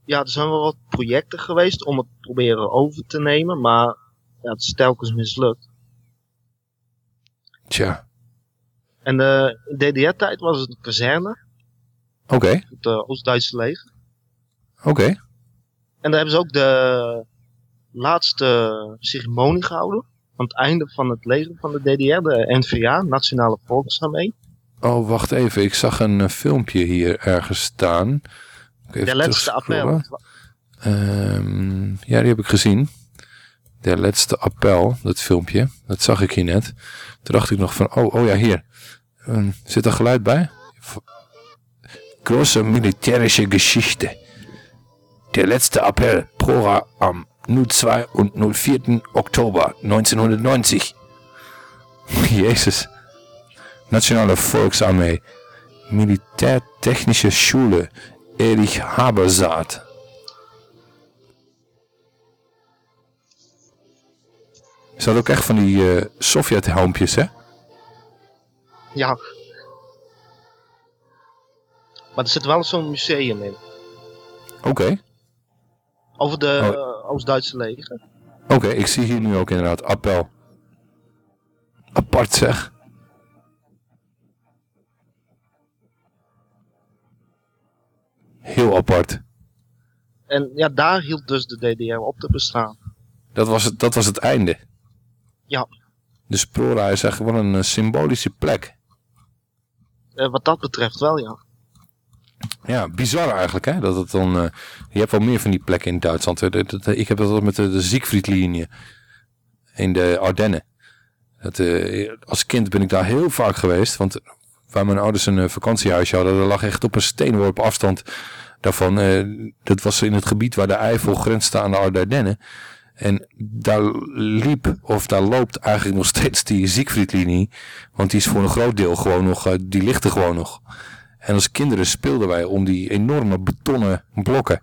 Ja, er zijn wel wat projecten geweest om het proberen over te nemen, maar ja, het is telkens mislukt. Tja, En eh, in DDR-tijd was het een kazerne, oké, het uh, Oost-Duitse leger. oké. En daar hebben ze ook de laatste ceremonie gehouden. Aan het einde van het leger van de DDR, de NVA, Nationale Volksarmee. Oh, wacht even. Ik zag een eh, filmpje hier ergens staan. Even De laatste appel. Ehm, ja, die heb ik gezien. De laatste appel, dat filmpje. Dat zag ik hier net. Toen dacht ik nog van, oh, oh ja, hier. Ehm, zit er geluid bij? Große militärische Geschichte. Der letzte Appell, Prora am 02 und 04. Oktober 1990. Jezus. Nationale Volksarmee. Militärtechnische Schule. Erich Habersaat. Dat ook echt van die eh Sovjet-helmpjes, hè? Ja. Maar er zit wel zo'n museum in. Oké. Over de Oh. Oost-Duitse leger. Oké, ik zie hier nu ook inderdaad appel. Apart zeg. Heel apart. En ja, daar hield dus de DDR op te bestaan. Dat was het, dat was het einde. Ja, Dus Prora is echt wel een eh, symbolische plek. eh, wat dat betreft wel, ja. Ja, bizar eigenlijk hè. Dat het dan, eh, je hebt wel meer van die plekken in Duitsland. hè. Ik heb dat altijd met de, de Siegfriedlinie in de Ardennen. Dat, eh, als kind ben ik daar heel vaak geweest. Want waar mijn ouders een eh, vakantiehuisje hadden, dat lag echt op een steenworp afstand daarvan. dat was in het gebied waar de Eifel grenst aan de Ardennen. En daar liep, of daar loopt eigenlijk nog steeds die Siegfriedlinie. Want die is voor een groot deel gewoon nog, die ligt er gewoon nog. En als kinderen speelden wij om die enorme betonnen blokken.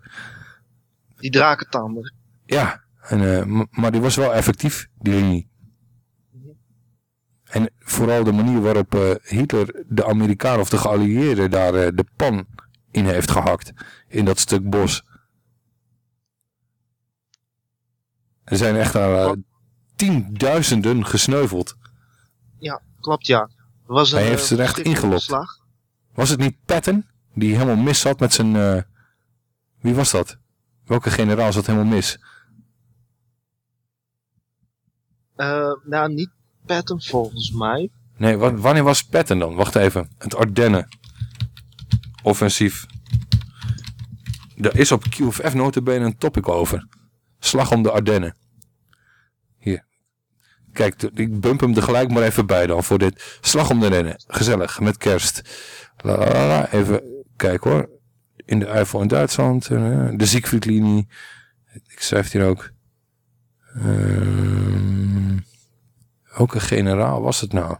Die drakentanden. Ja, en, eh, maar die was wel effectief, die linie. En vooral de manier waarop eh, Hitler de Amerikanen of de geallieerden daar eh, de pan in heeft gehakt. In dat stuk bos. Er zijn echt daar tienduizenden gesneuveld. Ja, klopt ja. Was een, Hij heeft ze er echt verschrikkelijke ingelokt. slag. Was het niet Patton? Die helemaal mis zat met zijn... eh, Wie was dat? Welke generaal zat helemaal mis? Eh, nou, niet Patton volgens mij. Nee, wa- wanneer was Patton dan? Wacht even. Het Ardennen. Offensief. Er is op QFF notabene een topic over. Slag om de Ardennen. Hier. Kijk, ik bump hem er gelijk maar even bij dan voor dit. Slag om de Ardennen. Gezellig, met kerst. Even kijken hoor. In de Eifel in Duitsland. eh, De Siegfriedlinie. Ik schrijf hier ook. Ehm, welke generaal was het nou?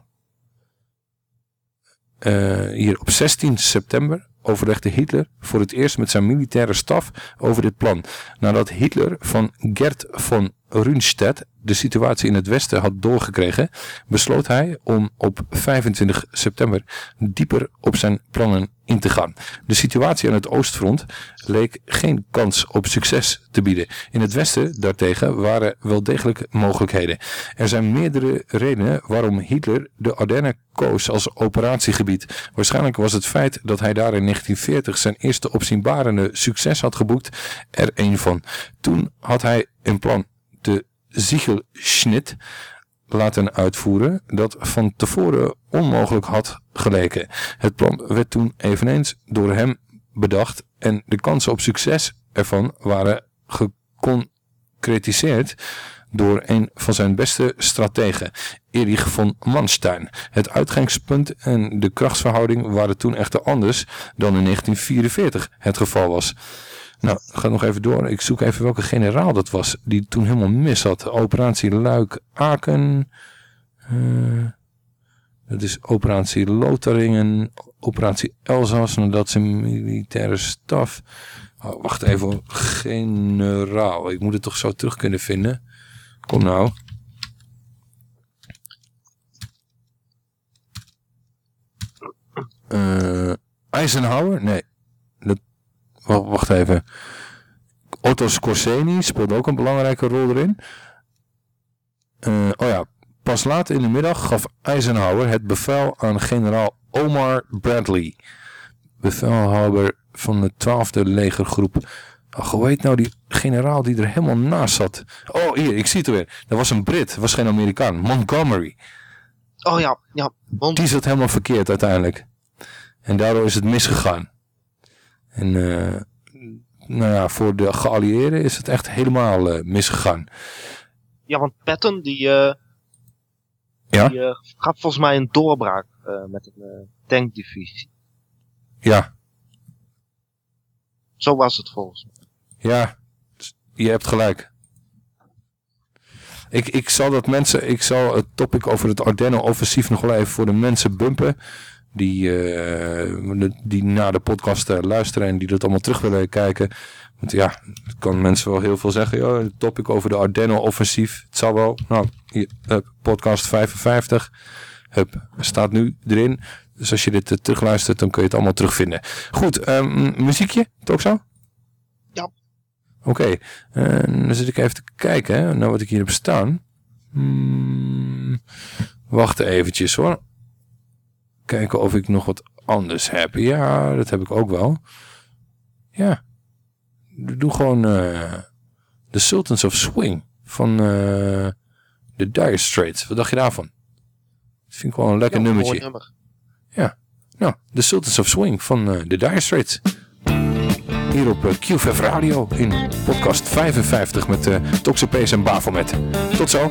Eh, hier op 16 september overlegde Hitler voor het eerst met zijn militaire staf over dit plan. Nadat Hitler van Gert von Rundstedt de situatie in het westen had doorgekregen, besloot hij om op 25 september dieper op zijn plannen in te gaan. De situatie aan het oostfront leek geen kans op succes te bieden. In het westen daartegen waren wel degelijk mogelijkheden. Er zijn meerdere redenen waarom Hitler de Ardennen koos als operatiegebied. Waarschijnlijk was het feit dat hij daar in 1940 zijn eerste opzienbarende succes had geboekt er een van. Toen had hij een plan, de Ziegelschnitt, laten uitvoeren dat van tevoren onmogelijk had geleken. Het plan werd toen eveneens door hem bedacht en de kansen op succes ervan waren geconcretiseerd door een van zijn beste strategen, Erich von Manstein. Het uitgangspunt en de krachtsverhouding waren toen echter anders dan in 1944 het geval was. Nou, ga nog even door. Ik zoek even welke generaal dat was die toen helemaal mis had. Operatie Luik-Aken. Eh, dat is operatie Lotharingen. Operatie Elzas. Nadat zijn militaire staf... Oh, wacht even. Generaal. Ik moet het toch zo terug kunnen vinden. Kom nou. Eh, Eisenhower? Nee. Wacht even. Otto Scorseni speelde ook een belangrijke rol erin. Eh, oh ja, pas laat in de middag gaf Eisenhower het bevel aan generaal Omar Bradley. Bevelhouder van de 12e legergroep. Ach, hoe heet nou die generaal die er helemaal naast zat? Oh, hier, ik zie het er weer. Dat was een Brit, was geen Amerikaan. Montgomery. Oh ja, ja. Die zat helemaal verkeerd uiteindelijk. En daardoor is het misgegaan. En eh, nou ja, voor de geallieerden is het echt helemaal eh, misgegaan. Ja, want Patton die, eh, Ja? die gaf volgens mij een doorbraak met een tankdivisie. Ja, Zo was het volgens mij. ja, je hebt gelijk. Ik, ik zal dat mensen, ik zal het topic over het Ardennen-offensief nog wel even voor de mensen bumpen. Die, eh, die naar de podcast eh, luisteren en die dat allemaal terug willen kijken. Want ja, het kan mensen wel heel veel zeggen. Ja, het topic over de Ardennen-offensief. Het zal wel. Nou, hier, podcast 55. Hup, staat nu erin. Dus als je dit eh, terugluistert, dan kun je het allemaal terugvinden. Goed, ehm, muziekje? Ook zo? Ja. Oké, dan zit ik even te kijken hè, naar wat ik hier heb staan. Hmm, wacht eventjes hoor. Kijken of ik nog wat anders heb. Ja, dat heb ik ook wel. Ja. Doe gewoon eh The Sultans of Swing van eh The Dire Straits. Wat dacht je daarvan? Dat vind ik wel een lekker Ja, nummertje. nummer. Ja, nou, The Sultans of Swing van eh The Dire Straits. Hier op QVF Radio in podcast 55 met uh, Toxapees en Bafomet. Tot zo.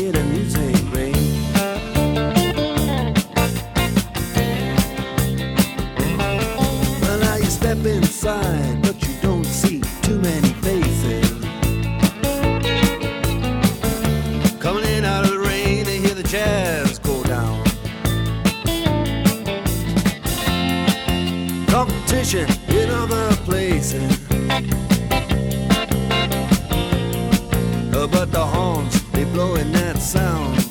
fishing in other places. Uh, but the horns, they blowing that sound.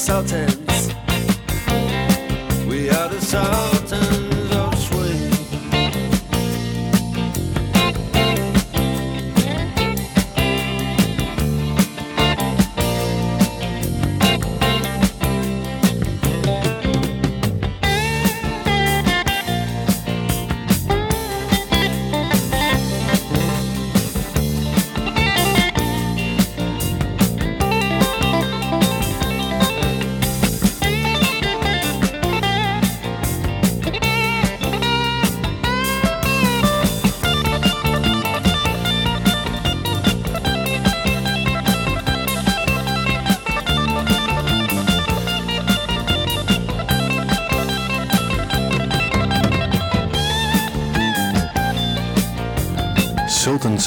We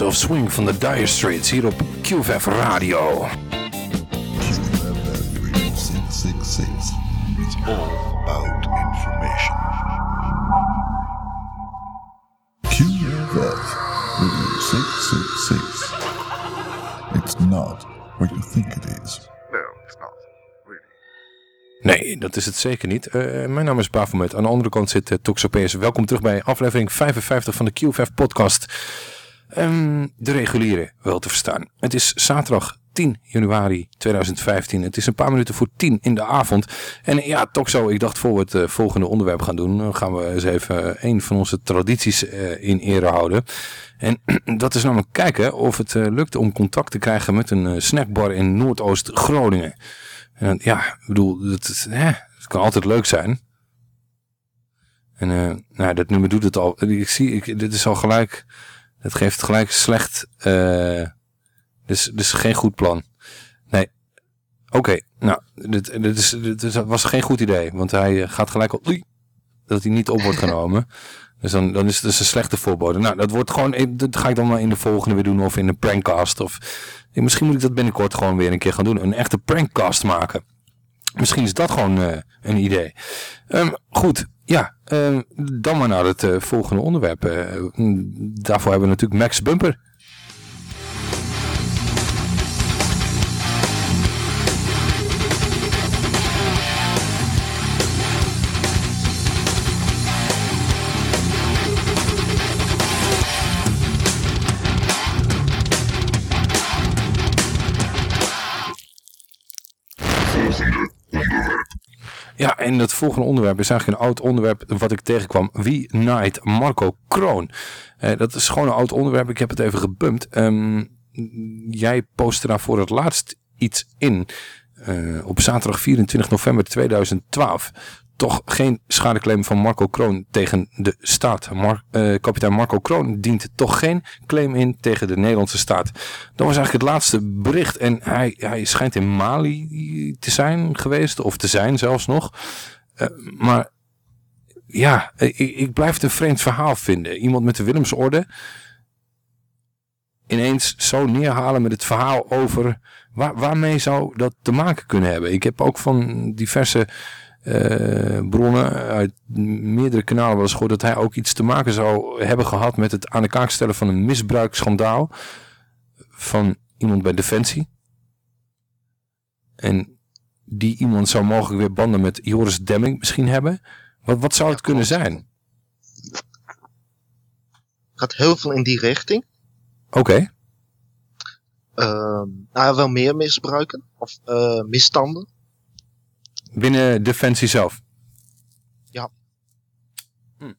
Of Swing van de Dire Straits hier op QVF Radio. QFF 666. It's all about information. Radio 666. It's not what you think it is. No, it's not. Really. Nee, dat is het zeker niet. Eh, mijn naam is Bafomet. Aan de andere kant zit uh, Toxopeus. Welkom terug bij aflevering 55 van de QFF podcast. Wel te verstaan. Het is zaterdag 10 januari 2015. Het is een paar minuten voor 10 in de avond. En ja, Toxo, ik dacht voor we het uh, volgende onderwerp gaan doen, dan gaan we eens even een van onze tradities in ere houden. En dat is namelijk kijken of het lukt om contact te krijgen met een snackbar in Noordoost-Groningen. En ja, ik bedoel, het, hè, het kan altijd leuk zijn. En nou, dat nummer doet het al. Ik zie, ik, dit is al gelijk, het geeft gelijk slecht, uh, dus, dus geen goed plan. Nee, oké, okay, nou, dit, dit, is, dit was geen goed idee, want hij gaat gelijk oei, dat hij niet op wordt genomen. Dus dan, dan is het dus een slechte voorbode. Nou, dat wordt gewoon, dat ga ik dan maar in de volgende weer doen of in een prankcast of... Misschien moet ik dat binnenkort gewoon weer een keer gaan doen. Een echte prankcast maken. Misschien is dat gewoon uh, een idee. Um, goed, ja. Um, dan maar naar het uh, volgende onderwerp. Uh, daarvoor hebben we natuurlijk Max Bumper. Ja, en het volgende onderwerp is eigenlijk een oud onderwerp wat ik tegenkwam. Wie naait Marco Kroon? Uh, dat is gewoon een oud onderwerp. Ik heb het even gebumpt. Um, jij postte daar voor het laatst iets in. Uh, op zaterdag 24 november 2012. Toch geen schadeclaim van Marco Kroon tegen de staat. Mar uh, kapitein Marco Kroon dient toch geen claim in tegen de Nederlandse staat. Dat was eigenlijk het laatste bericht. En hij, hij schijnt in Mali te zijn geweest. Of te zijn zelfs nog. Uh, maar ja, ik, ik blijf het een vreemd verhaal vinden. Iemand met de Willemsorde ineens zo neerhalen met het verhaal over... Waar, waarmee zou dat te maken kunnen hebben? Ik heb ook van diverse... Uh, bronnen uit meerdere kanalen wel eens gehoord dat hij ook iets te maken zou hebben gehad met het aan de kaak stellen van een misbruiksschandaal van iemand bij Defensie. En die iemand zou mogelijk weer banden met Joris Demming misschien hebben. Wat, wat zou het kunnen zijn? Gaat heel veel in die richting. Oké. Okay. Uh, nou, wel meer misbruiken of uh, misstanden. Binnen Defensie zelf? Ja. Hm.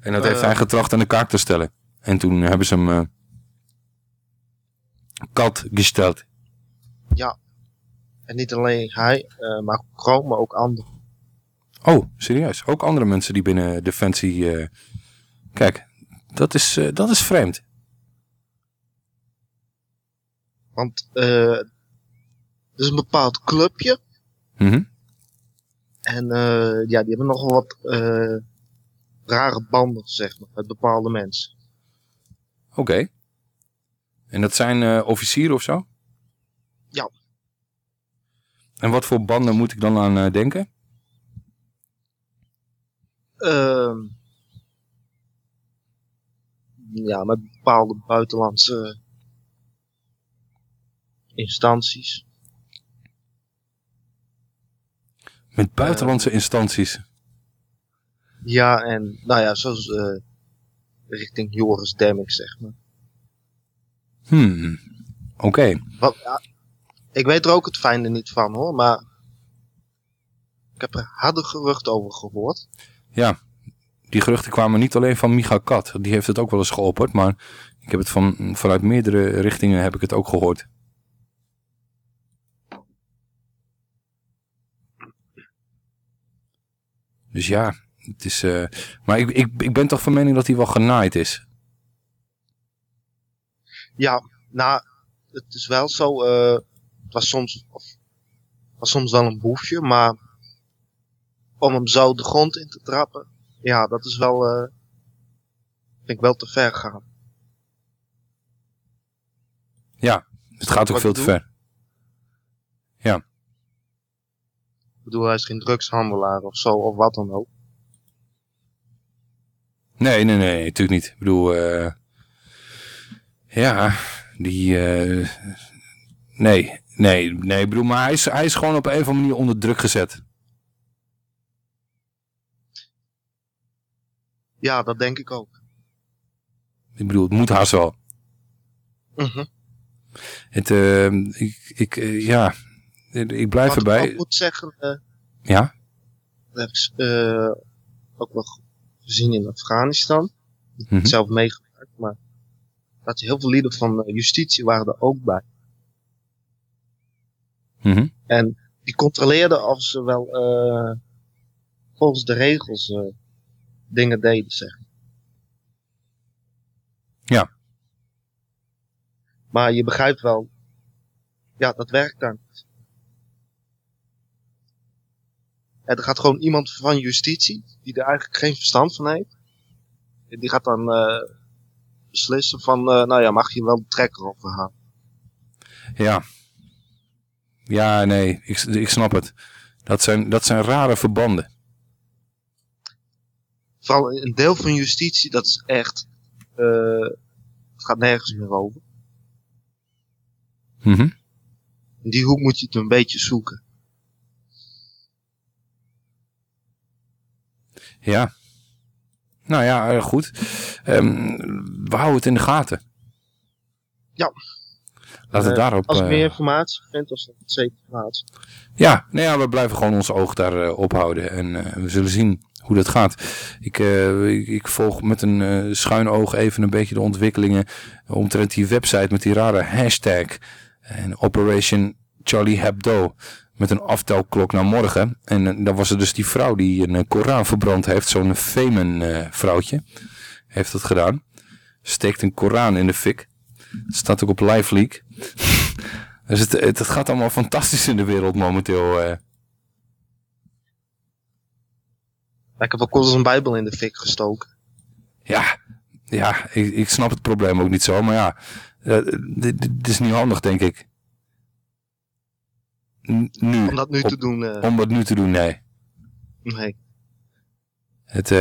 En dat uh, heeft hij getracht aan de kaak te stellen. En toen hebben ze hem uh, kat gesteld. Ja. En niet alleen hij, uh, maar Kroon, maar ook anderen. Oh, serieus? Ook andere mensen die binnen Defensie... Kijk, dat is, dat is vreemd. Want is een bepaald clubje. Mm -hmm. En uh, ja, die hebben nogal wat uh, rare banden, zeg maar, met bepaalde mensen. Oké. Okay. En dat zijn uh, officieren of zo? Ja. En wat voor banden moet ik dan aan denken? Uh, ja, met bepaalde buitenlandse instanties. Met buitenlandse instanties? Ja, en nou ja, zoals uh, richting Joris Demming, zeg maar. Hmm, oké. Okay. Ja, ik weet er ook het fijne niet van hoor, maar ik heb er harde geruchten over gehoord. Ja, die geruchten kwamen niet alleen van Micha Kat, die heeft het ook wel eens geopperd, maar ik heb het van, vanuit meerdere richtingen heb ik het ook gehoord. Dus ja, het is... Uh, maar ik, ik, ik ben toch van mening dat hij wel genaaid is. Ja, nou, het is wel zo... Uh, het was soms, of, was soms wel een boefje, maar... Om hem zo de grond in te trappen... Ja, dat is wel... Uh, vind ik wel te ver gaan. Ja, het gaat ook veel te ver. Ja. Bedoel, hij is geen drugshandelaar of zo, of wat dan ook. Nee, nee, nee, natuurlijk niet. Ik bedoel, uh, ja, die, uh, nee, Nee, nee, ik bedoel, maar hij is, hij is gewoon op een of andere manier onder druk gezet. Ja, dat denk ik ook. Ik bedoel, het moet haast wel. Mhm. Het, eh, ik, ik, ja, ik blijf Wat ik erbij. ook moet zeggen, eh, Ja? dat heb ik eh, ook wel gezien in Afghanistan. Ik heb Mhm. het zelf meegemaakt, maar dat heel veel lieden van eh, justitie waren er ook bij. Mhm. En die controleerden of ze wel volgens de regels dingen deden, zeg. Ja. Maar je begrijpt wel, ja, dat werkt dan. Er gaat gewoon iemand van justitie, die er eigenlijk geen verstand van heeft. En Die gaat dan eh, beslissen van, eh, nou ja, mag je wel de trekker overhalen. Ja. Ja, nee, ik, ik snap het. Dat zijn, dat zijn rare verbanden. Vooral een deel van justitie, dat is echt, eh, het gaat nergens meer over. In die hoek moet je het een beetje zoeken. Ja. Nou ja, eh, goed. Ehm, we houden het in de gaten. Ja. Laten we Eh, daarop... Als eh, meer informatie vind, dan zal ik het zeker plaatsen. Ja, nou ja, we blijven gewoon ons oog daar op houden. En we zullen zien hoe dat gaat. Ik, ik, ik volg met een eh, schuin oog even een beetje de ontwikkelingen omtrent die website met die rare hashtag. En Operation Charlie Hebdo. Met een aftelklok naar morgen. En eh, dan was er dus die vrouw die een eh, Koran verbrand heeft. Zo'n Femen eh, vrouwtje. Heeft dat gedaan. Steekt een Koran in de fik. Staat ook op LiveLeak. dus het, het, het gaat allemaal fantastisch in de wereld momenteel. Ik heb ook al eens een bijbel in de fik gestoken. Ja, ja ik, ik snap het probleem ook niet zo. Maar ja, dit, dit is niet handig denk ik. Nu. Om dat nu Op- te doen, eh. Om dat nu te doen, nee. Nee. Het, eh,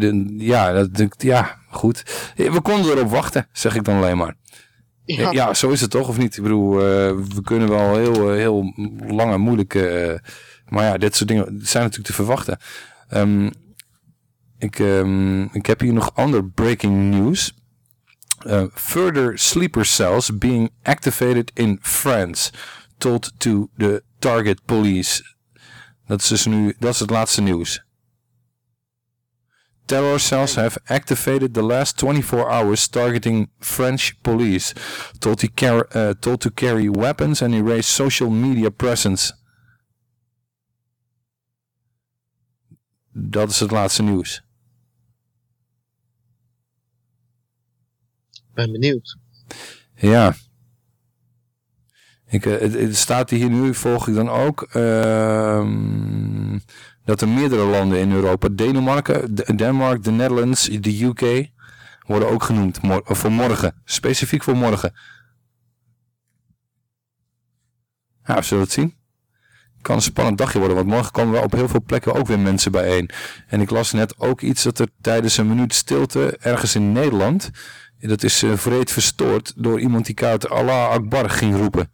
de- ja, dat, ja, goed. We konden erop wachten, zeg ik dan alleen maar. Ja. Ja, zo is het toch, of niet? Ik bedoel, eh, we kunnen wel heel, eh, heel lang en moeilijk... eh, maar ja, dit soort dingen zijn natuurlijk te verwachten. Ehm, ik, ehm, ik heb hier nog ander breaking news. Further sleeper cells being activated in France. Told to the target police. Dat is dus nu, dat is het laatste nieuws. Terror cells have activated the last 24 hours targeting French police, told to, car- uh, told to carry weapons and erase social media presence. Dat is het laatste nieuws. ben benieuwd. Ja. Ik, eh, het, staat hier nu, volg ik dan ook, ehm, dat er meerdere landen in Europa, Denemarken, Denmark, de Netherlands, de UK, worden ook genoemd mor- voor morgen. Specifiek voor morgen. Ja, we zullen het zien. Kan een spannend dagje worden, want morgen komen wel op heel veel plekken ook weer mensen bijeen. En ik las net ook iets dat er tijdens een minuut stilte ergens in Nederland, dat is uh, vreed verstoord door iemand die koud Allah Akbar ging roepen.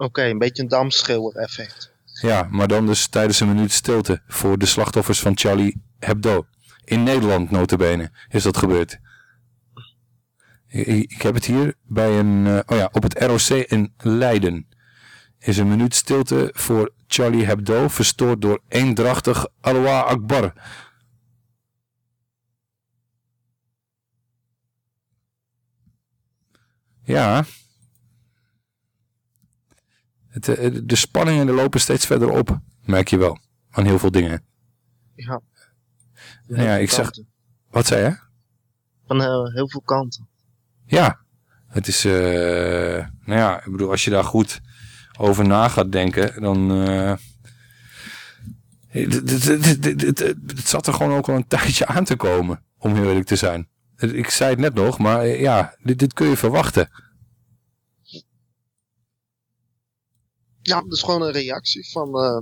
Oké, een beetje een damschilder effect. Ja, maar dan dus tijdens een minuut stilte voor de slachtoffers van Charlie Hebdo. In Nederland notabene is dat gebeurd. Ik, heb het hier bij een, uh, oh ja, op het ROC in Leiden. Is een minuut stilte voor Charlie Hebdo verstoord door eendrachtig Allah Akbar. Ja. Het, uh, de spanningen lopen steeds verder op, merk je wel. Aan heel veel dingen. Ja. Nou ja, ik zeg... Wat zei je? Van uh, heel veel kanten. Ja. Het is... Uh, nou ja, ik bedoel, als je daar goed over na gaat denken, dan... Uh, het zat er gewoon ook al een tijdje aan te komen, om heel eerlijk te zijn. Ik zei het net nog, maar ja, dit, dit kun je verwachten. Ja, dat is gewoon een reactie van uh,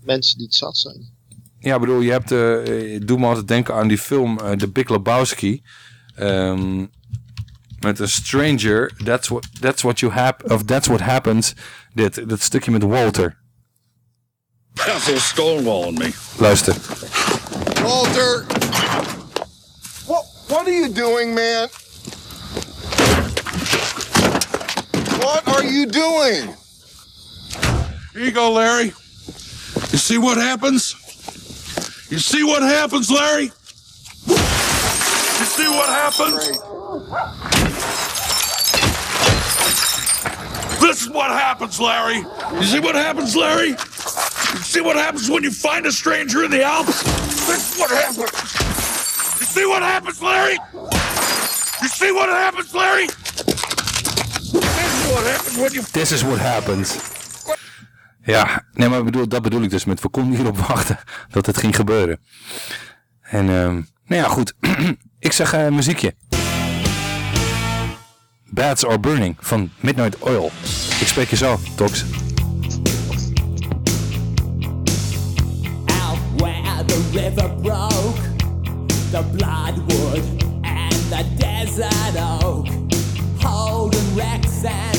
mensen die het zat zijn. Ja, bedoel, je hebt, uh, doe me altijd denken aan die film uh, The Big Lebowski. Um, met een stranger. That's what, that's what you hap of that's what happens. Dit, dat stukje met Walter. Pencil stonewalling me. Luister. Walter! What, what are you doing, man? What are you doing? Here you go, Larry. You see what happens? You see what happens, Larry? You see what happens? This is what happens, Larry. You see what happens, Larry? You see what happens when you find a stranger in the Alps? This is what happens. You see what happens, Larry? You see what happens, Larry? This is what happens when you This is what happens. Ja, nee, maar bedoel, dat bedoel ik dus met we konden hierop wachten dat het ging gebeuren. En, ehm nou ja, goed. ik zeg eh, muziekje. Bats Are Burning van Midnight Oil. Ik spreek je zo, Tox. Out where the river broke, the bloodwood and the desert oak, holding wrecks and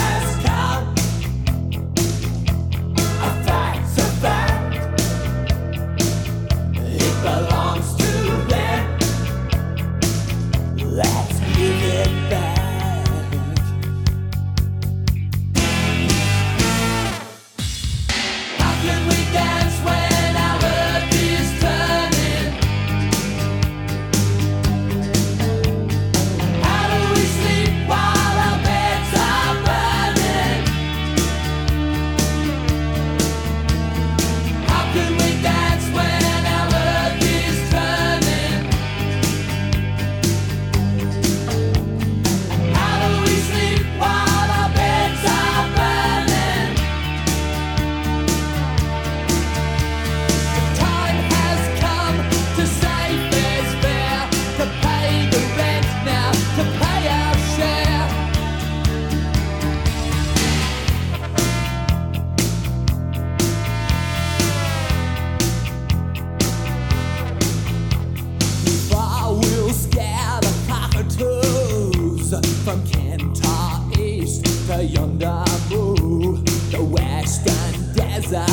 To yonder moo. The western desert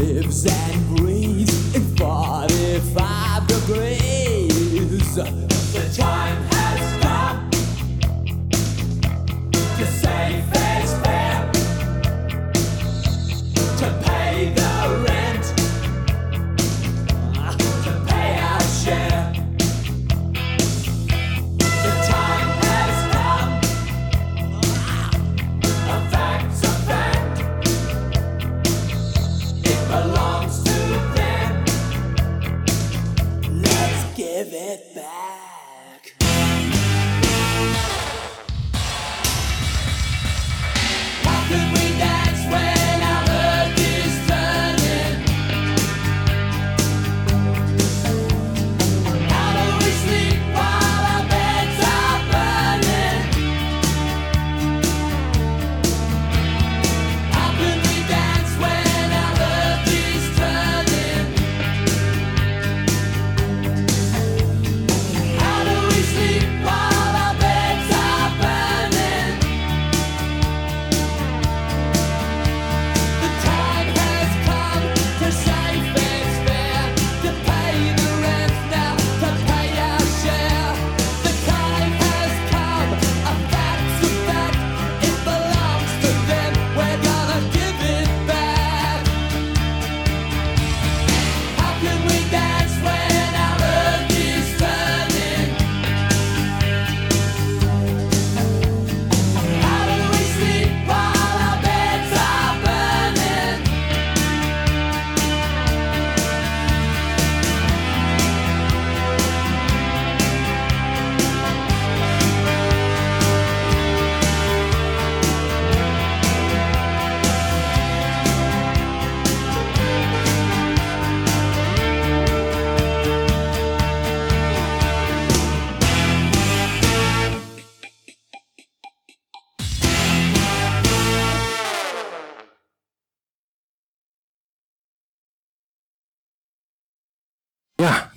lives and breathes in 45 degrees. The time has come to save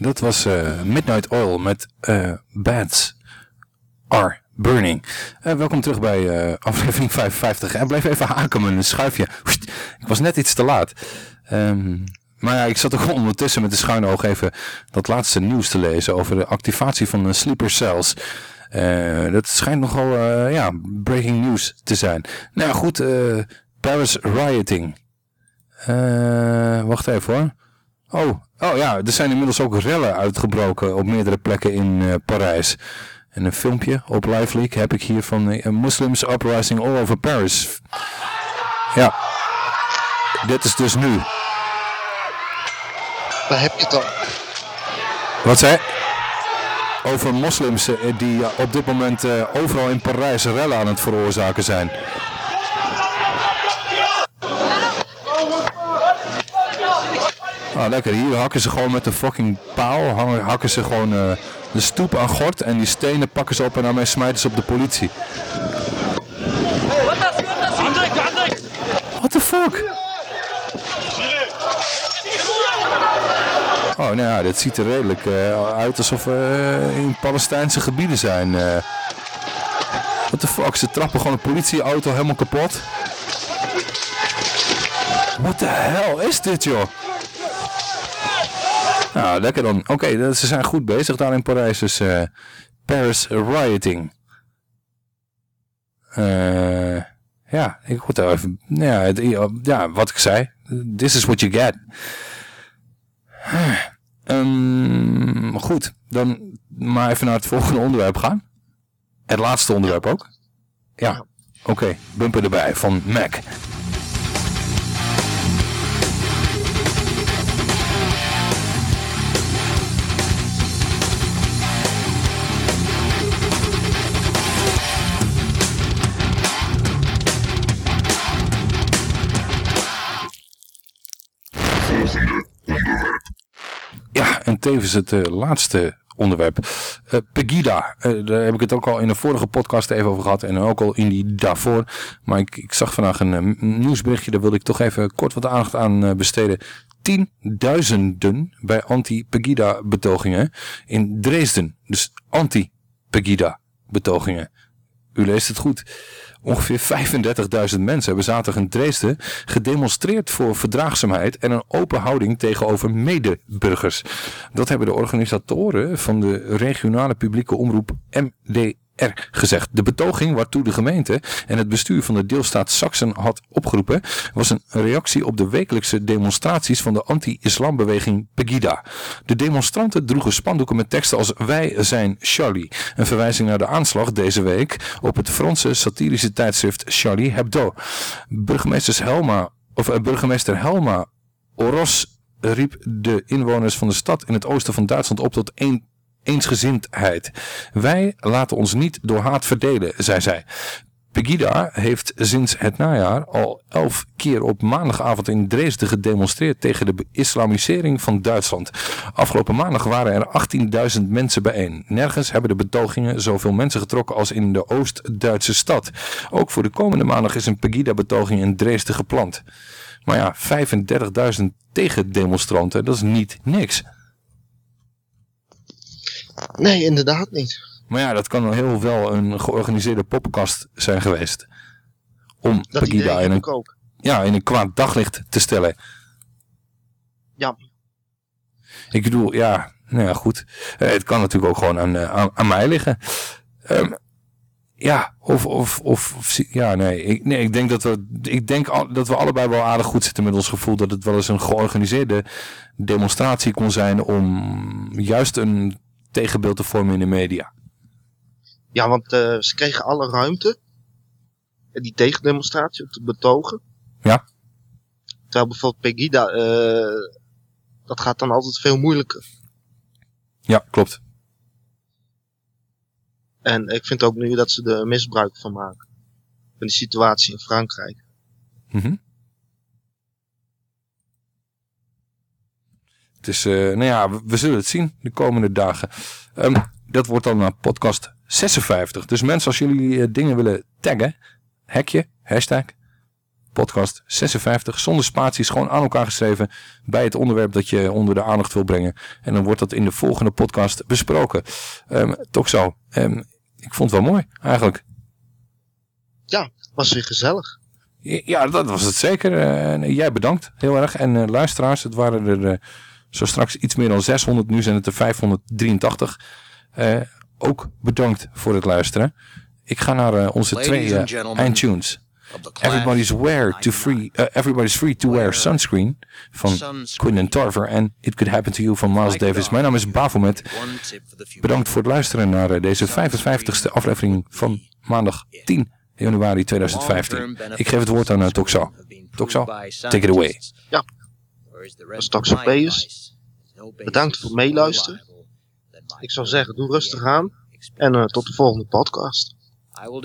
dat was eh, Midnight Oil met eh Bats Are Burning. Eh, welkom terug bij aflevering 55. En blijf even haken met een schuifje. Ik was net iets te laat. Ehm, maar ja, ik zat ook ondertussen met de schuine oog even dat laatste nieuws te lezen over de activatie van de sleeper cells. Dat schijnt nogal ja, breaking news te zijn. Nou goed, Paris rioting. Wacht even hoor. Oh, oh ja, er zijn inmiddels ook rellen uitgebroken op meerdere plekken in eh, Parijs. En een filmpje op LiveLeak heb ik hier van eh, Muslims uprising all over Paris. Ja, dit is dus nu. Daar heb je het al. Wat zei Over moslims eh, die op dit moment overal in Parijs rellen aan het veroorzaken zijn. Ah, lekker. Hier hakken ze gewoon met de fucking paal, hangen, hakken ze gewoon eh, de stoep aan gort en die stenen pakken ze op en daarmee smijten ze op de politie. What the fuck? Oh, nou ja, dit ziet er redelijk eh, uit alsof we eh, in Palestijnse gebieden zijn. what the fuck, ze trappen gewoon een politieauto helemaal kapot. What the hell is dit, joh? Nou, lekker dan. Oké, dat- ze zijn goed bezig daar in Parijs. Dus eh, Paris rioting. Eh, ja, ik word daar even... Ja, het- ja, wat ik zei. This is what you get. Ehm, goed, dan maar even naar het volgende onderwerp gaan. Het laatste onderwerp ook. Ja, oké. Bumper erbij van Mac. Tevens het eh, laatste onderwerp. Eh, Pegida, Eh, daar heb ik het ook al in de vorige podcast even over gehad en ook al in die daarvoor. Maar ik, ik zag vandaag een nieuwsberichtje, daar wilde ik toch even kort wat aandacht aan besteden. Tienduizenden bij anti-Pegida betogingen in Dresden. Dus anti-Pegida betogingen. U leest het goed. Ongeveer 35.000 mensen hebben zaterdag in Dresden gedemonstreerd voor verdraagzaamheid en een open houding tegenover medeburgers. Dat hebben de organisatoren van de regionale publieke omroep MDR gezegd. De betoging waartoe de gemeente en het bestuur van de deelstaat Saxen had opgeroepen was een reactie op de wekelijkse demonstraties van de anti-islambeweging Pegida. De demonstranten droegen spandoeken met teksten als wij zijn Charlie. Een verwijzing naar de aanslag deze week op het Franse satirische tijdschrift Charlie Hebdo. Burgemeester Helma, of, eh, burgemeester Helma Oros riep de inwoners van de stad in het oosten van Duitsland op tot één eensgezindheid. Wij laten ons niet door haat verdelen, zei zij. Pegida heeft sinds het najaar al elf keer op maandagavond in Dresden gedemonstreerd tegen de islamisering van Duitsland. Afgelopen maandag waren er 18.000 mensen bijeen. Nergens hebben de betogingen zoveel mensen getrokken als in de Oost-Duitse stad. Ook voor de komende maandag is een Pegida-betoging in Dresden gepland. Maar ja, 35.000 tegendemonstranten, dat is niet niks. Nee, inderdaad niet. Maar ja, dat kan wel heel wel een georganiseerde poppenkast zijn geweest. Om Dat Pegida in een, ook. ja, in een kwaad daglicht te stellen. Ja. Ik bedoel, ja, nou ja, goed. Eh, het kan natuurlijk ook gewoon aan, eh, aan, aan mij liggen. Ehm, ja, of, of, of, ja, nee. Ik, nee, ik denk, dat we, ik denk al, dat we allebei wel aardig goed zitten met ons gevoel dat het wel eens een georganiseerde demonstratie kon zijn om juist een tegenbeeld te vormen in de media. Ja, want eh, ze kregen alle ruimte. En die tegendemonstratie om te betogen. Ja. Terwijl bijvoorbeeld Pegida, eh, dat gaat dan altijd veel moeilijker. Ja, klopt. En ik vind ook nu dat ze er misbruik van maken. Van die situatie in Frankrijk. Mhm. Dus, eh, nou ja, we, we zullen het zien de komende dagen. Ehm, dat wordt dan naar podcast 56. Dus mensen, als jullie eh, dingen willen taggen, hekje, hashtag, podcast 56, zonder spaties, gewoon aan elkaar geschreven bij het onderwerp dat je onder de aandacht wil brengen. En dan wordt dat in de volgende podcast besproken. Um, toch zo. Ehm, ik vond het wel mooi, eigenlijk. Ja, was weer gezellig. Ja, dat was het zeker. Uh, jij bedankt heel erg. En uh, luisteraars, het waren er uh, zo straks iets meer dan 600. Nu zijn het er 583. ook bedankt voor het luisteren. Ik ga naar onze twee eindtunes. Everybody's, wear to free, everybody's free to wear sunscreen van Quinn Tarver en It Could Happen to You van Miles Davis. Mijn naam is Bafomet. Bedankt voor het luisteren naar deze 55ste aflevering van maandag 10 januari 2015. Ik geef het woord aan uh, Toxo. Toxo, take it away. Ja, dat is Toxo Peus. Bedankt voor het meeluisteren. Ik zou zeggen, doe rustig aan. En uh, tot de volgende podcast.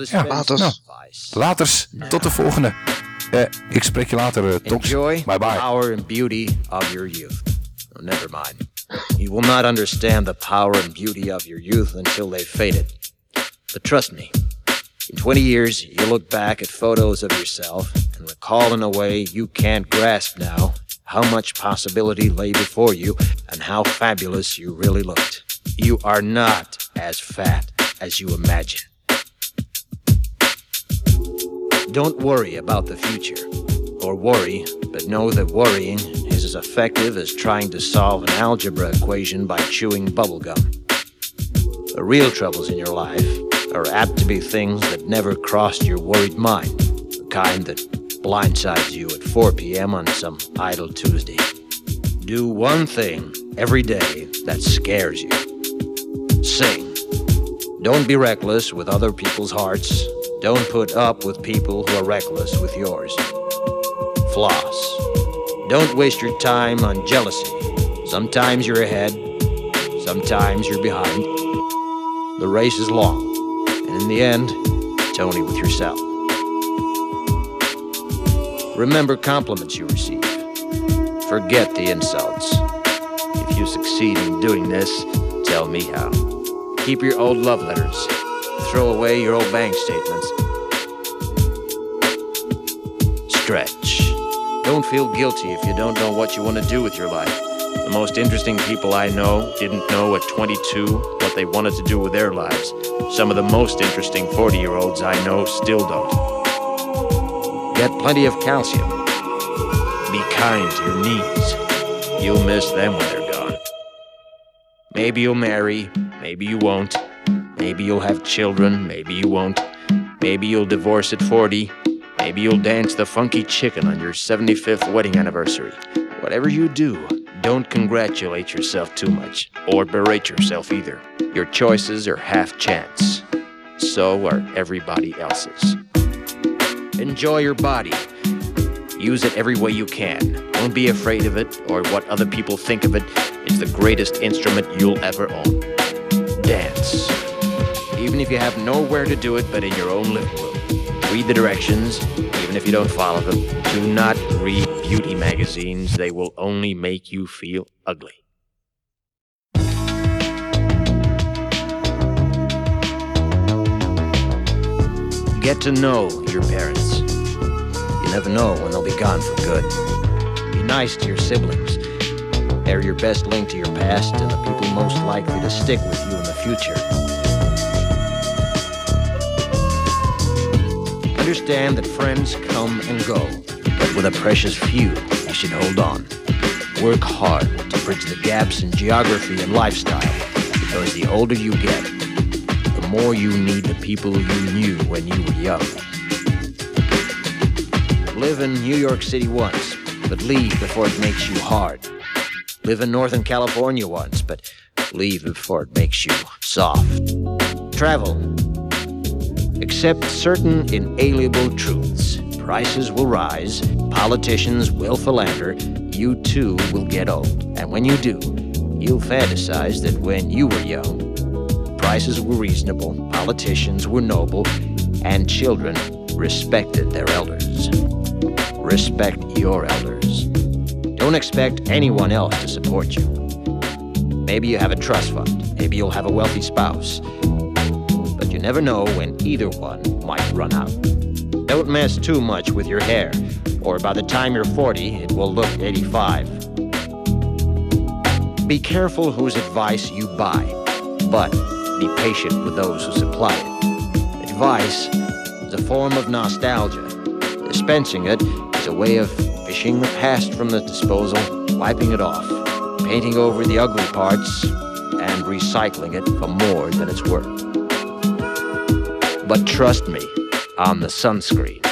Ja, laters. Nou, laters. Tot de volgende. Uh, ik spreek je later, uh, Tox. Enjoy bye bye. the power and beauty of your youth. Oh, never mind. You will not understand the power and beauty of your youth until they've faded. But trust me, In 20 years, you look back at photos of yourself and recall in a way you can't grasp now how much possibility lay before you and how fabulous you really looked. You are not as fat as you imagine. Don't worry about the future, or worry, but know that worrying is as effective as trying to solve an algebra equation by chewing bubblegum. The real troubles in your life are apt to be things that never crossed your worried mind, the kind that blindsides you at 4 p.m. on some idle Tuesday. Do one thing every day that scares you. Sing. Don't be reckless with other people's hearts. Don't put up with people who are reckless with yours. Floss. Don't waste your time on jealousy. Sometimes you're ahead, sometimes you're behind. The race is long, and in the end, it's only with yourself. Remember compliments you receive. Forget the insults. If you succeed in doing this, tell me how. Keep your old love letters. Throw away your old bank statements. Stretch. Don't feel guilty if you don't know what you want to do with your life. The most interesting people I know didn't know at 22 what they wanted to do with their lives. Some of the most interesting 40 year olds I know still don't. Get plenty of calcium. Be kind to your knees. You'll miss them when they're gone. Maybe you'll marry, maybe you won't. Maybe you'll have children, maybe you won't. Maybe you'll divorce at 40. Maybe you'll dance the funky chicken on your 75th wedding anniversary. Whatever you do, don't congratulate yourself too much, or berate yourself either. Your choices are half chance. So are everybody else's. Enjoy your body. Use it every way you can. Don't be afraid of it or what other people think of it. It's the greatest instrument you'll ever own. Dance. Even if you have nowhere to do it but in your own living room. Read the directions, even if you don't follow them. Do not read beauty magazines, they will only make you feel ugly. Get to know your parents. You never know when they'll be gone for good. Be nice to your siblings. They're your best link to your past and the people most likely to stick with you in the future. Understand that friends come and go, but with a precious few, you should hold on. Work hard to bridge the gaps in geography and lifestyle, because the older you get, the more you need the people you knew when you were young. Live in New York City once, but leave before it makes you hard. Live in Northern California once, but leave before it makes you soft. Travel. Accept certain inalienable truths. Prices will rise, politicians will philander, you too will get old. And when you do, you'll fantasize that when you were young, prices were reasonable, politicians were noble, and children respected their elders. Respect your elders. Don't expect anyone else to support you. Maybe you have a trust fund, maybe you'll have a wealthy spouse, but you never know when either one might run out. Don't mess too much with your hair, or by the time you're 40, it will look 85. Be careful whose advice you buy, but be patient with those who supply it. Advice is a form of nostalgia. Dispensing it a way of fishing the past from the disposal, wiping it off, painting over the ugly parts, and recycling it for more than it's worth. But trust me on the sunscreen.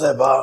再把